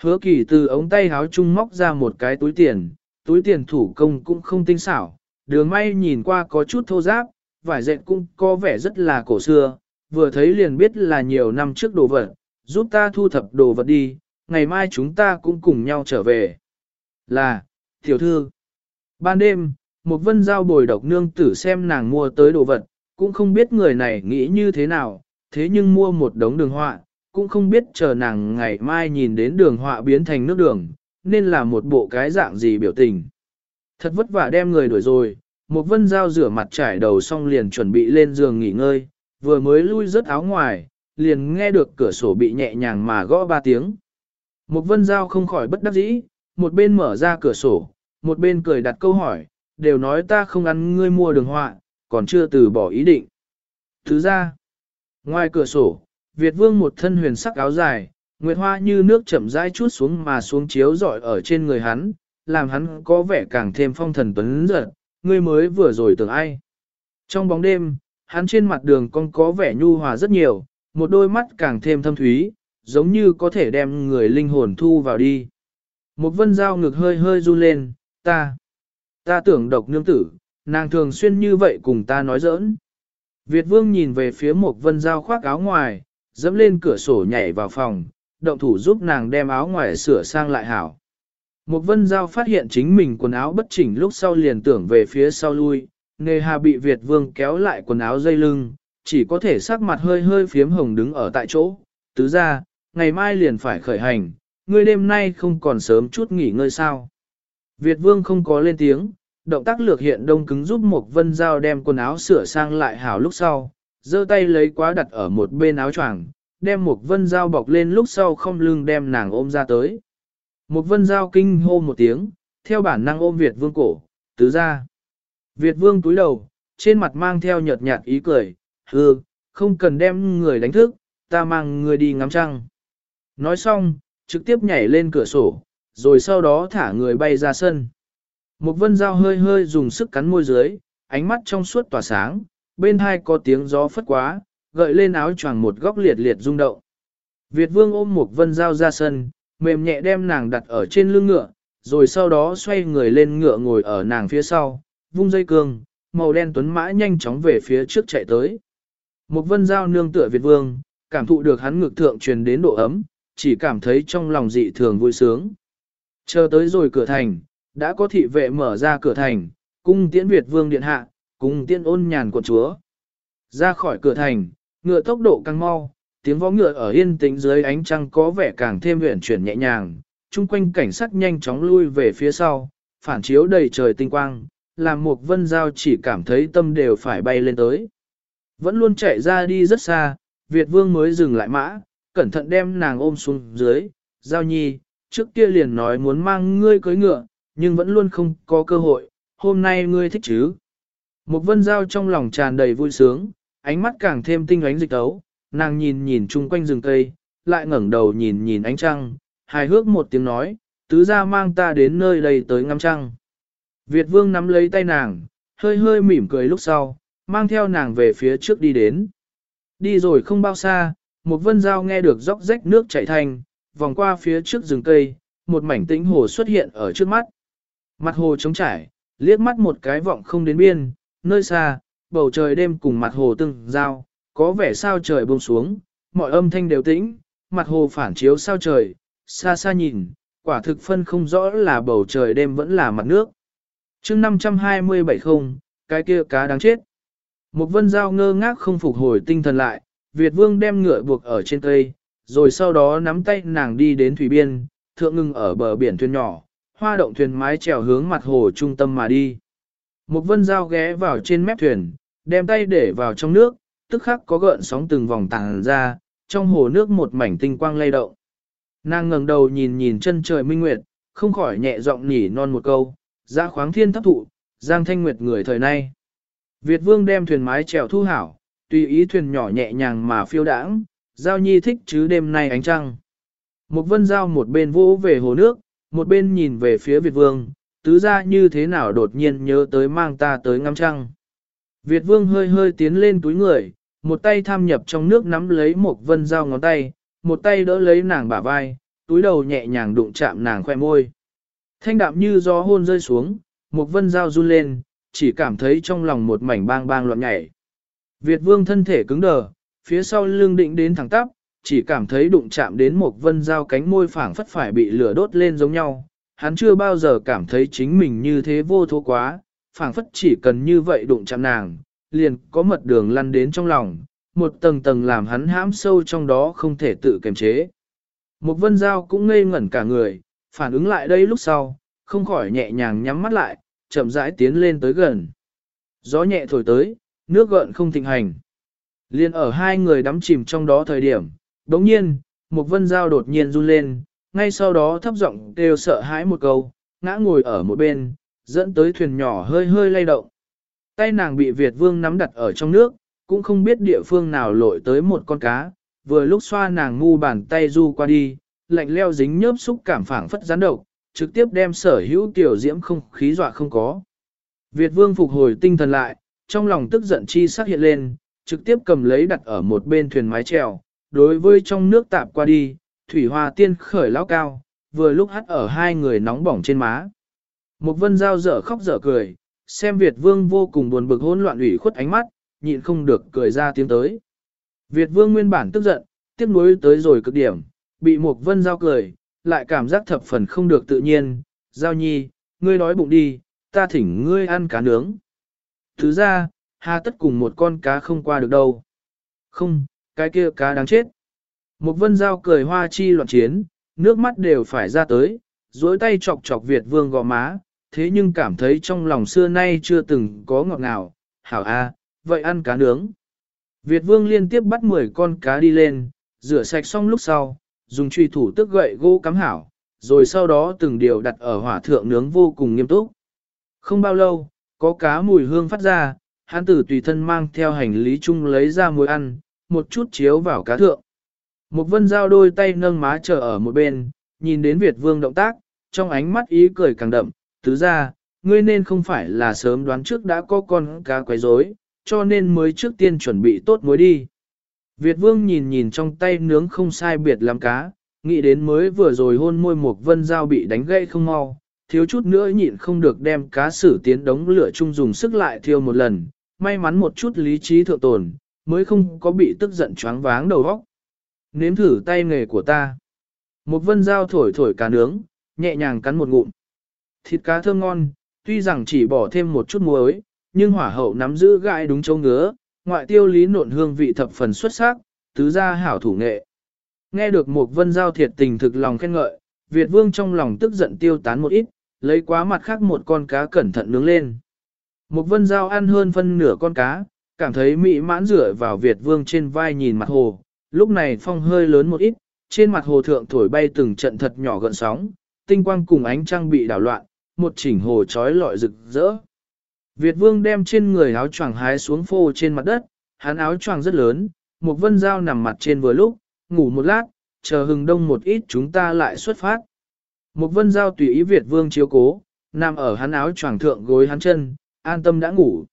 Hứa kỳ từ ống tay háo chung móc ra một cái túi tiền, túi tiền thủ công cũng không tinh xảo, đường may nhìn qua có chút thô giáp, vải dệt cũng có vẻ rất là cổ xưa, vừa thấy liền biết là nhiều năm trước đồ vật, giúp ta thu thập đồ vật đi, ngày mai chúng ta cũng cùng nhau trở về. Là, tiểu thư. Ban đêm, một vân giao bồi độc nương tử xem nàng mua tới đồ vật, cũng không biết người này nghĩ như thế nào, thế nhưng mua một đống đường họa, cũng không biết chờ nàng ngày mai nhìn đến đường họa biến thành nước đường, nên là một bộ cái dạng gì biểu tình. Thật vất vả đem người đuổi rồi, một vân dao rửa mặt trải đầu xong liền chuẩn bị lên giường nghỉ ngơi, vừa mới lui rớt áo ngoài, liền nghe được cửa sổ bị nhẹ nhàng mà gõ ba tiếng. Một vân dao không khỏi bất đắc dĩ, một bên mở ra cửa sổ, một bên cười đặt câu hỏi, đều nói ta không ăn ngươi mua đường họa, còn chưa từ bỏ ý định. Thứ ra, ngoài cửa sổ, Việt vương một thân huyền sắc áo dài, nguyệt hoa như nước chậm rãi chút xuống mà xuống chiếu rọi ở trên người hắn, làm hắn có vẻ càng thêm phong thần tuấn giật, ngươi mới vừa rồi tưởng ai. Trong bóng đêm, hắn trên mặt đường con có vẻ nhu hòa rất nhiều, một đôi mắt càng thêm thâm thúy, giống như có thể đem người linh hồn thu vào đi. Một vân dao ngực hơi hơi run lên, ta, ta tưởng độc nương tử, nàng thường xuyên như vậy cùng ta nói giỡn. Việt vương nhìn về phía một vân dao khoác áo ngoài, dẫm lên cửa sổ nhảy vào phòng, động thủ giúp nàng đem áo ngoài sửa sang lại hảo. Một vân giao phát hiện chính mình quần áo bất chỉnh lúc sau liền tưởng về phía sau lui, nề hà bị Việt vương kéo lại quần áo dây lưng, chỉ có thể sắc mặt hơi hơi phiếm hồng đứng ở tại chỗ, tứ ra, ngày mai liền phải khởi hành, ngươi đêm nay không còn sớm chút nghỉ ngơi sao. Việt vương không có lên tiếng, động tác lược hiện đông cứng giúp một vân giao đem quần áo sửa sang lại hảo lúc sau, giơ tay lấy quá đặt ở một bên áo choàng, đem một vân dao bọc lên lúc sau không lưng đem nàng ôm ra tới. Một vân dao kinh hô một tiếng, theo bản năng ôm Việt vương cổ, tứ ra. Việt vương túi đầu, trên mặt mang theo nhợt nhạt ý cười, hư, không cần đem người đánh thức, ta mang người đi ngắm trăng. Nói xong, trực tiếp nhảy lên cửa sổ, rồi sau đó thả người bay ra sân. Một vân dao hơi hơi dùng sức cắn môi dưới, ánh mắt trong suốt tỏa sáng, bên hai có tiếng gió phất quá, gợi lên áo choàng một góc liệt liệt rung động. Việt vương ôm một vân dao ra sân, mềm nhẹ đem nàng đặt ở trên lưng ngựa, rồi sau đó xoay người lên ngựa ngồi ở nàng phía sau, vung dây cương, màu đen tuấn mã nhanh chóng về phía trước chạy tới. Một vân dao nương tựa Việt vương, cảm thụ được hắn ngực thượng truyền đến độ ấm, chỉ cảm thấy trong lòng dị thường vui sướng. Chờ tới rồi cửa thành, đã có thị vệ mở ra cửa thành, cung tiễn Việt vương điện hạ, cung tiễn ôn nhàn quận chúa. Ra khỏi cửa thành, ngựa tốc độ càng mau, tiếng vó ngựa ở yên tĩnh dưới ánh trăng có vẻ càng thêm huyền chuyển nhẹ nhàng, chung quanh cảnh sát nhanh chóng lui về phía sau, phản chiếu đầy trời tinh quang, làm một vân giao chỉ cảm thấy tâm đều phải bay lên tới. Vẫn luôn chạy ra đi rất xa, Việt vương mới dừng lại mã, cẩn thận đem nàng ôm xuống dưới, giao nhi, trước kia liền nói muốn mang ngươi cưới ngựa, nhưng vẫn luôn không có cơ hội, hôm nay ngươi thích chứ. Một vân giao trong lòng tràn đầy vui sướng, ánh mắt càng thêm tinh ánh dịch tấu, nàng nhìn nhìn chung quanh rừng cây, lại ngẩng đầu nhìn nhìn ánh trăng, hài hước một tiếng nói, tứ ra mang ta đến nơi đây tới ngắm trăng. Việt vương nắm lấy tay nàng, hơi hơi mỉm cười lúc sau, mang theo nàng về phía trước đi đến. Đi rồi không bao xa, một vân dao nghe được róc rách nước chảy thành, vòng qua phía trước rừng cây, một mảnh tĩnh hồ xuất hiện ở trước mắt. Mặt hồ trống trải, liếc mắt một cái vọng không đến biên, nơi xa, bầu trời đêm cùng mặt hồ từng giao, có vẻ sao trời buông xuống, mọi âm thanh đều tĩnh, mặt hồ phản chiếu sao trời, xa xa nhìn, quả thực phân không rõ là bầu trời đêm vẫn là mặt nước. chương 527 không, cái kia cá đáng chết. Một vân dao ngơ ngác không phục hồi tinh thần lại, Việt vương đem ngựa buộc ở trên cây, rồi sau đó nắm tay nàng đi đến thủy biên, thượng ngưng ở bờ biển thuyền nhỏ, hoa động thuyền mái chèo hướng mặt hồ trung tâm mà đi. Một vân dao ghé vào trên mép thuyền, đem tay để vào trong nước, tức khắc có gợn sóng từng vòng tàng ra, trong hồ nước một mảnh tinh quang lay động. Nàng ngẩng đầu nhìn nhìn chân trời minh nguyệt, không khỏi nhẹ giọng nhỉ non một câu, ra khoáng thiên thấp thụ, giang thanh nguyệt người thời nay. Việt vương đem thuyền mái chèo thu hảo, tùy ý thuyền nhỏ nhẹ nhàng mà phiêu đãng, giao nhi thích chứ đêm nay ánh trăng. Một vân giao một bên vỗ về hồ nước, một bên nhìn về phía Việt vương, tứ ra như thế nào đột nhiên nhớ tới mang ta tới ngắm trăng. Việt vương hơi hơi tiến lên túi người, một tay tham nhập trong nước nắm lấy một vân dao ngón tay, một tay đỡ lấy nàng bả vai, túi đầu nhẹ nhàng đụng chạm nàng khoe môi. Thanh đạm như gió hôn rơi xuống, một vân dao run lên, chỉ cảm thấy trong lòng một mảnh bang bang loạn nhảy. Việt vương thân thể cứng đờ, phía sau lưng định đến thẳng tắp, chỉ cảm thấy đụng chạm đến một vân dao cánh môi phảng phất phải bị lửa đốt lên giống nhau. Hắn chưa bao giờ cảm thấy chính mình như thế vô thố quá, phảng phất chỉ cần như vậy đụng chạm nàng, liền có mật đường lăn đến trong lòng, một tầng tầng làm hắn hãm sâu trong đó không thể tự kiềm chế. Một vân giao cũng ngây ngẩn cả người, phản ứng lại đây lúc sau, không khỏi nhẹ nhàng nhắm mắt lại, chậm rãi tiến lên tới gần. Gió nhẹ thổi tới, nước gợn không thịnh hành. Liên ở hai người đắm chìm trong đó thời điểm, đống nhiên, một vân giao đột nhiên run lên, ngay sau đó thấp giọng kêu sợ hãi một câu, ngã ngồi ở một bên, dẫn tới thuyền nhỏ hơi hơi lay động. Tay nàng bị Việt vương nắm đặt ở trong nước, cũng không biết địa phương nào lội tới một con cá, vừa lúc xoa nàng ngu bàn tay du qua đi, lạnh leo dính nhớp xúc cảm phảng phất gián độc, trực tiếp đem sở hữu tiểu diễm không khí dọa không có. Việt vương phục hồi tinh thần lại, trong lòng tức giận chi sắc hiện lên, trực tiếp cầm lấy đặt ở một bên thuyền mái chèo, đối với trong nước tạp qua đi, thủy hoa tiên khởi lao cao, vừa lúc hắt ở hai người nóng bỏng trên má. Một vân giao dở khóc dở cười, xem Việt vương vô cùng buồn bực hỗn loạn ủy khuất ánh mắt, nhịn không được cười ra tiếng tới. Việt vương nguyên bản tức giận, tiếc nuối tới rồi cực điểm, bị một vân giao cười, lại cảm giác thập phần không được tự nhiên, giao nhi, ngươi nói bụng đi, ta thỉnh ngươi ăn cá nướng. Thứ ra, hà tất cùng một con cá không qua được đâu. Không, cái kia cá đáng chết. Một vân dao cười hoa chi loạn chiến, nước mắt đều phải ra tới, duỗi tay chọc chọc Việt vương gò má, thế nhưng cảm thấy trong lòng xưa nay chưa từng có ngọt ngào, hảo a, vậy ăn cá nướng. Việt vương liên tiếp bắt 10 con cá đi lên, rửa sạch xong lúc sau, dùng truy thủ tức gậy gỗ cắm hảo, rồi sau đó từng điều đặt ở hỏa thượng nướng vô cùng nghiêm túc. Không bao lâu, có cá mùi hương phát ra, hắn tử tùy thân mang theo hành lý chung lấy ra muối ăn, một chút chiếu vào cá thượng. Một vân giao đôi tay nâng má chờ ở một bên, nhìn đến Việt vương động tác, trong ánh mắt ý cười càng đậm, tứ ra, ngươi nên không phải là sớm đoán trước đã có con cá quấy rối, cho nên mới trước tiên chuẩn bị tốt muối đi. Việt vương nhìn nhìn trong tay nướng không sai biệt làm cá, nghĩ đến mới vừa rồi hôn môi một vân dao bị đánh gãy không mau, thiếu chút nữa nhịn không được đem cá sử tiến đống lửa chung dùng sức lại thiêu một lần, may mắn một chút lý trí thượng tồn, mới không có bị tức giận choáng váng đầu óc. Nếm thử tay nghề của ta. Một vân dao thổi thổi cá nướng, nhẹ nhàng cắn một ngụm. Thịt cá thơm ngon, tuy rằng chỉ bỏ thêm một chút muối, nhưng hỏa hậu nắm giữ gai đúng châu ngứa, ngoại tiêu lý nộn hương vị thập phần xuất sắc, tứ gia hảo thủ nghệ. Nghe được một vân giao thiệt tình thực lòng khen ngợi, Việt vương trong lòng tức giận tiêu tán một ít, lấy quá mặt khác một con cá cẩn thận nướng lên. Một vân dao ăn hơn phân nửa con cá, cảm thấy mỹ mãn rửa vào Việt vương trên vai nhìn mặt hồ, lúc này phong hơi lớn một ít, trên mặt hồ thượng thổi bay từng trận thật nhỏ gợn sóng, tinh quang cùng ánh trăng bị đảo loạn, một chỉnh hồ trói lọi rực rỡ. Việt vương đem trên người áo choàng hái xuống phô trên mặt đất, hắn áo choàng rất lớn, một vân dao nằm mặt trên vừa lúc, ngủ một lát, chờ hừng đông một ít chúng ta lại xuất phát. Một vân Giao tùy ý Việt vương chiếu cố, nằm ở hắn áo choàng thượng gối hắn chân, an tâm đã ngủ.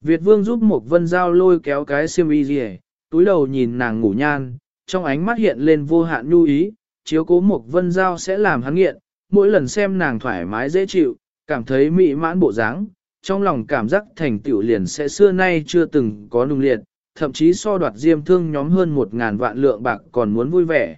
Việt vương giúp một vân Giao lôi kéo cái xiêm y gì túi đầu nhìn nàng ngủ nhan, trong ánh mắt hiện lên vô hạn nhu ý, chiếu cố một vân giao sẽ làm hắn nghiện, mỗi lần xem nàng thoải mái dễ chịu, cảm thấy mỹ mãn bộ dáng, trong lòng cảm giác thành tựu liền sẽ xưa nay chưa từng có nung liệt, thậm chí so đoạt diêm thương nhóm hơn một ngàn vạn lượng bạc còn muốn vui vẻ.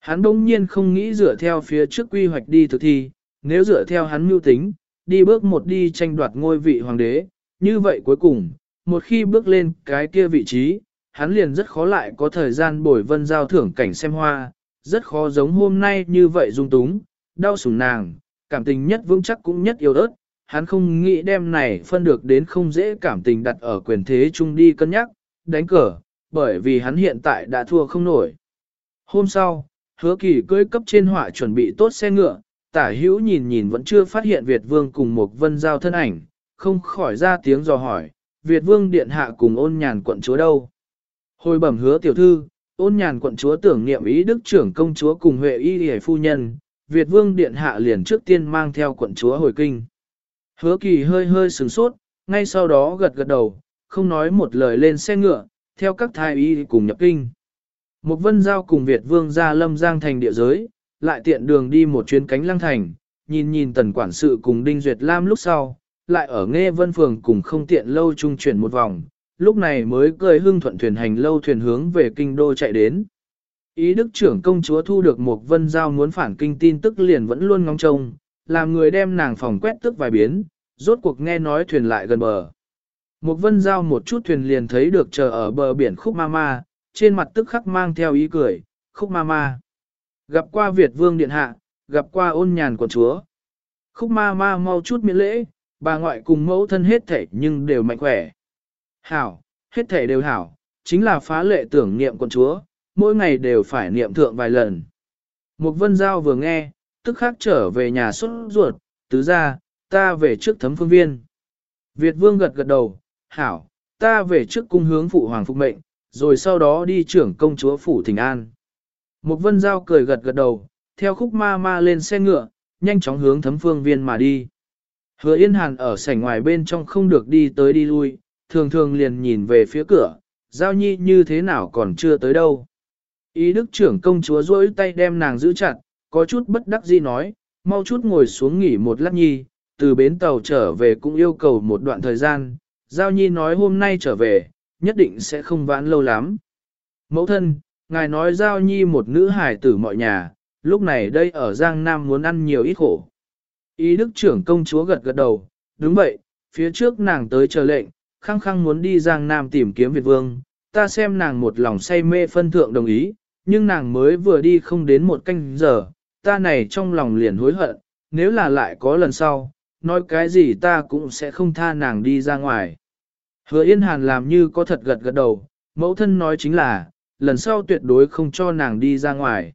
Hắn đông nhiên không nghĩ dựa theo phía trước quy hoạch đi thực thi, nếu dựa theo hắn mưu tính, đi bước một đi tranh đoạt ngôi vị hoàng đế, như vậy cuối cùng, một khi bước lên cái kia vị trí, hắn liền rất khó lại có thời gian bồi vân giao thưởng cảnh xem hoa, rất khó giống hôm nay như vậy dung túng, đau sủng nàng, cảm tình nhất vững chắc cũng nhất yêu ớt, hắn không nghĩ đem này phân được đến không dễ cảm tình đặt ở quyền thế chung đi cân nhắc, đánh cờ, bởi vì hắn hiện tại đã thua không nổi. Hôm sau, hứa kỳ cưỡi cấp trên họa chuẩn bị tốt xe ngựa, tả hữu nhìn nhìn vẫn chưa phát hiện Việt Vương cùng một vân giao thân ảnh, không khỏi ra tiếng dò hỏi, Việt Vương điện hạ cùng ôn nhàn quận chúa đâu. Hồi bẩm hứa tiểu thư, ôn nhàn quận chúa tưởng niệm ý đức trưởng công chúa cùng Huệ y hề phu nhân, Việt Vương điện hạ liền trước tiên mang theo quận chúa hồi kinh. Hứa kỳ hơi hơi sửng sốt, ngay sau đó gật gật đầu, không nói một lời lên xe ngựa, theo các thái y cùng nhập kinh. Một vân giao cùng Việt Vương ra lâm giang thành địa giới, lại tiện đường đi một chuyến cánh lăng thành, nhìn nhìn tần quản sự cùng Đinh Duyệt Lam lúc sau, lại ở nghe vân phường cùng không tiện lâu trung chuyển một vòng, lúc này mới cười hưng thuận thuyền hành lâu thuyền hướng về kinh đô chạy đến. Ý đức trưởng công chúa thu được một vân giao muốn phản kinh tin tức liền vẫn luôn ngóng trông, làm người đem nàng phòng quét tức vài biến, rốt cuộc nghe nói thuyền lại gần bờ. Một vân giao một chút thuyền liền thấy được chờ ở bờ biển khúc ma ma, trên mặt tức khắc mang theo ý cười, khúc ma ma. Gặp qua Việt vương điện hạ, gặp qua ôn nhàn của chúa. Khúc ma ma mau chút miễn lễ, bà ngoại cùng mẫu thân hết thể nhưng đều mạnh khỏe. Hảo, hết thể đều hảo, chính là phá lệ tưởng niệm quận chúa, mỗi ngày đều phải niệm thượng vài lần. Một vân giao vừa nghe, tức khắc trở về nhà xuất ruột, tứ ra, ta về trước thấm phương viên. Việt vương gật gật đầu, hảo, ta về trước cung hướng phụ hoàng phục mệnh, rồi sau đó đi trưởng công chúa phủ thỉnh an. Một vân giao cười gật gật đầu, theo khúc ma ma lên xe ngựa, nhanh chóng hướng thấm phương viên mà đi. Hứa Yên Hàn ở sảnh ngoài bên trong không được đi tới đi lui, thường thường liền nhìn về phía cửa, giao nhi như thế nào còn chưa tới đâu. Ý đức trưởng công chúa duỗi tay đem nàng giữ chặt, có chút bất đắc dĩ nói, mau chút ngồi xuống nghỉ một lát nhi, từ bến tàu trở về cũng yêu cầu một đoạn thời gian, giao nhi nói hôm nay trở về, nhất định sẽ không vãn lâu lắm. Mẫu thân, ngài nói giao nhi một nữ hài tử mọi nhà, lúc này đây ở Giang Nam muốn ăn nhiều ít khổ. Ý đức trưởng công chúa gật gật đầu, đúng vậy, phía trước nàng tới chờ lệnh, khăng khăng muốn đi Giang Nam tìm kiếm Việt Vương, ta xem nàng một lòng say mê phân thượng đồng ý, nhưng nàng mới vừa đi không đến một canh giờ, ta này trong lòng liền hối hận, nếu là lại có lần sau, nói cái gì ta cũng sẽ không tha nàng đi ra ngoài. Hứa Yên Hàn làm như có thật gật gật đầu, mẫu thân nói chính là, lần sau tuyệt đối không cho nàng đi ra ngoài.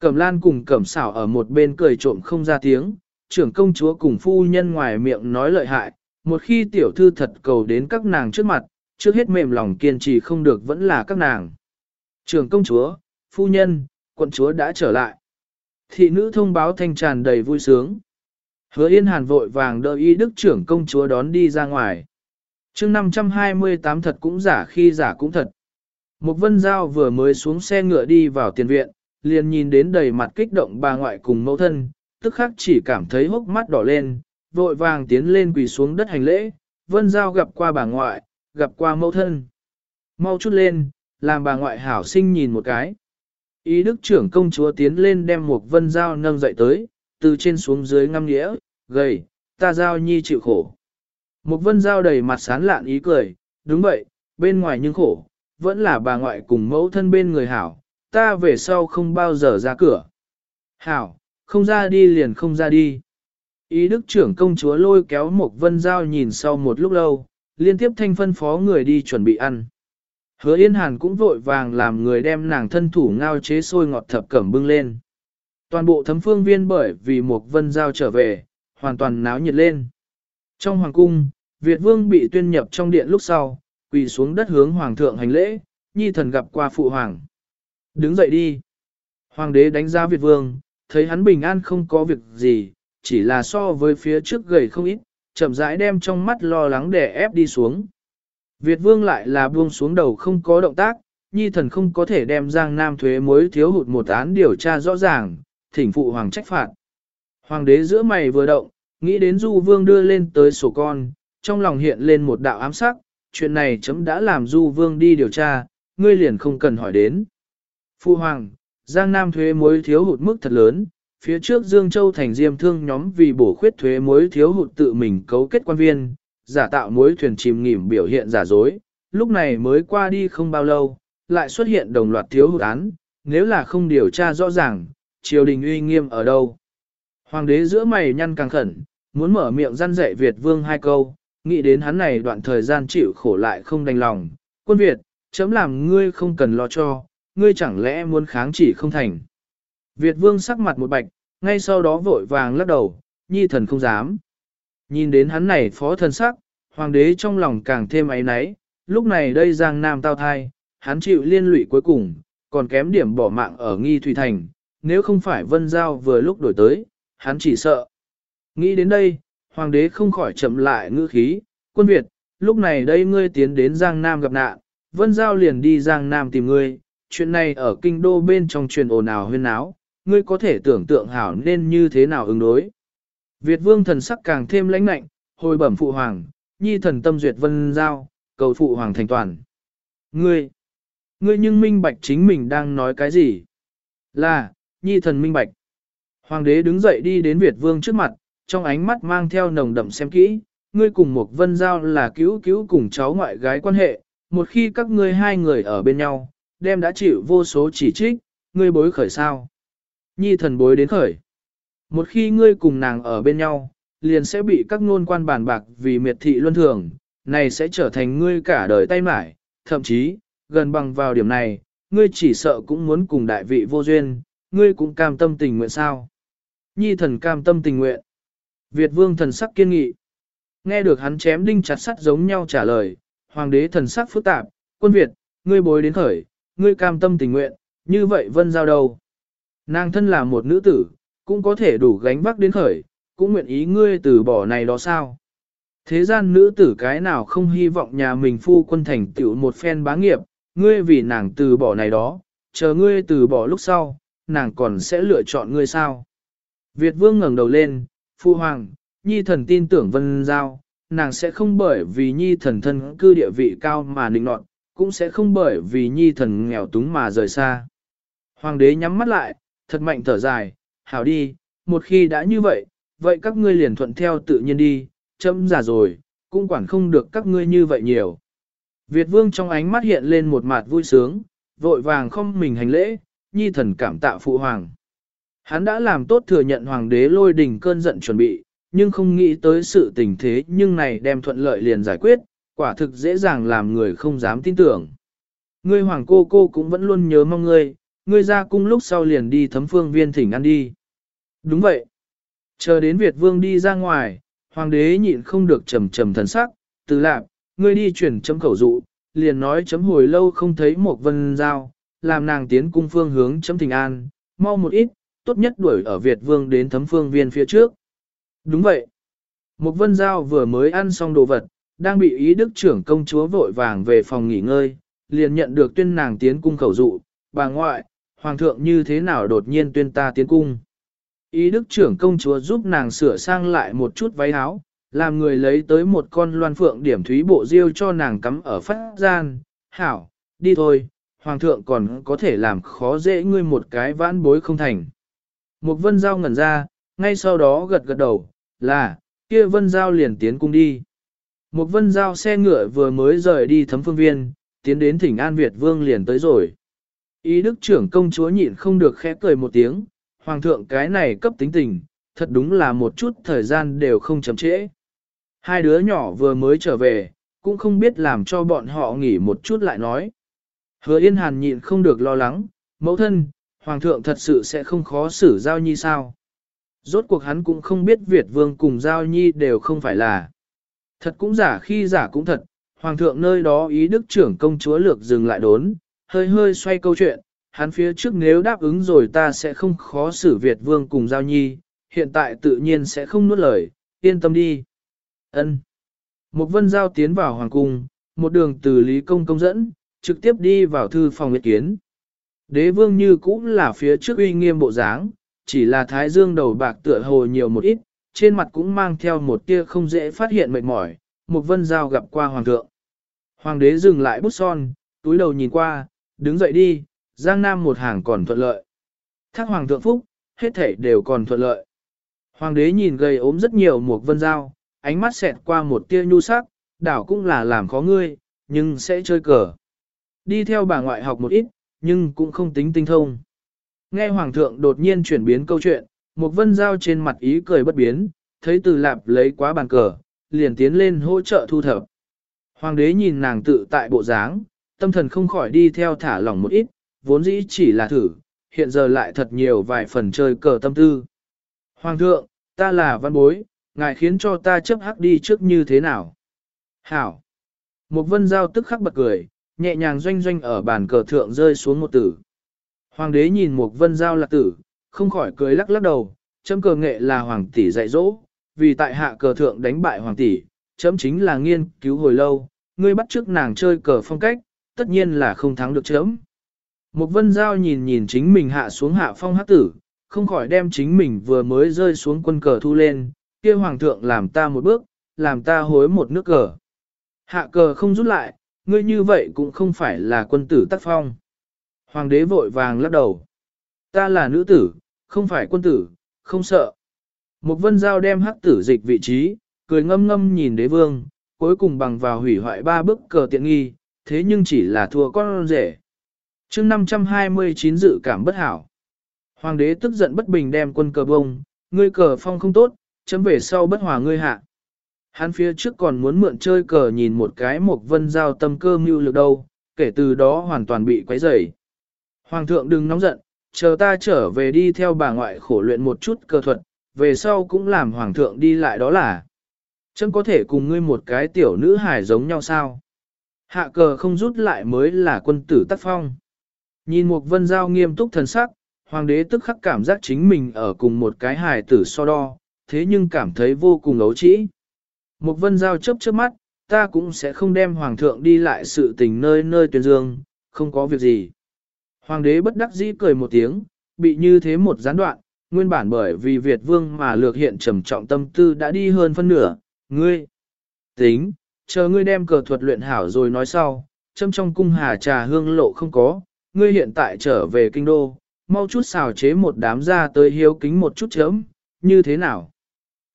Cẩm lan cùng cẩm xảo ở một bên cười trộm không ra tiếng, trưởng công chúa cùng phu nhân ngoài miệng nói lợi hại, một khi tiểu thư thật cầu đến các nàng trước mặt, trước hết mềm lòng kiên trì không được vẫn là các nàng. Trưởng công chúa, phu nhân, quận chúa đã trở lại. Thị nữ thông báo thanh tràn đầy vui sướng. Hứa Yên Hàn vội vàng đợi y đức trưởng công chúa đón đi ra ngoài chương 528 thật cũng giả khi giả cũng thật. Một vân giao vừa mới xuống xe ngựa đi vào tiền viện, liền nhìn đến đầy mặt kích động bà ngoại cùng mẫu thân, tức khắc chỉ cảm thấy hốc mắt đỏ lên, vội vàng tiến lên quỳ xuống đất hành lễ, vân giao gặp qua bà ngoại, gặp qua mẫu thân. Mau chút lên, làm bà ngoại hảo sinh nhìn một cái. Ý đức trưởng công chúa tiến lên đem một vân giao nâng dậy tới, từ trên xuống dưới ngăm nghĩa, gầy, ta giao nhi chịu khổ. Một vân giao đầy mặt sán lạn ý cười, đúng vậy, bên ngoài nhưng khổ, vẫn là bà ngoại cùng mẫu thân bên người hảo, ta về sau không bao giờ ra cửa. Hảo, không ra đi liền không ra đi. Ý đức trưởng công chúa lôi kéo một vân giao nhìn sau một lúc lâu, liên tiếp thanh phân phó người đi chuẩn bị ăn. Hứa Yên Hàn cũng vội vàng làm người đem nàng thân thủ ngao chế sôi ngọt thập cẩm bưng lên. Toàn bộ thấm phương viên bởi vì một vân giao trở về, hoàn toàn náo nhiệt lên. Trong hoàng cung, Việt vương bị tuyên nhập trong điện lúc sau, quỳ xuống đất hướng hoàng thượng hành lễ, nhi thần gặp qua phụ hoàng. Đứng dậy đi. Hoàng đế đánh giá Việt vương, thấy hắn bình an không có việc gì, chỉ là so với phía trước gầy không ít, chậm rãi đem trong mắt lo lắng để ép đi xuống. Việt vương lại là buông xuống đầu không có động tác, nhi thần không có thể đem Giang Nam thuế mối thiếu hụt một án điều tra rõ ràng, thỉnh phụ hoàng trách phạt. Hoàng đế giữa mày vừa động, nghĩ đến Du Vương đưa lên tới sổ con, trong lòng hiện lên một đạo ám sắc, chuyện này chấm đã làm Du Vương đi điều tra, ngươi liền không cần hỏi đến. Phu hoàng, Giang Nam thuế muối thiếu hụt mức thật lớn, phía trước Dương Châu thành diêm thương nhóm vì bổ khuyết thuế muối thiếu hụt tự mình cấu kết quan viên, giả tạo muối thuyền chìm nghỉm biểu hiện giả dối, lúc này mới qua đi không bao lâu, lại xuất hiện đồng loạt thiếu hụt án, nếu là không điều tra rõ ràng, triều đình uy nghiêm ở đâu. Hoàng đế giữa mày nhăn càng khẩn, muốn mở miệng răn dạy Việt vương hai câu, nghĩ đến hắn này đoạn thời gian chịu khổ lại không đành lòng. Quân Việt, chấm làm ngươi không cần lo cho, ngươi chẳng lẽ muốn kháng chỉ không thành. Việt vương sắc mặt một bạch, ngay sau đó vội vàng lắc đầu, nhi thần không dám. Nhìn đến hắn này phó thần sắc, hoàng đế trong lòng càng thêm ấy náy, lúc này đây giang nam tao thai, hắn chịu liên lụy cuối cùng, còn kém điểm bỏ mạng ở nghi thủy thành, nếu không phải vân giao vừa lúc đổi tới, hắn chỉ sợ. Nghĩ đến đây, hoàng đế không khỏi chậm lại ngữ khí, quân Việt, lúc này đây ngươi tiến đến Giang Nam gặp nạn, vân giao liền đi Giang Nam tìm ngươi, chuyện này ở kinh đô bên trong truyền ồn ào huyên áo, ngươi có thể tưởng tượng hảo nên như thế nào ứng đối. Việt vương thần sắc càng thêm lãnh lạnh, hồi bẩm phụ hoàng, nhi thần tâm duyệt vân giao, cầu phụ hoàng thành toàn. Ngươi, ngươi nhưng minh bạch chính mình đang nói cái gì? Là, nhi thần minh bạch. Hoàng đế đứng dậy đi đến Việt vương trước mặt, trong ánh mắt mang theo nồng đậm xem kỹ, ngươi cùng một vân giao là cứu cứu cùng cháu ngoại gái quan hệ, một khi các ngươi hai người ở bên nhau, đem đã chịu vô số chỉ trích, ngươi bối khởi sao? Nhi thần bối đến khởi. Một khi ngươi cùng nàng ở bên nhau, liền sẽ bị các ngôn quan bàn bạc vì miệt thị luân thường, này sẽ trở thành ngươi cả đời tay mải, thậm chí, gần bằng vào điểm này, ngươi chỉ sợ cũng muốn cùng đại vị vô duyên, ngươi cũng cam tâm tình nguyện sao. Nhi thần cam tâm tình nguyện. Việt vương thần sắc kiên nghị. Nghe được hắn chém đinh chặt sắt giống nhau trả lời, hoàng đế thần sắc phức tạp, quân Việt, ngươi bối đến khởi, ngươi cam tâm tình nguyện, như vậy vân giao đâu. Nàng thân là một nữ tử, cũng có thể đủ gánh vác đến khởi, cũng nguyện ý ngươi từ bỏ này đó sao. Thế gian nữ tử cái nào không hy vọng nhà mình phu quân thành tựu một phen bá nghiệp, ngươi vì nàng từ bỏ này đó, chờ ngươi từ bỏ lúc sau, nàng còn sẽ lựa chọn ngươi sao. Việt vương ngẩng đầu lên, phu hoàng, nhi thần tin tưởng vân giao, nàng sẽ không bởi vì nhi thần thân cư địa vị cao mà nịnh nọt, cũng sẽ không bởi vì nhi thần nghèo túng mà rời xa. Hoàng đế nhắm mắt lại, thật mạnh thở dài, hảo đi, một khi đã như vậy, vậy các ngươi liền thuận theo tự nhiên đi, chấm già rồi, cũng quản không được các ngươi như vậy nhiều. Việt vương trong ánh mắt hiện lên một mặt vui sướng, vội vàng không mình hành lễ, nhi thần cảm tạ phụ hoàng. Hắn đã làm tốt thừa nhận hoàng đế lôi đình cơn giận chuẩn bị, nhưng không nghĩ tới sự tình thế nhưng này đem thuận lợi liền giải quyết, quả thực dễ dàng làm người không dám tin tưởng. Ngươi hoàng cô cô cũng vẫn luôn nhớ mong ngươi, ngươi ra cung lúc sau liền đi thấm phương viên thỉnh ăn đi. Đúng vậy. Chờ đến Việt vương đi ra ngoài, hoàng đế nhịn không được trầm trầm thần sắc, từ lạc, ngươi đi chuyển chấm khẩu dụ, liền nói chấm hồi lâu không thấy một vân giao, làm nàng tiến cung phương hướng chấm thỉnh an, mau một ít, tốt nhất đuổi ở Việt vương đến thấm phương viên phía trước. Đúng vậy. Một vân giao vừa mới ăn xong đồ vật, đang bị ý đức trưởng công chúa vội vàng về phòng nghỉ ngơi, liền nhận được tuyên nàng tiến cung khẩu dụ, bà ngoại, hoàng thượng như thế nào đột nhiên tuyên ta tiến cung. Ý đức trưởng công chúa giúp nàng sửa sang lại một chút váy áo, làm người lấy tới một con loan phượng điểm thúy bộ diêu cho nàng cắm ở phát gian, hảo, đi thôi, hoàng thượng còn có thể làm khó dễ ngươi một cái vãn bối không thành. Một vân giao ngẩn ra, ngay sau đó gật gật đầu, là, kia vân giao liền tiến cung đi. Một vân giao xe ngựa vừa mới rời đi thấm phương viên, tiến đến thỉnh An Việt Vương liền tới rồi. Ý đức trưởng công chúa nhịn không được khẽ cười một tiếng, hoàng thượng cái này cấp tính tình, thật đúng là một chút thời gian đều không chậm trễ. Hai đứa nhỏ vừa mới trở về, cũng không biết làm cho bọn họ nghỉ một chút lại nói. Hứa Yên Hàn nhịn không được lo lắng, mẫu thân, hoàng thượng thật sự sẽ không khó xử Giao Nhi sao. Rốt cuộc hắn cũng không biết Việt Vương cùng Giao Nhi đều không phải là. Thật cũng giả khi giả cũng thật, hoàng thượng nơi đó ý đức trưởng công chúa lược dừng lại đốn, hơi hơi xoay câu chuyện, hắn phía trước nếu đáp ứng rồi ta sẽ không khó xử Việt Vương cùng Giao Nhi, hiện tại tự nhiên sẽ không nuốt lời, yên tâm đi. Ân. Một vân giao tiến vào hoàng cung, một đường từ Lý Công công dẫn, trực tiếp đi vào thư phòng ý kiến. Đế vương như cũng là phía trước uy nghiêm bộ dáng, chỉ là thái dương đầu bạc tựa hồ nhiều một ít, trên mặt cũng mang theo một tia không dễ phát hiện mệt mỏi, một vân giao gặp qua hoàng thượng. Hoàng đế dừng lại bút son, túi đầu nhìn qua, đứng dậy đi, giang nam một hàng còn thuận lợi. Thác hoàng thượng phúc, hết thảy đều còn thuận lợi. Hoàng đế nhìn gầy ốm rất nhiều một vân giao, ánh mắt xẹt qua một tia nhu sắc, đảo cũng là làm khó ngươi, nhưng sẽ chơi cờ. Đi theo bà ngoại học một ít, nhưng cũng không tính tinh thông. Nghe hoàng thượng đột nhiên chuyển biến câu chuyện, một vân giao trên mặt ý cười bất biến, thấy từ lạp lấy quá bàn cờ, liền tiến lên hỗ trợ thu thập. Hoàng đế nhìn nàng tự tại bộ dáng, tâm thần không khỏi đi theo thả lỏng một ít, vốn dĩ chỉ là thử, hiện giờ lại thật nhiều vài phần chơi cờ tâm tư. Hoàng thượng, ta là văn bối, ngài khiến cho ta chấp hắc đi trước như thế nào? Hảo! Một vân giao tức khắc bật cười, nhẹ nhàng doanh doanh ở bàn cờ thượng rơi xuống một tử. Hoàng đế nhìn một vân giao lạc tử, không khỏi cười lắc lắc đầu, chấm cờ nghệ là hoàng tỷ dạy dỗ, vì tại hạ cờ thượng đánh bại hoàng tỷ, chấm chính là nghiên cứu hồi lâu, ngươi bắt trước nàng chơi cờ phong cách, tất nhiên là không thắng được chấm. Một vân giao nhìn nhìn chính mình hạ xuống hạ phong hát tử, không khỏi đem chính mình vừa mới rơi xuống quân cờ thu lên, kia hoàng thượng làm ta một bước, làm ta hối một nước cờ. Hạ cờ không rút lại, ngươi như vậy cũng không phải là quân tử tác phong. Hoàng đế vội vàng lắc đầu. Ta là nữ tử, không phải quân tử, không sợ. Một vân giao đem hắc tử dịch vị trí, cười ngâm ngâm nhìn đế vương, cuối cùng bằng vào hủy hoại ba bức cờ tiện nghi, thế nhưng chỉ là thua con rể. chương 529 dự cảm bất hảo. Hoàng đế tức giận bất bình đem quân cờ bông, ngươi cờ phong không tốt, chấm về sau bất hòa ngươi hạ. Hắn phía trước còn muốn mượn chơi cờ nhìn một cái một vân giao tâm cơ mưu lực đâu, kể từ đó hoàn toàn bị quấy rầy. Hoàng thượng đừng nóng giận, chờ ta trở về đi theo bà ngoại khổ luyện một chút cơ thuật, về sau cũng làm hoàng thượng đi lại đó là. Chẳng có thể cùng ngươi một cái tiểu nữ hài giống nhau sao? Hạ cờ không rút lại mới là quân tử tác phong. Nhìn một vân giao nghiêm túc thần sắc, hoàng đế tức khắc cảm giác chính mình ở cùng một cái hài tử so đo, thế nhưng cảm thấy vô cùng ấu trĩ. Một vân giao chớp trước mắt, ta cũng sẽ không đem hoàng thượng đi lại sự tình nơi nơi tuyên dương, không có việc gì. Hoàng đế bất đắc dĩ cười một tiếng, bị như thế một gián đoạn, nguyên bản bởi vì Việt vương mà lược hiện trầm trọng tâm tư đã đi hơn phân nửa, ngươi. Tính, chờ ngươi đem cờ thuật luyện hảo rồi nói sau, châm trong cung hà trà hương lộ không có, ngươi hiện tại trở về kinh đô, mau chút xào chế một đám ra tới hiếu kính một chút chấm, như thế nào?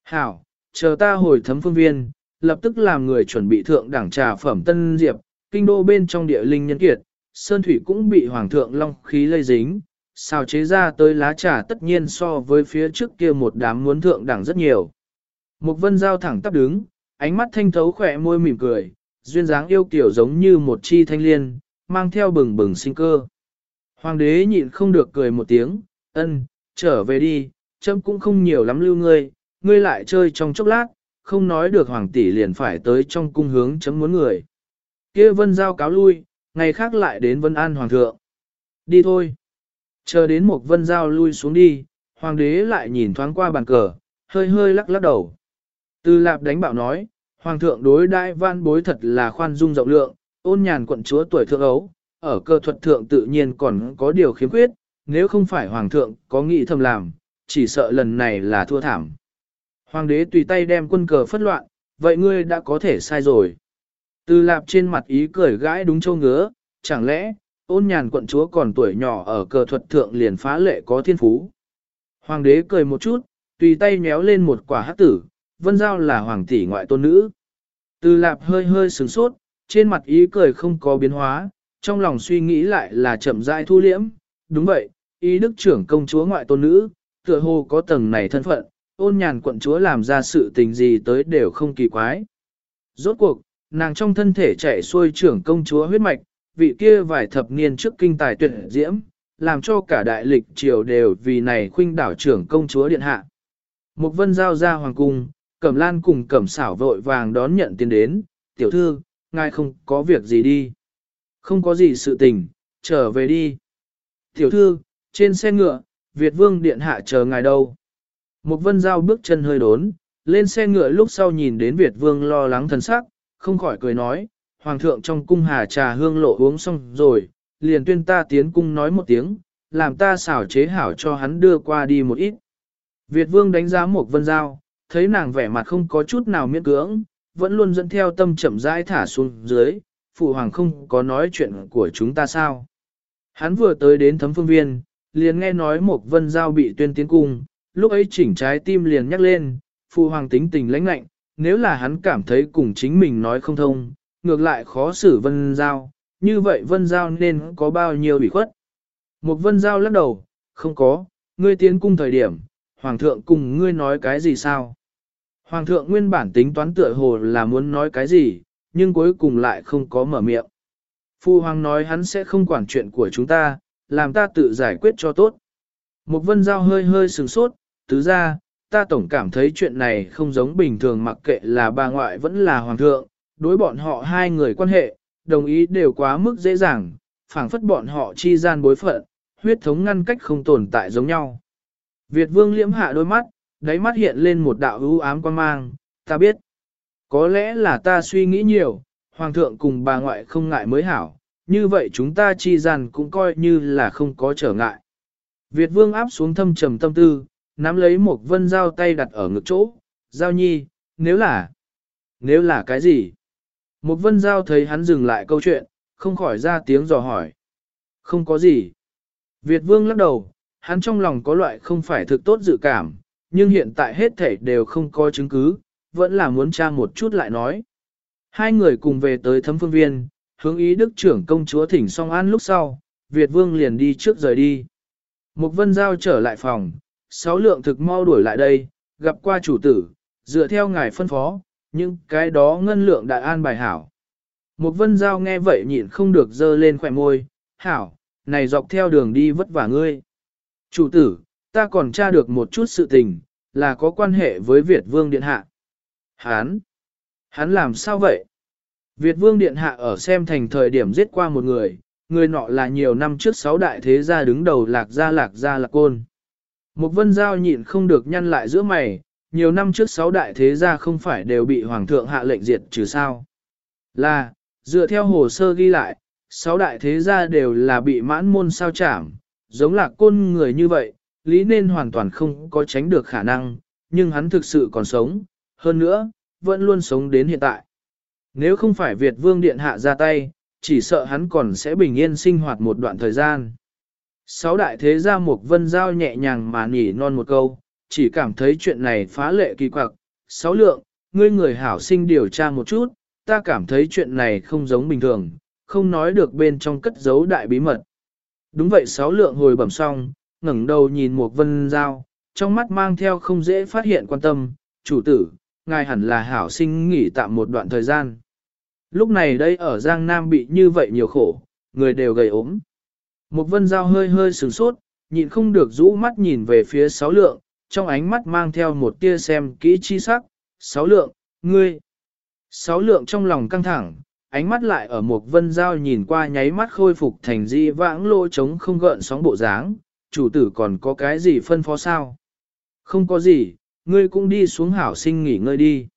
Hảo, chờ ta hồi thấm phương viên, lập tức làm người chuẩn bị thượng đảng trà phẩm tân diệp, kinh đô bên trong địa linh nhân kiệt, sơn thủy cũng bị hoàng thượng long khí lây dính, xào chế ra tới lá trà tất nhiên so với phía trước kia một đám muốn thượng đẳng rất nhiều. Một vân giao thẳng tắp đứng, ánh mắt thanh thấu khỏe môi mỉm cười, duyên dáng yêu kiểu giống như một chi thanh liên, mang theo bừng bừng sinh cơ. Hoàng đế nhịn không được cười một tiếng, ân, trở về đi, chấm cũng không nhiều lắm lưu ngươi, ngươi lại chơi trong chốc lát, không nói được hoàng tỷ liền phải tới trong cung hướng chấm muốn người. kia vân giao cáo lui, ngày khác lại đến vân an hoàng thượng. Đi thôi. Chờ đến một vân giao lui xuống đi, hoàng đế lại nhìn thoáng qua bàn cờ, hơi hơi lắc lắc đầu. Từ lạp đánh bảo nói, hoàng thượng đối đại văn bối thật là khoan dung rộng lượng, ôn nhàn quận chúa tuổi thượng ấu, ở cơ thuật thượng tự nhiên còn có điều khiếm khuyết, nếu không phải hoàng thượng có nghĩ thầm làm, chỉ sợ lần này là thua thảm. Hoàng đế tùy tay đem quân cờ phất loạn, vậy ngươi đã có thể sai rồi. Từ lạp trên mặt ý cười gãi đúng châu ngứa, chẳng lẽ, ôn nhàn quận chúa còn tuổi nhỏ ở cờ thuật thượng liền phá lệ có thiên phú. Hoàng đế cười một chút, tùy tay méo lên một quả hát tử, vân giao là hoàng tỷ ngoại tôn nữ. Từ lạp hơi hơi sừng sốt, trên mặt ý cười không có biến hóa, trong lòng suy nghĩ lại là chậm rãi thu liễm. Đúng vậy, ý đức trưởng công chúa ngoại tôn nữ, tựa hồ có tầng này thân phận, ôn nhàn quận chúa làm ra sự tình gì tới đều không kỳ quái. Rốt cuộc, nàng trong thân thể chạy xuôi trưởng công chúa huyết mạch, vị kia vài thập niên trước kinh tài tuyệt diễm, làm cho cả đại lịch triều đều vì này khuynh đảo trưởng công chúa điện hạ. Một vân giao ra hoàng cung, cẩm lan cùng cẩm xảo vội vàng đón nhận tiền đến, tiểu thư, ngài không có việc gì đi. Không có gì sự tình, trở về đi. Tiểu thư, trên xe ngựa, Việt vương điện hạ chờ ngài đâu. Một vân giao bước chân hơi đốn, lên xe ngựa lúc sau nhìn đến Việt vương lo lắng thần sắc, không khỏi cười nói, hoàng thượng trong cung hà trà hương lộ uống xong rồi, liền tuyên ta tiến cung nói một tiếng, làm ta xảo chế hảo cho hắn đưa qua đi một ít. Việt vương đánh giá một vân giao, thấy nàng vẻ mặt không có chút nào miễn cưỡng, vẫn luôn dẫn theo tâm chậm rãi thả xuống dưới, phụ hoàng không có nói chuyện của chúng ta sao. Hắn vừa tới đến thấm phương viên, liền nghe nói một vân giao bị tuyên tiến cung, lúc ấy chỉnh trái tim liền nhắc lên, phụ hoàng tính tình lãnh lạnh, nếu là hắn cảm thấy cùng chính mình nói không thông, ngược lại khó xử vân giao, như vậy vân giao nên có bao nhiêu bị khuất. Một vân giao lắc đầu, không có, ngươi tiến cung thời điểm, hoàng thượng cùng ngươi nói cái gì sao? Hoàng thượng nguyên bản tính toán tựa hồ là muốn nói cái gì, nhưng cuối cùng lại không có mở miệng. Phu hoàng nói hắn sẽ không quản chuyện của chúng ta, làm ta tự giải quyết cho tốt. Một vân giao hơi hơi sừng sốt, tứ ra, ta tổng cảm thấy chuyện này không giống bình thường mặc kệ là bà ngoại vẫn là hoàng thượng, đối bọn họ hai người quan hệ, đồng ý đều quá mức dễ dàng, phảng phất bọn họ chi gian bối phận, huyết thống ngăn cách không tồn tại giống nhau. Việt vương liễm hạ đôi mắt, đáy mắt hiện lên một đạo ưu ám quan mang, ta biết. Có lẽ là ta suy nghĩ nhiều, hoàng thượng cùng bà ngoại không ngại mới hảo, như vậy chúng ta chi gian cũng coi như là không có trở ngại. Việt vương áp xuống thâm trầm tâm tư, nắm lấy một vân dao tay đặt ở ngực chỗ, giao nhi, nếu là, nếu là cái gì? Một vân giao thấy hắn dừng lại câu chuyện, không khỏi ra tiếng dò hỏi. Không có gì. Việt vương lắc đầu, hắn trong lòng có loại không phải thực tốt dự cảm, nhưng hiện tại hết thảy đều không có chứng cứ, vẫn là muốn tra một chút lại nói. Hai người cùng về tới thấm phương viên, hướng ý đức trưởng công chúa thỉnh song an lúc sau, Việt vương liền đi trước rời đi. Một vân giao trở lại phòng, sáu lượng thực mau đuổi lại đây, gặp qua chủ tử, dựa theo ngài phân phó, nhưng cái đó ngân lượng đại an bài hảo. Một vân giao nghe vậy nhịn không được dơ lên khỏe môi, hảo, này dọc theo đường đi vất vả ngươi. Chủ tử, ta còn tra được một chút sự tình, là có quan hệ với Việt Vương Điện Hạ. Hán! Hắn làm sao vậy? Việt Vương Điện Hạ ở xem thành thời điểm giết qua một người, người nọ là nhiều năm trước sáu đại thế gia đứng đầu lạc gia lạc gia lạc côn. Một vân giao nhịn không được nhăn lại giữa mày, nhiều năm trước sáu đại thế gia không phải đều bị hoàng thượng hạ lệnh diệt trừ sao. Là, dựa theo hồ sơ ghi lại, sáu đại thế gia đều là bị mãn môn sao chảm, giống là côn người như vậy, lý nên hoàn toàn không có tránh được khả năng, nhưng hắn thực sự còn sống, hơn nữa, vẫn luôn sống đến hiện tại. Nếu không phải Việt Vương Điện Hạ ra tay, chỉ sợ hắn còn sẽ bình yên sinh hoạt một đoạn thời gian. Sáu đại thế gia một vân giao nhẹ nhàng mà nhỉ non một câu, chỉ cảm thấy chuyện này phá lệ kỳ quặc. Sáu lượng, ngươi người hảo sinh điều tra một chút, ta cảm thấy chuyện này không giống bình thường, không nói được bên trong cất giấu đại bí mật. Đúng vậy sáu lượng hồi bẩm xong, ngẩng đầu nhìn một vân giao, trong mắt mang theo không dễ phát hiện quan tâm, chủ tử, ngài hẳn là hảo sinh nghỉ tạm một đoạn thời gian. Lúc này đây ở Giang Nam bị như vậy nhiều khổ, người đều gầy ốm. Một vân giao hơi hơi sửng sốt, nhịn không được rũ mắt nhìn về phía sáu lượng, trong ánh mắt mang theo một tia xem kỹ chi sắc, sáu lượng, ngươi. Sáu lượng trong lòng căng thẳng, ánh mắt lại ở một vân giao nhìn qua nháy mắt khôi phục thành di vãng lỗ trống không gợn sóng bộ dáng, chủ tử còn có cái gì phân phó sao? Không có gì, ngươi cũng đi xuống hảo sinh nghỉ ngơi đi.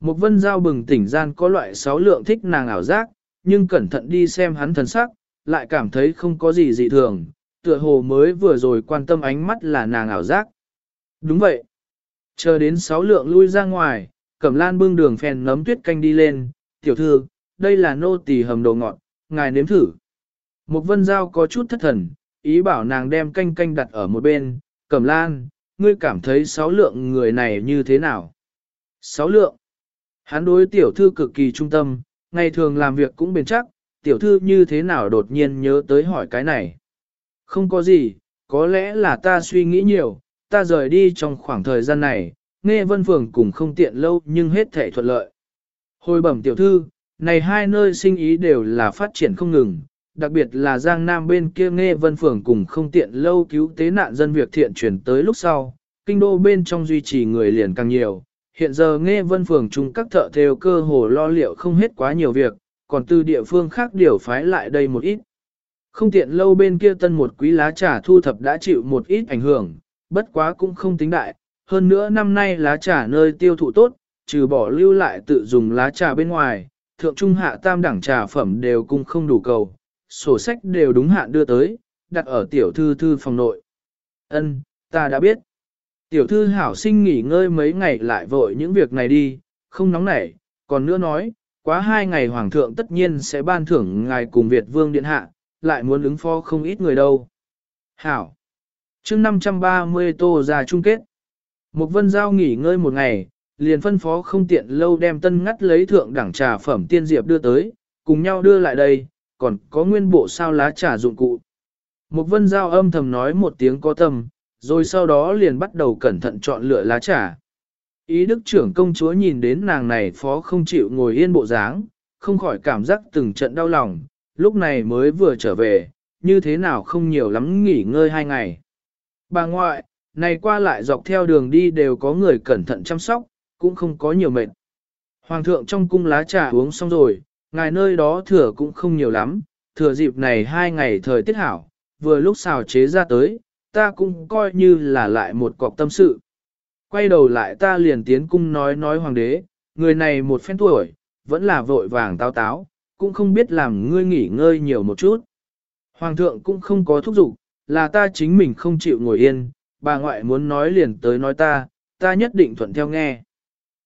Một vân giao bừng tỉnh gian có loại sáu lượng thích nàng ảo giác, nhưng cẩn thận đi xem hắn thần sắc, lại cảm thấy không có gì dị thường, tựa hồ mới vừa rồi quan tâm ánh mắt là nàng ảo giác. Đúng vậy. Chờ đến sáu lượng lui ra ngoài, cẩm lan bưng đường phèn nấm tuyết canh đi lên, tiểu thư, đây là nô tỳ hầm đồ ngọt, ngài nếm thử. Một vân giao có chút thất thần, ý bảo nàng đem canh canh đặt ở một bên, cẩm lan, ngươi cảm thấy sáu lượng người này như thế nào? Sáu lượng. Hắn đối tiểu thư cực kỳ trung tâm, ngày thường làm việc cũng bền chắc, tiểu thư như thế nào đột nhiên nhớ tới hỏi cái này. Không có gì, có lẽ là ta suy nghĩ nhiều, ta rời đi trong khoảng thời gian này, nghe vân phường cũng không tiện lâu nhưng hết thể thuận lợi. Hồi bẩm tiểu thư, này hai nơi sinh ý đều là phát triển không ngừng, đặc biệt là Giang Nam bên kia nghe vân phường cùng không tiện lâu cứu tế nạn dân việc thiện chuyển tới lúc sau, kinh đô bên trong duy trì người liền càng nhiều. Hiện giờ nghe vân phường chung các thợ theo cơ hồ lo liệu không hết quá nhiều việc, còn từ địa phương khác điều phái lại đây một ít. Không tiện lâu bên kia tân một quý lá trà thu thập đã chịu một ít ảnh hưởng, bất quá cũng không tính đại. Hơn nữa năm nay lá trà nơi tiêu thụ tốt, trừ bỏ lưu lại tự dùng lá trà bên ngoài, thượng trung hạ tam đẳng trà phẩm đều cung không đủ cầu, sổ sách đều đúng hạn đưa tới, đặt ở tiểu thư thư phòng nội. Ân, ta đã biết. Tiểu thư hảo sinh nghỉ ngơi mấy ngày lại vội những việc này đi, không nóng nảy, còn nữa nói, quá hai ngày hoàng thượng tất nhiên sẽ ban thưởng ngài cùng Việt vương điện hạ, lại muốn ứng phó không ít người đâu. Hảo. chương 530 tô ra chung kết. Một vân giao nghỉ ngơi một ngày, liền phân phó không tiện lâu đem tân ngắt lấy thượng đẳng trà phẩm tiên diệp đưa tới, cùng nhau đưa lại đây, còn có nguyên bộ sao lá trà dụng cụ. Một vân giao âm thầm nói một tiếng có tâm, rồi sau đó liền bắt đầu cẩn thận chọn lựa lá trà. Ý đức trưởng công chúa nhìn đến nàng này phó không chịu ngồi yên bộ dáng, không khỏi cảm giác từng trận đau lòng, lúc này mới vừa trở về, như thế nào không nhiều lắm nghỉ ngơi hai ngày. Bà ngoại, này qua lại dọc theo đường đi đều có người cẩn thận chăm sóc, cũng không có nhiều mệt. Hoàng thượng trong cung lá trà uống xong rồi, ngài nơi đó thừa cũng không nhiều lắm, thừa dịp này hai ngày thời tiết hảo, vừa lúc xào chế ra tới, ta cũng coi như là lại một cọc tâm sự. Quay đầu lại ta liền tiến cung nói nói hoàng đế, người này một phen tuổi, vẫn là vội vàng táo táo, cũng không biết làm ngươi nghỉ ngơi nhiều một chút. Hoàng thượng cũng không có thúc giục, là ta chính mình không chịu ngồi yên, bà ngoại muốn nói liền tới nói ta, ta nhất định thuận theo nghe.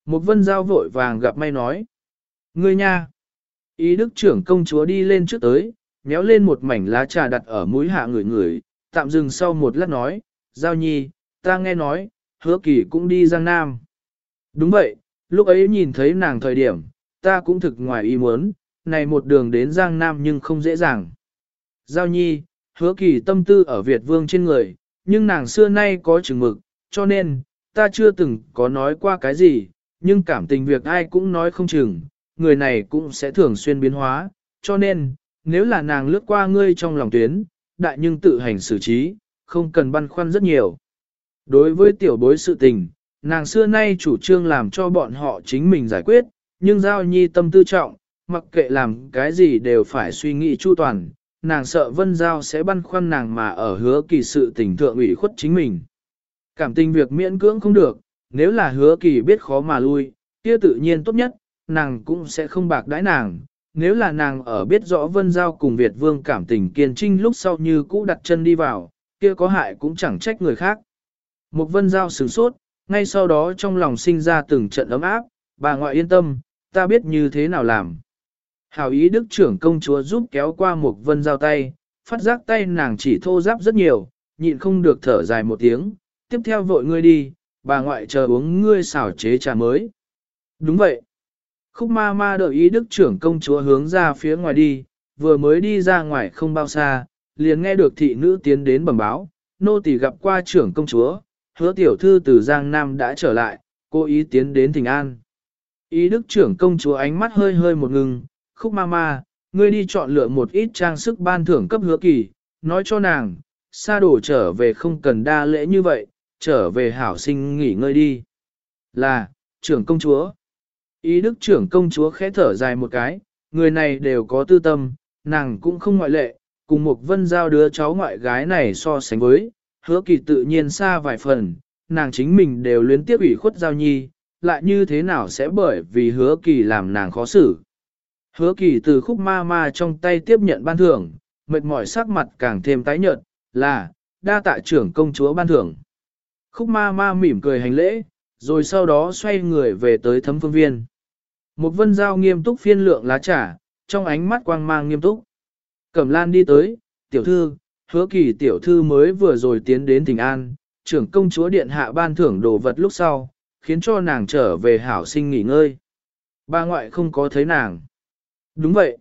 Một vân giao vội vàng gặp may nói. Ngươi nha! Ý đức trưởng công chúa đi lên trước tới, méo lên một mảnh lá trà đặt ở mũi hạ người người, tạm dừng sau một lát nói, giao nhi, ta nghe nói, hứa kỳ cũng đi Giang Nam. Đúng vậy, lúc ấy nhìn thấy nàng thời điểm, ta cũng thực ngoài ý muốn, này một đường đến Giang Nam nhưng không dễ dàng. Giao nhi, hứa kỳ tâm tư ở Việt Vương trên người, nhưng nàng xưa nay có chừng mực, cho nên, ta chưa từng có nói qua cái gì, nhưng cảm tình việc ai cũng nói không chừng, người này cũng sẽ thường xuyên biến hóa, cho nên, nếu là nàng lướt qua ngươi trong lòng tuyến, đại nhưng tự hành xử trí, không cần băn khoăn rất nhiều. Đối với tiểu bối sự tình, nàng xưa nay chủ trương làm cho bọn họ chính mình giải quyết, nhưng giao nhi tâm tư trọng, mặc kệ làm cái gì đều phải suy nghĩ chu toàn, nàng sợ vân giao sẽ băn khoăn nàng mà ở hứa kỳ sự tình thượng ủy khuất chính mình. Cảm tình việc miễn cưỡng không được, nếu là hứa kỳ biết khó mà lui, kia tự nhiên tốt nhất, nàng cũng sẽ không bạc đãi nàng. Nếu là nàng ở biết rõ vân giao cùng Việt vương cảm tình kiên trinh lúc sau như cũ đặt chân đi vào, kia có hại cũng chẳng trách người khác. Một vân giao sửng sốt, ngay sau đó trong lòng sinh ra từng trận ấm áp, bà ngoại yên tâm, ta biết như thế nào làm. Hảo ý đức trưởng công chúa giúp kéo qua một vân giao tay, phát giác tay nàng chỉ thô giáp rất nhiều, nhịn không được thở dài một tiếng, tiếp theo vội ngươi đi, bà ngoại chờ uống ngươi xảo chế trà mới. Đúng vậy. Khúc ma ma đợi ý đức trưởng công chúa hướng ra phía ngoài đi, vừa mới đi ra ngoài không bao xa, liền nghe được thị nữ tiến đến bẩm báo, nô tỳ gặp qua trưởng công chúa, hứa tiểu thư từ Giang Nam đã trở lại, cô ý tiến đến thỉnh an. Ý đức trưởng công chúa ánh mắt hơi hơi một ngừng, khúc ma ma, ngươi đi chọn lựa một ít trang sức ban thưởng cấp hứa kỳ, nói cho nàng, xa đổ trở về không cần đa lễ như vậy, trở về hảo sinh nghỉ ngơi đi. Là, trưởng công chúa. Ý đức trưởng công chúa khẽ thở dài một cái, người này đều có tư tâm, nàng cũng không ngoại lệ, cùng một vân giao đứa cháu ngoại gái này so sánh với, hứa kỳ tự nhiên xa vài phần, nàng chính mình đều luyến tiếp ủy khuất giao nhi, lại như thế nào sẽ bởi vì hứa kỳ làm nàng khó xử. Hứa kỳ từ khúc ma ma trong tay tiếp nhận ban thưởng, mệt mỏi sắc mặt càng thêm tái nhợt, là, đa tạ trưởng công chúa ban thưởng. Khúc ma ma mỉm cười hành lễ, rồi sau đó xoay người về tới thấm phương viên. Một vân giao nghiêm túc phiên lượng lá trà, trong ánh mắt quang mang nghiêm túc. Cẩm lan đi tới, tiểu thư, hứa kỳ tiểu thư mới vừa rồi tiến đến tỉnh An, trưởng công chúa điện hạ ban thưởng đồ vật lúc sau, khiến cho nàng trở về hảo sinh nghỉ ngơi. Ba ngoại không có thấy nàng. Đúng vậy.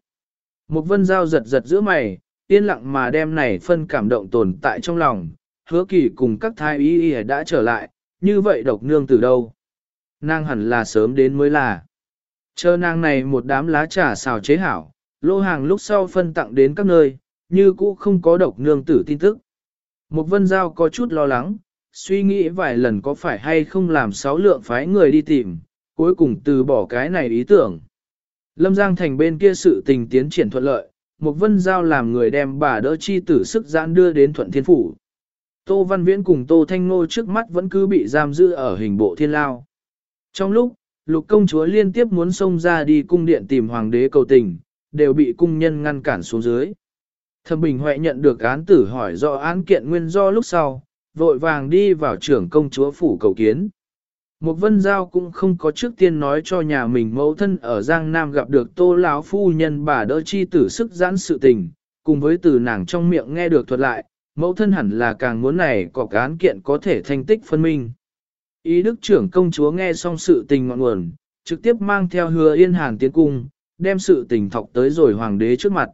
Một vân giao giật giật giữa mày, yên lặng mà đem này phân cảm động tồn tại trong lòng, hứa kỳ cùng các thái y y đã trở lại, như vậy độc nương từ đâu? Nàng hẳn là sớm đến mới là. Chờ nàng này một đám lá trà xào chế hảo, lô hàng lúc sau phân tặng đến các nơi, như cũ không có độc nương tử tin tức. Một vân giao có chút lo lắng, suy nghĩ vài lần có phải hay không làm sáu lượng phái người đi tìm, cuối cùng từ bỏ cái này ý tưởng. Lâm Giang thành bên kia sự tình tiến triển thuận lợi, một vân giao làm người đem bà đỡ chi tử sức giãn đưa đến thuận thiên phủ. Tô Văn Viễn cùng Tô Thanh Ngô trước mắt vẫn cứ bị giam giữ ở hình bộ thiên lao. Trong lúc, lục công chúa liên tiếp muốn xông ra đi cung điện tìm hoàng đế cầu tình, đều bị cung nhân ngăn cản xuống dưới. Thẩm Bình Huệ nhận được án tử hỏi do án kiện nguyên do lúc sau, vội vàng đi vào trưởng công chúa phủ cầu kiến. Một vân giao cũng không có trước tiên nói cho nhà mình mẫu thân ở Giang Nam gặp được tô lão phu nhân bà đỡ chi tử sức giãn sự tình, cùng với từ nàng trong miệng nghe được thuật lại, mẫu thân hẳn là càng muốn này có án kiện có thể thành tích phân minh. Ý đức trưởng công chúa nghe xong sự tình ngọn nguồn, trực tiếp mang theo hứa yên hàn tiến cung, đem sự tình thọc tới rồi hoàng đế trước mặt.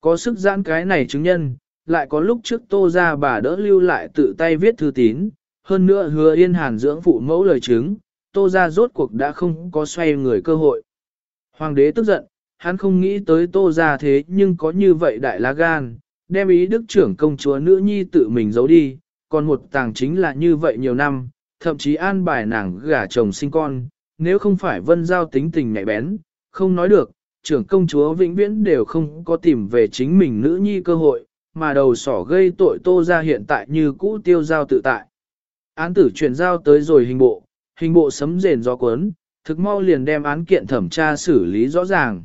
Có sức giãn cái này chứng nhân, lại có lúc trước tô ra bà đỡ lưu lại tự tay viết thư tín, hơn nữa hứa yên hàn dưỡng phụ mẫu lời chứng, tô ra rốt cuộc đã không có xoay người cơ hội. Hoàng đế tức giận, hắn không nghĩ tới tô ra thế nhưng có như vậy đại lá gan, đem ý đức trưởng công chúa nữ nhi tự mình giấu đi, còn một tàng chính là như vậy nhiều năm, thậm chí an bài nàng gả chồng sinh con, nếu không phải vân giao tính tình nhạy bén, không nói được, trưởng công chúa vĩnh viễn đều không có tìm về chính mình nữ nhi cơ hội, mà đầu sỏ gây tội tô ra hiện tại như cũ tiêu giao tự tại. Án tử chuyển giao tới rồi hình bộ, hình bộ sấm rền gió cuốn, thực mau liền đem án kiện thẩm tra xử lý rõ ràng.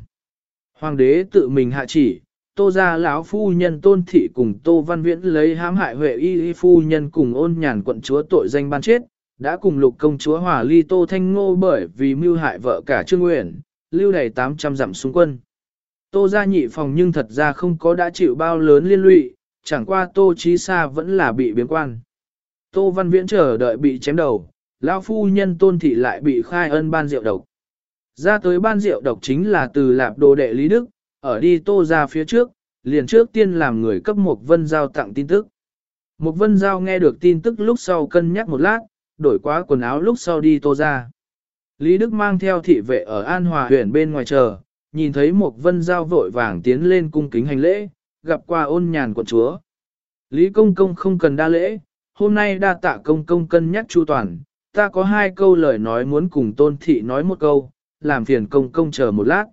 Hoàng đế tự mình hạ chỉ, tô ra lão phu nhân tôn thị cùng tô văn viễn lấy hãm hại huệ y, y phu nhân cùng ôn nhàn quận chúa tội danh ban chết, đã cùng lục công chúa hòa ly tô thanh ngô bởi vì mưu hại vợ cả trương nguyện, lưu đầy 800 dặm xung quân. Tô gia nhị phòng nhưng thật ra không có đã chịu bao lớn liên lụy, chẳng qua tô Chí xa vẫn là bị biến quan. Tô văn viễn chờ đợi bị chém đầu, lão phu nhân tôn thị lại bị khai ân ban rượu độc. Ra tới ban rượu độc chính là từ lạp đồ đệ Lý Đức, ở đi tô ra phía trước, liền trước tiên làm người cấp một vân giao tặng tin tức. Một vân giao nghe được tin tức lúc sau cân nhắc một lát, đổi quá quần áo lúc sau đi tô ra. Lý Đức mang theo thị vệ ở An Hòa huyện bên ngoài chờ, nhìn thấy một vân giao vội vàng tiến lên cung kính hành lễ, gặp qua ôn nhàn quận chúa. Lý Công Công không cần đa lễ, hôm nay đa tạ Công Công cân nhắc chu toàn, ta có hai câu lời nói muốn cùng tôn thị nói một câu, làm phiền Công Công chờ một lát.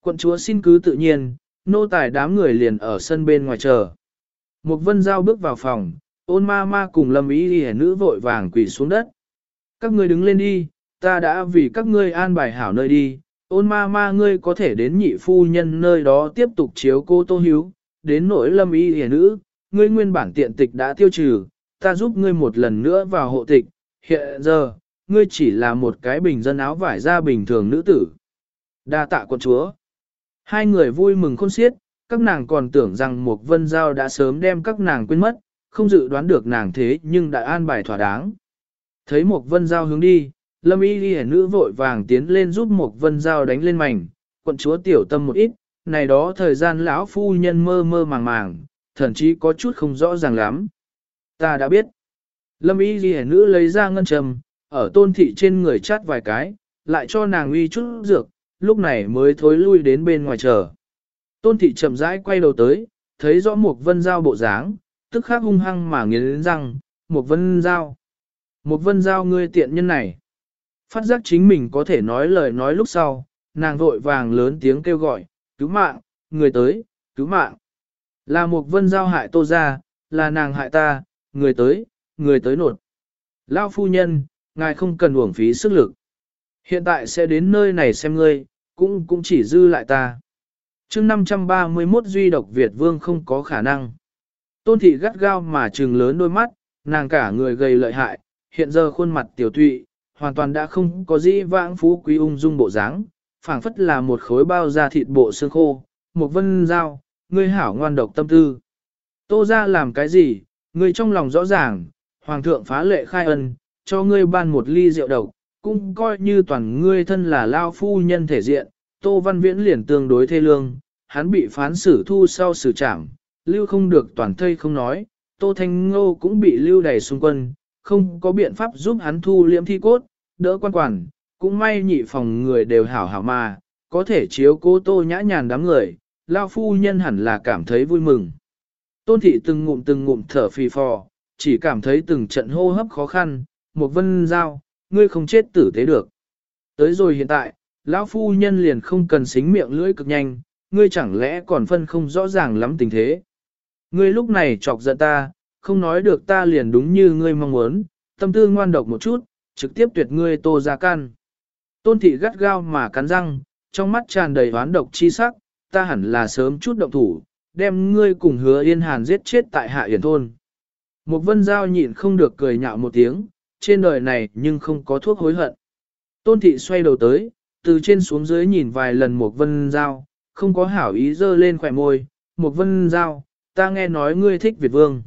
Quận chúa xin cứ tự nhiên, nô tài đám người liền ở sân bên ngoài chờ. Một vân giao bước vào phòng, ôn ma ma cùng lâm ý đi nữ vội vàng quỳ xuống đất. Các người đứng lên đi, ta đã vì các ngươi an bài hảo nơi đi, ôn ma ma ngươi có thể đến nhị phu nhân nơi đó tiếp tục chiếu cô tô hiếu, đến nỗi lâm y hề nữ, ngươi nguyên bản tiện tịch đã tiêu trừ, ta giúp ngươi một lần nữa vào hộ tịch, hiện giờ, ngươi chỉ là một cái bình dân áo vải da bình thường nữ tử. Đa tạ quân chúa. Hai người vui mừng khôn xiết, các nàng còn tưởng rằng một vân giao đã sớm đem các nàng quên mất, không dự đoán được nàng thế nhưng đã an bài thỏa đáng. Thấy một vân giao hướng đi, lâm y ghi nữ vội vàng tiến lên giúp một vân dao đánh lên mảnh, quận chúa tiểu tâm một ít, này đó thời gian lão phu nhân mơ mơ màng màng, thậm chí có chút không rõ ràng lắm. Ta đã biết. Lâm y ghi nữ lấy ra ngân trầm, ở tôn thị trên người chát vài cái, lại cho nàng uy chút dược, lúc này mới thối lui đến bên ngoài chờ. Tôn thị chậm rãi quay đầu tới, thấy rõ một vân dao bộ dáng, tức khắc hung hăng mà nghiến răng, một vân dao, Một vân dao ngươi tiện nhân này. Phát giác chính mình có thể nói lời nói lúc sau, nàng vội vàng lớn tiếng kêu gọi, cứu mạng, người tới, cứu mạng. Là một vân giao hại tô ra, là nàng hại ta, người tới, người tới nột. Lao phu nhân, ngài không cần uổng phí sức lực. Hiện tại sẽ đến nơi này xem ngươi, cũng cũng chỉ dư lại ta. chương 531 duy độc Việt vương không có khả năng. Tôn thị gắt gao mà trừng lớn đôi mắt, nàng cả người gầy lợi hại, hiện giờ khuôn mặt tiểu tụy, hoàn toàn đã không có gì vãng phú quý ung dung bộ dáng, phảng phất là một khối bao da thịt bộ xương khô, một vân dao, ngươi hảo ngoan độc tâm tư. Tô ra làm cái gì, ngươi trong lòng rõ ràng, hoàng thượng phá lệ khai ân, cho ngươi ban một ly rượu độc, cũng coi như toàn ngươi thân là lao phu nhân thể diện, Tô Văn Viễn liền tương đối thê lương, hắn bị phán xử thu sau xử trảm, lưu không được toàn thây không nói, Tô Thanh Ngô cũng bị lưu đầy xung quân, không có biện pháp giúp hắn thu liễm thi cốt, đỡ quan quản, cũng may nhị phòng người đều hảo hảo mà, có thể chiếu cố Tô nhã nhàn đám người, lao phu nhân hẳn là cảm thấy vui mừng. Tôn thị từng ngụm từng ngụm thở phì phò, chỉ cảm thấy từng trận hô hấp khó khăn, một vân giao, ngươi không chết tử thế được. Tới rồi hiện tại, lão phu nhân liền không cần xính miệng lưỡi cực nhanh, ngươi chẳng lẽ còn phân không rõ ràng lắm tình thế. Ngươi lúc này chọc giận ta, không nói được ta liền đúng như ngươi mong muốn, tâm tư ngoan độc một chút, trực tiếp tuyệt ngươi tô ra can. Tôn thị gắt gao mà cắn răng, trong mắt tràn đầy oán độc chi sắc, ta hẳn là sớm chút động thủ, đem ngươi cùng hứa yên hàn giết chết tại hạ yển thôn. Một vân giao nhịn không được cười nhạo một tiếng, trên đời này nhưng không có thuốc hối hận. Tôn thị xoay đầu tới, từ trên xuống dưới nhìn vài lần một vân giao, không có hảo ý dơ lên khỏe môi, một vân giao, ta nghe nói ngươi thích Việt Vương.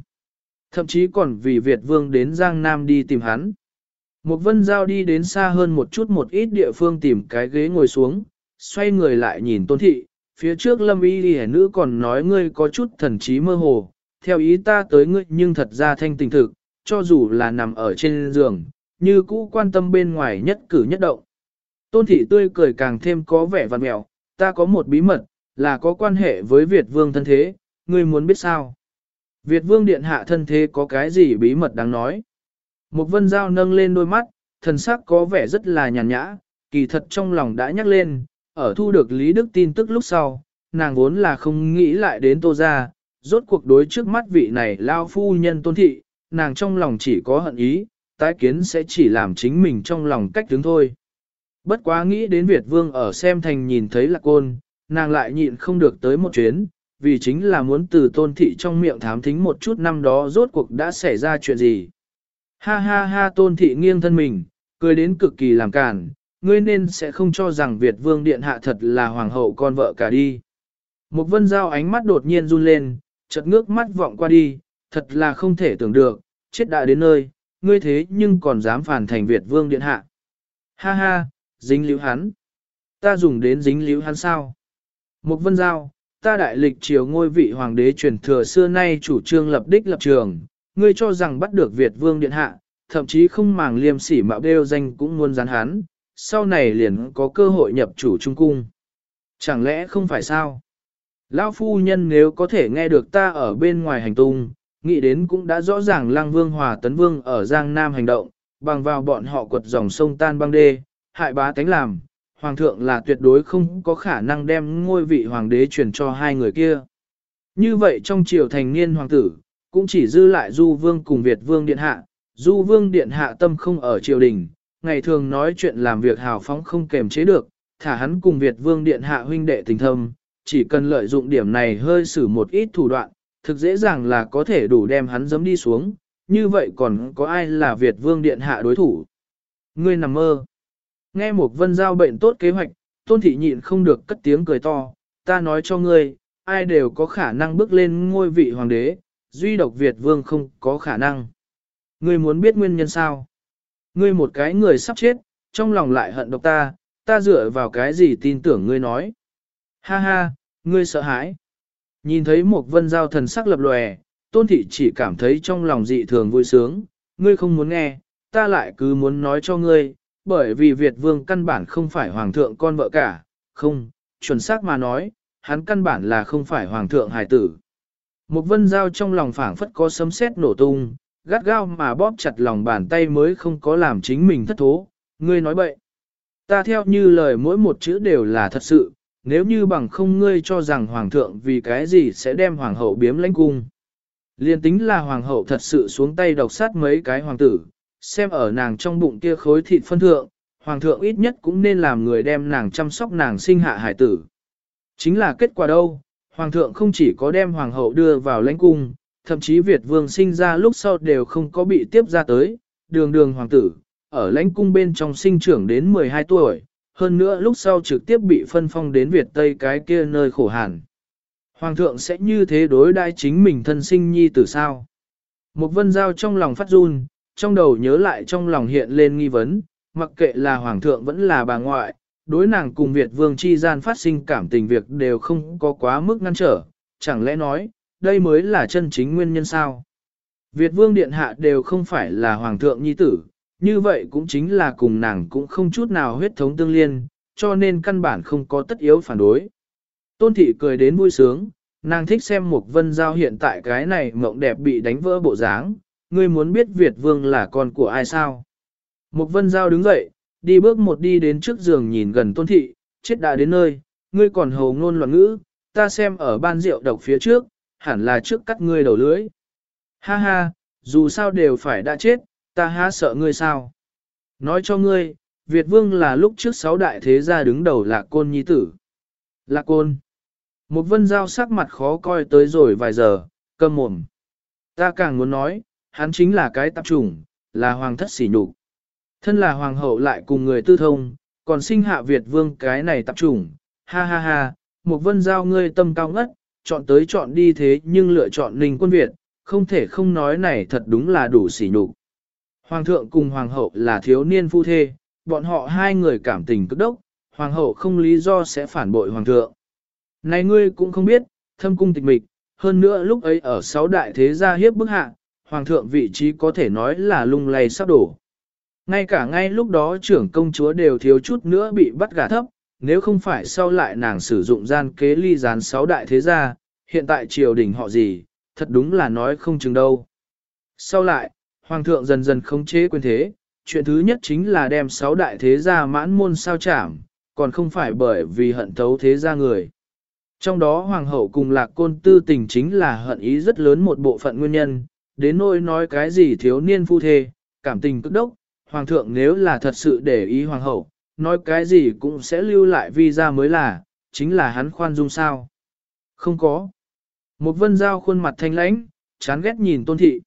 Thậm chí còn vì Việt Vương đến Giang Nam đi tìm hắn. Một vân giao đi đến xa hơn một chút một ít địa phương tìm cái ghế ngồi xuống, xoay người lại nhìn tôn thị, phía trước lâm y đi nữ còn nói ngươi có chút thần trí mơ hồ, theo ý ta tới ngươi nhưng thật ra thanh tình thực, cho dù là nằm ở trên giường, như cũ quan tâm bên ngoài nhất cử nhất động. Tôn thị tươi cười càng thêm có vẻ văn mẹo, ta có một bí mật, là có quan hệ với Việt vương thân thế, ngươi muốn biết sao? Việt vương điện hạ thân thế có cái gì bí mật đáng nói? Một vân dao nâng lên đôi mắt, thần sắc có vẻ rất là nhàn nhã, kỳ thật trong lòng đã nhắc lên, ở thu được Lý Đức tin tức lúc sau, nàng vốn là không nghĩ lại đến tô ra, rốt cuộc đối trước mắt vị này lao phu nhân tôn thị, nàng trong lòng chỉ có hận ý, tái kiến sẽ chỉ làm chính mình trong lòng cách đứng thôi. Bất quá nghĩ đến Việt Vương ở xem thành nhìn thấy lạc côn, nàng lại nhịn không được tới một chuyến, vì chính là muốn từ tôn thị trong miệng thám thính một chút năm đó rốt cuộc đã xảy ra chuyện gì. Ha ha ha tôn thị nghiêng thân mình, cười đến cực kỳ làm cản, ngươi nên sẽ không cho rằng Việt Vương Điện Hạ thật là hoàng hậu con vợ cả đi. Một vân giao ánh mắt đột nhiên run lên, chợt ngước mắt vọng qua đi, thật là không thể tưởng được, chết đã đến nơi, ngươi thế nhưng còn dám phản thành Việt Vương Điện Hạ. Ha ha, dính liễu hắn. Ta dùng đến dính liễu hắn sao? Một vân giao, ta đại lịch triều ngôi vị hoàng đế truyền thừa xưa nay chủ trương lập đích lập trường, ngươi cho rằng bắt được Việt Vương Điện Hạ, thậm chí không màng liêm sỉ mạo đeo danh cũng muốn gián hắn, sau này liền có cơ hội nhập chủ trung cung. Chẳng lẽ không phải sao? Lão phu nhân nếu có thể nghe được ta ở bên ngoài hành tung, nghĩ đến cũng đã rõ ràng Lăng Vương Hòa Tấn Vương ở Giang Nam hành động, bằng vào bọn họ quật dòng sông tan băng đê, hại bá tánh làm, Hoàng thượng là tuyệt đối không có khả năng đem ngôi vị Hoàng đế truyền cho hai người kia. Như vậy trong triều thành niên Hoàng tử, cũng chỉ dư lại Du Vương cùng Việt Vương Điện Hạ, Du Vương Điện Hạ tâm không ở triều đình, ngày thường nói chuyện làm việc hào phóng không kềm chế được, thả hắn cùng Việt Vương Điện Hạ huynh đệ tình thâm, chỉ cần lợi dụng điểm này hơi xử một ít thủ đoạn, thực dễ dàng là có thể đủ đem hắn dấm đi xuống, như vậy còn có ai là Việt Vương Điện Hạ đối thủ? Ngươi nằm mơ. Nghe một vân giao bệnh tốt kế hoạch, tôn thị nhịn không được cất tiếng cười to, ta nói cho ngươi, ai đều có khả năng bước lên ngôi vị hoàng đế, duy độc Việt Vương không có khả năng. Ngươi muốn biết nguyên nhân sao? Ngươi một cái người sắp chết, trong lòng lại hận độc ta, ta dựa vào cái gì tin tưởng ngươi nói. Ha ha, ngươi sợ hãi. Nhìn thấy một vân giao thần sắc lập lòe, tôn thị chỉ cảm thấy trong lòng dị thường vui sướng, ngươi không muốn nghe, ta lại cứ muốn nói cho ngươi, bởi vì Việt vương căn bản không phải hoàng thượng con vợ cả, không, chuẩn xác mà nói, hắn căn bản là không phải hoàng thượng hài tử. Một vân giao trong lòng phảng phất có sấm sét nổ tung, gắt gao mà bóp chặt lòng bàn tay mới không có làm chính mình thất thố, ngươi nói bậy. Ta theo như lời mỗi một chữ đều là thật sự, nếu như bằng không ngươi cho rằng hoàng thượng vì cái gì sẽ đem hoàng hậu biếm lãnh cung. Liên tính là hoàng hậu thật sự xuống tay độc sát mấy cái hoàng tử, xem ở nàng trong bụng kia khối thịt phân thượng, hoàng thượng ít nhất cũng nên làm người đem nàng chăm sóc nàng sinh hạ hải tử. Chính là kết quả đâu, hoàng thượng không chỉ có đem hoàng hậu đưa vào lãnh cung, thậm chí Việt vương sinh ra lúc sau đều không có bị tiếp ra tới, đường đường hoàng tử, ở lãnh cung bên trong sinh trưởng đến 12 tuổi, hơn nữa lúc sau trực tiếp bị phân phong đến Việt Tây cái kia nơi khổ hàn. Hoàng thượng sẽ như thế đối đai chính mình thân sinh nhi tử sao? Một vân giao trong lòng phát run, trong đầu nhớ lại trong lòng hiện lên nghi vấn, mặc kệ là hoàng thượng vẫn là bà ngoại, đối nàng cùng Việt vương chi gian phát sinh cảm tình việc đều không có quá mức ngăn trở, chẳng lẽ nói, đây mới là chân chính nguyên nhân sao? Việt vương điện hạ đều không phải là hoàng thượng nhi tử, như vậy cũng chính là cùng nàng cũng không chút nào huyết thống tương liên, cho nên căn bản không có tất yếu phản đối. Tôn thị cười đến vui sướng, nàng thích xem một vân giao hiện tại cái này mộng đẹp bị đánh vỡ bộ dáng, ngươi muốn biết Việt vương là con của ai sao? Mục vân giao đứng dậy, đi bước một đi đến trước giường nhìn gần tôn thị, chết đã đến nơi, ngươi còn hầu ngôn loạn ngữ, ta xem ở ban rượu độc phía trước, hẳn là trước cắt ngươi đầu lưới. Ha ha, dù sao đều phải đã chết, ta há sợ ngươi sao? Nói cho ngươi, Việt Vương là lúc trước sáu đại thế gia đứng đầu là Côn Nhi Tử. Lạc Côn. Một vân giao sắc mặt khó coi tới rồi vài giờ, câm mồm. Ta càng muốn nói, hắn chính là cái tạp chủng, là hoàng thất sỉ nhục. Thân là hoàng hậu lại cùng người tư thông, còn sinh hạ Việt Vương cái này tạp chủng, ha ha ha, một vân giao ngươi tâm cao ngất, chọn tới chọn đi thế nhưng lựa chọn Ninh quân Việt, không thể không nói này thật đúng là đủ sỉ nhục. Hoàng thượng cùng hoàng hậu là thiếu niên phu thê, bọn họ hai người cảm tình cực đốc, hoàng hậu không lý do sẽ phản bội hoàng thượng. Này ngươi cũng không biết, thâm cung tịch mịch, hơn nữa lúc ấy ở sáu đại thế gia hiếp bức hạ, hoàng thượng vị trí có thể nói là lung lay sắp đổ. Ngay cả ngay lúc đó trưởng công chúa đều thiếu chút nữa bị bắt gà thấp, nếu không phải sau lại nàng sử dụng gian kế ly gián sáu đại thế gia, hiện tại triều đình họ gì, thật đúng là nói không chừng đâu. Sau lại, hoàng thượng dần dần khống chế quyền thế, chuyện thứ nhất chính là đem sáu đại thế gia mãn môn sao chảm, còn không phải bởi vì hận thấu thế gia người. Trong đó hoàng hậu cùng lạc côn tư tình chính là hận ý rất lớn một bộ phận nguyên nhân, đến nỗi nói cái gì thiếu niên phu thê, cảm tình cực đốc, hoàng thượng nếu là thật sự để ý hoàng hậu, nói cái gì cũng sẽ lưu lại visa mới là, chính là hắn khoan dung sao. Không có. Một vân giao khuôn mặt thanh lãnh, chán ghét nhìn tôn thị.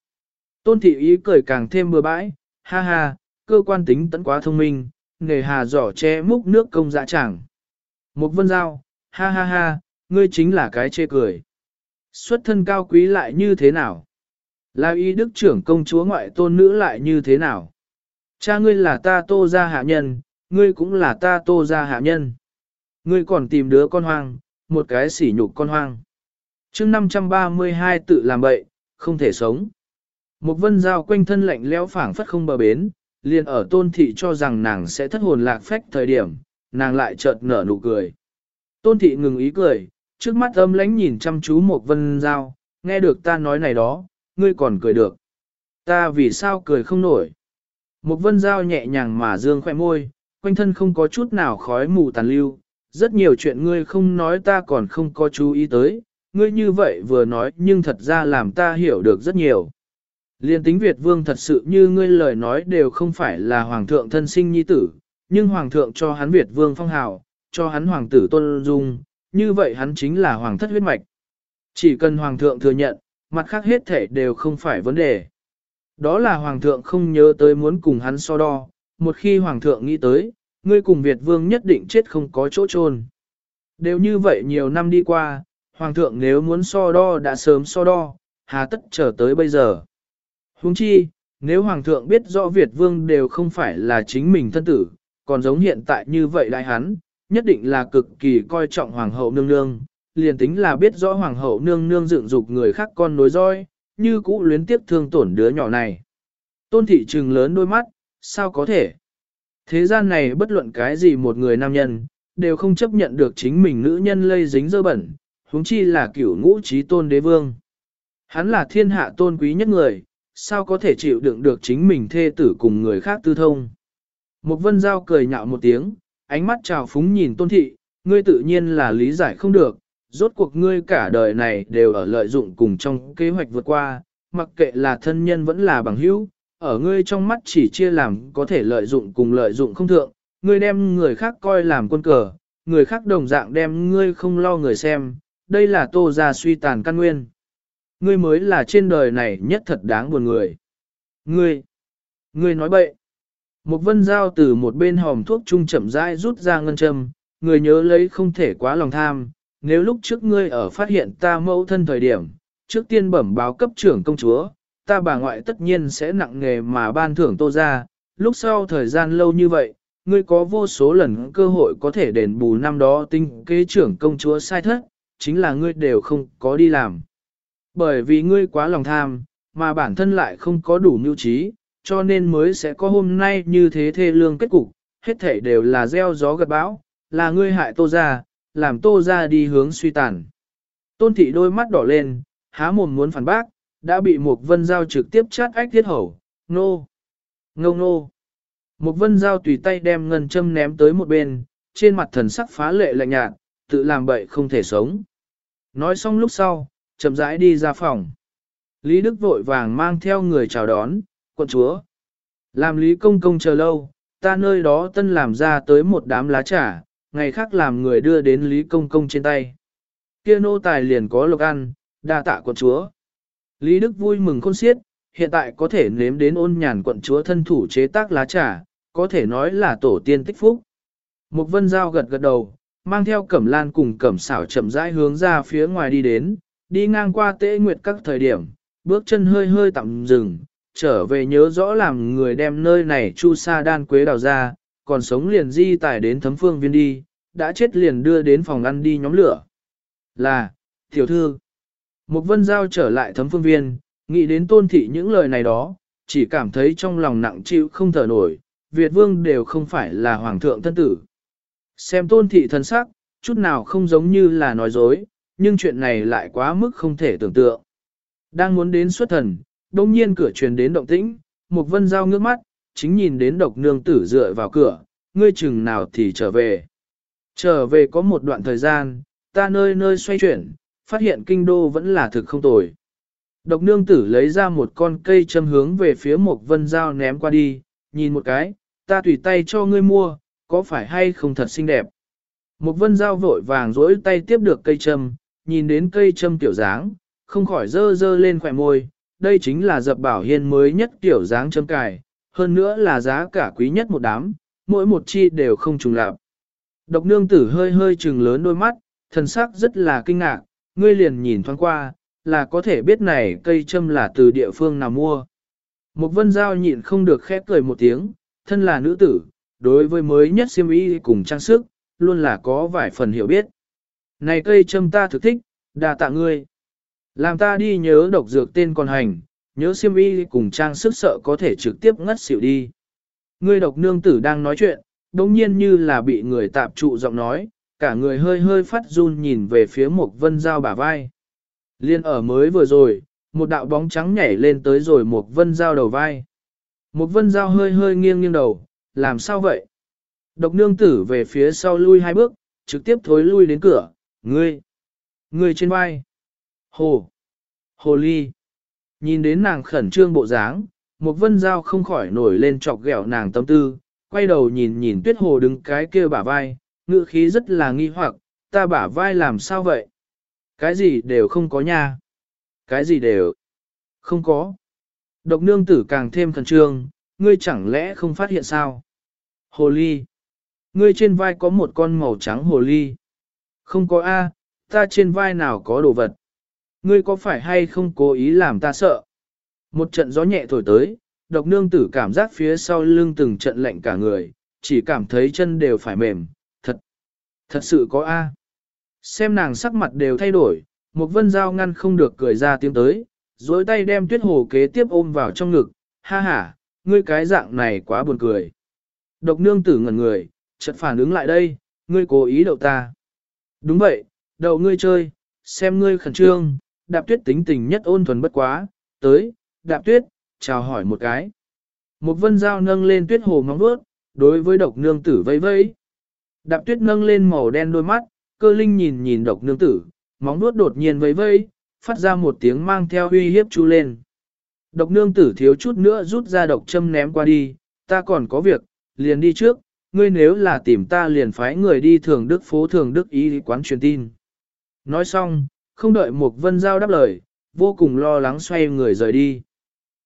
Tôn thị ý cười càng thêm bừa bãi, ha ha, cơ quan tính tấn quá thông minh, nghề hà giỏ che múc nước công dạ chẳng. Một vân giao, ha ha ha, ngươi chính là cái chê cười. Xuất thân cao quý lại như thế nào? Là y đức trưởng công chúa ngoại tôn nữ lại như thế nào? Cha ngươi là ta tô ra hạ nhân, ngươi cũng là ta tô ra hạ nhân. Ngươi còn tìm đứa con hoang, một cái sỉ nhục con hoang. chương 532 tự làm bậy, không thể sống. Một vân dao quanh thân lạnh lẽo phảng phất không bờ bến, liền ở tôn thị cho rằng nàng sẽ thất hồn lạc phách thời điểm, nàng lại chợt nở nụ cười. Tôn thị ngừng ý cười, trước mắt âm lánh nhìn chăm chú một vân dao, nghe được ta nói này đó, ngươi còn cười được. Ta vì sao cười không nổi? Một vân dao nhẹ nhàng mà dương khoe môi, quanh thân không có chút nào khói mù tàn lưu, rất nhiều chuyện ngươi không nói ta còn không có chú ý tới, ngươi như vậy vừa nói nhưng thật ra làm ta hiểu được rất nhiều. Liên tính Việt vương thật sự như ngươi lời nói đều không phải là hoàng thượng thân sinh nhi tử, nhưng hoàng thượng cho hắn Việt vương phong hào, cho hắn hoàng tử tôn dung, như vậy hắn chính là hoàng thất huyết mạch. Chỉ cần hoàng thượng thừa nhận, mặt khác hết thể đều không phải vấn đề. Đó là hoàng thượng không nhớ tới muốn cùng hắn so đo, một khi hoàng thượng nghĩ tới, ngươi cùng Việt vương nhất định chết không có chỗ chôn. Đều như vậy nhiều năm đi qua, hoàng thượng nếu muốn so đo đã sớm so đo, hà tất chờ tới bây giờ. Huống chi, nếu hoàng thượng biết rõ Việt vương đều không phải là chính mình thân tử, còn giống hiện tại như vậy đại hắn, nhất định là cực kỳ coi trọng hoàng hậu nương nương, liền tính là biết rõ hoàng hậu nương nương dựng dục người khác con nối roi, như cũ luyến tiếc thương tổn đứa nhỏ này. Tôn thị trừng lớn đôi mắt, sao có thể? Thế gian này bất luận cái gì một người nam nhân, đều không chấp nhận được chính mình nữ nhân lây dính dơ bẩn, huống chi là cửu ngũ trí tôn đế vương. Hắn là thiên hạ tôn quý nhất người, sao có thể chịu đựng được chính mình thê tử cùng người khác tư thông. Một vân giao cười nhạo một tiếng, ánh mắt trào phúng nhìn tôn thị, ngươi tự nhiên là lý giải không được, rốt cuộc ngươi cả đời này đều ở lợi dụng cùng trong kế hoạch vượt qua, mặc kệ là thân nhân vẫn là bằng hữu, ở ngươi trong mắt chỉ chia làm có thể lợi dụng cùng lợi dụng không thượng, ngươi đem người khác coi làm quân cờ, người khác đồng dạng đem ngươi không lo người xem, đây là tô ra suy tàn căn nguyên. Ngươi mới là trên đời này nhất thật đáng buồn người. Ngươi, ngươi nói bậy. Một vân dao từ một bên hòm thuốc trung chậm rãi rút ra ngân châm, người nhớ lấy không thể quá lòng tham, nếu lúc trước ngươi ở phát hiện ta mẫu thân thời điểm, trước tiên bẩm báo cấp trưởng công chúa, ta bà ngoại tất nhiên sẽ nặng nghề mà ban thưởng tô ra, lúc sau thời gian lâu như vậy, ngươi có vô số lần cơ hội có thể đền bù năm đó tinh kế trưởng công chúa sai thất, chính là ngươi đều không có đi làm. Bởi vì ngươi quá lòng tham, mà bản thân lại không có đủ nhu trí, cho nên mới sẽ có hôm nay như thế thê lương kết cục, hết thảy đều là gieo gió gật bão, là ngươi hại tô ra, làm tô ra đi hướng suy tàn. Tôn thị đôi mắt đỏ lên, há mồm muốn phản bác, đã bị một vân giao trực tiếp chát ách thiết hầu, nô, ngông nô. Một vân giao tùy tay đem ngân châm ném tới một bên, trên mặt thần sắc phá lệ lạnh nhạt, tự làm bậy không thể sống. Nói xong lúc sau, chậm rãi đi ra phòng. Lý Đức vội vàng mang theo người chào đón, quận chúa. Làm Lý Công Công chờ lâu, ta nơi đó tân làm ra tới một đám lá trà, ngày khác làm người đưa đến Lý Công Công trên tay. Kia nô tài liền có lộc ăn, đa tạ quận chúa. Lý Đức vui mừng khôn xiết, hiện tại có thể nếm đến ôn nhàn quận chúa thân thủ chế tác lá trà, có thể nói là tổ tiên tích phúc. Một vân giao gật gật đầu, mang theo cẩm lan cùng cẩm xảo chậm rãi hướng ra phía ngoài đi đến, đi ngang qua tế nguyệt các thời điểm, bước chân hơi hơi tạm dừng, trở về nhớ rõ làm người đem nơi này chu sa đan quế đào ra, còn sống liền di tải đến thấm phương viên đi, đã chết liền đưa đến phòng ăn đi nhóm lửa. Là, tiểu thư, một vân giao trở lại thấm phương viên, nghĩ đến tôn thị những lời này đó, chỉ cảm thấy trong lòng nặng chịu không thở nổi, Việt vương đều không phải là hoàng thượng thân tử. Xem tôn thị thân sắc, chút nào không giống như là nói dối, nhưng chuyện này lại quá mức không thể tưởng tượng. Đang muốn đến xuất thần, đông nhiên cửa truyền đến động tĩnh, một vân giao ngước mắt, chính nhìn đến độc nương tử dựa vào cửa, ngươi chừng nào thì trở về. Trở về có một đoạn thời gian, ta nơi nơi xoay chuyển, phát hiện kinh đô vẫn là thực không tồi. Độc nương tử lấy ra một con cây châm hướng về phía một vân dao ném qua đi, nhìn một cái, ta tùy tay cho ngươi mua, có phải hay không thật xinh đẹp. Một vân dao vội vàng dối tay tiếp được cây châm, nhìn đến cây châm tiểu dáng, không khỏi dơ dơ lên khỏe môi, đây chính là dập bảo hiên mới nhất tiểu dáng châm cài, hơn nữa là giá cả quý nhất một đám, mỗi một chi đều không trùng lạp. Độc nương tử hơi hơi trừng lớn đôi mắt, thần sắc rất là kinh ngạc, ngươi liền nhìn thoáng qua, là có thể biết này cây châm là từ địa phương nào mua. Một vân giao nhịn không được khép cười một tiếng, thân là nữ tử, đối với mới nhất siêm y cùng trang sức, luôn là có vài phần hiểu biết. Này cây châm ta thực thích, đà tạ ngươi. Làm ta đi nhớ độc dược tên còn hành, nhớ siêm y cùng trang sức sợ có thể trực tiếp ngất xỉu đi. Ngươi độc nương tử đang nói chuyện, đồng nhiên như là bị người tạp trụ giọng nói, cả người hơi hơi phát run nhìn về phía một vân dao bả vai. Liên ở mới vừa rồi, một đạo bóng trắng nhảy lên tới rồi một vân dao đầu vai. Một vân dao hơi hơi nghiêng nghiêng đầu, làm sao vậy? Độc nương tử về phía sau lui hai bước, trực tiếp thối lui đến cửa, ngươi, ngươi trên vai. Hồ, hồ ly. Nhìn đến nàng khẩn trương bộ dáng, một vân dao không khỏi nổi lên chọc ghẹo nàng tâm tư, quay đầu nhìn nhìn tuyết hồ đứng cái kia bả vai, ngữ khí rất là nghi hoặc, ta bả vai làm sao vậy? Cái gì đều không có nha. Cái gì đều không có. Độc nương tử càng thêm khẩn trương, ngươi chẳng lẽ không phát hiện sao? Hồ ly. Ngươi trên vai có một con màu trắng hồ ly. Không có A, ta trên vai nào có đồ vật. Ngươi có phải hay không cố ý làm ta sợ? Một trận gió nhẹ thổi tới, độc nương tử cảm giác phía sau lưng từng trận lạnh cả người, chỉ cảm thấy chân đều phải mềm, thật, thật sự có A. Xem nàng sắc mặt đều thay đổi, một vân dao ngăn không được cười ra tiếng tới, dối tay đem tuyết hồ kế tiếp ôm vào trong ngực, ha ha, ngươi cái dạng này quá buồn cười. Độc nương tử ngẩn người, chợt phản ứng lại đây, ngươi cố ý đậu ta. Đúng vậy, đậu ngươi chơi, xem ngươi khẩn trương, đạp tuyết tính tình nhất ôn thuần bất quá, tới, đạp tuyết, chào hỏi một cái. Một vân dao nâng lên tuyết hồ móng vuốt, đối với độc nương tử vây vây. Đạp tuyết nâng lên màu đen đôi mắt, cơ linh nhìn nhìn độc nương tử, móng vuốt đột nhiên vây vây, phát ra một tiếng mang theo uy hiếp chu lên. Độc nương tử thiếu chút nữa rút ra độc châm ném qua đi, ta còn có việc, liền đi trước, ngươi nếu là tìm ta liền phái người đi thường đức phố thường đức ý quán truyền tin. Nói xong, không đợi Mục vân giao đáp lời, vô cùng lo lắng xoay người rời đi.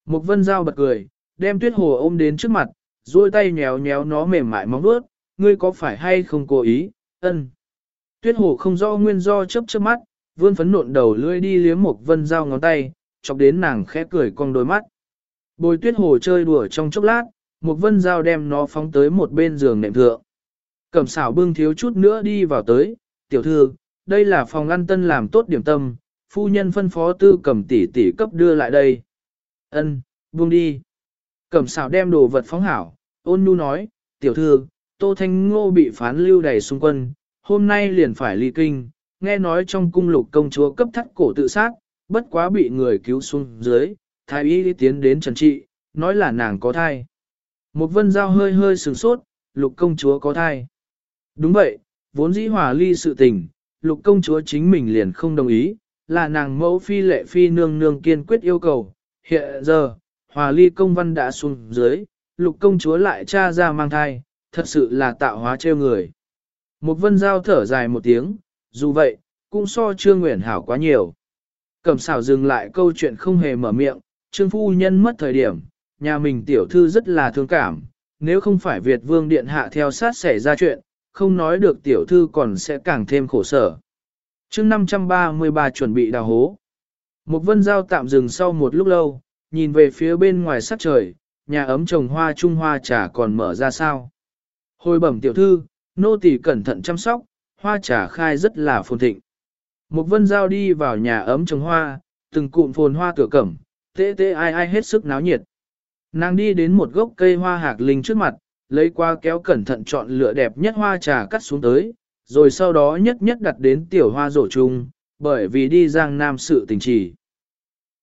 Mục vân giao bật cười, đem tuyết hồ ôm đến trước mặt, duỗi tay nhéo nhéo nó mềm mại móng vuốt, ngươi có phải hay không cố ý, ân. Tuyết hồ không do nguyên do chớp chớp mắt, vươn phấn nộn đầu lưỡi đi liếm Mục vân giao ngón tay, chọc đến nàng khẽ cười cong đôi mắt. Bồi tuyết hồ chơi đùa trong chốc lát, Mục vân giao đem nó phóng tới một bên giường nệm thượng. Cẩm xảo bưng thiếu chút nữa đi vào tới, tiểu thư, đây là phòng ăn tân làm tốt điểm tâm, phu nhân phân phó tư cầm tỷ tỷ cấp đưa lại đây. Ân, buông đi. Cẩm xảo đem đồ vật phóng hảo, ôn nhu nói, tiểu thư, Tô Thanh Ngô bị phán lưu đầy xung quân, hôm nay liền phải ly kinh, nghe nói trong cung lục công chúa cấp thắt cổ tự sát, bất quá bị người cứu xuống dưới, thái y đi tiến đến trần trị, nói là nàng có thai. Một vân giao hơi hơi sừng sốt, lục công chúa có thai. Đúng vậy, vốn dĩ hòa ly sự tình, lục công chúa chính mình liền không đồng ý, là nàng mẫu phi lệ phi nương nương kiên quyết yêu cầu. Hiện giờ, hòa ly công văn đã xuống dưới, lục công chúa lại cha ra mang thai, thật sự là tạo hóa trêu người. Một vân giao thở dài một tiếng, dù vậy, cũng so trương nguyện hảo quá nhiều. Cẩm xảo dừng lại câu chuyện không hề mở miệng, trương phu nhân mất thời điểm, nhà mình tiểu thư rất là thương cảm, nếu không phải Việt vương điện hạ theo sát xảy ra chuyện, không nói được tiểu thư còn sẽ càng thêm khổ sở. chương 533 chuẩn bị đào hố. Một vân giao tạm dừng sau một lúc lâu, nhìn về phía bên ngoài sắc trời, nhà ấm trồng hoa trung hoa trà còn mở ra sao. Hồi bẩm tiểu thư, nô tỳ cẩn thận chăm sóc, hoa trà khai rất là phồn thịnh. Một vân giao đi vào nhà ấm trồng hoa, từng cụm phồn hoa tựa cẩm, tê tê ai ai hết sức náo nhiệt. Nàng đi đến một gốc cây hoa hạc linh trước mặt, lấy qua kéo cẩn thận chọn lựa đẹp nhất hoa trà cắt xuống tới, rồi sau đó nhất nhất đặt đến tiểu hoa rổ chung, bởi vì đi giang nam sự tình trì.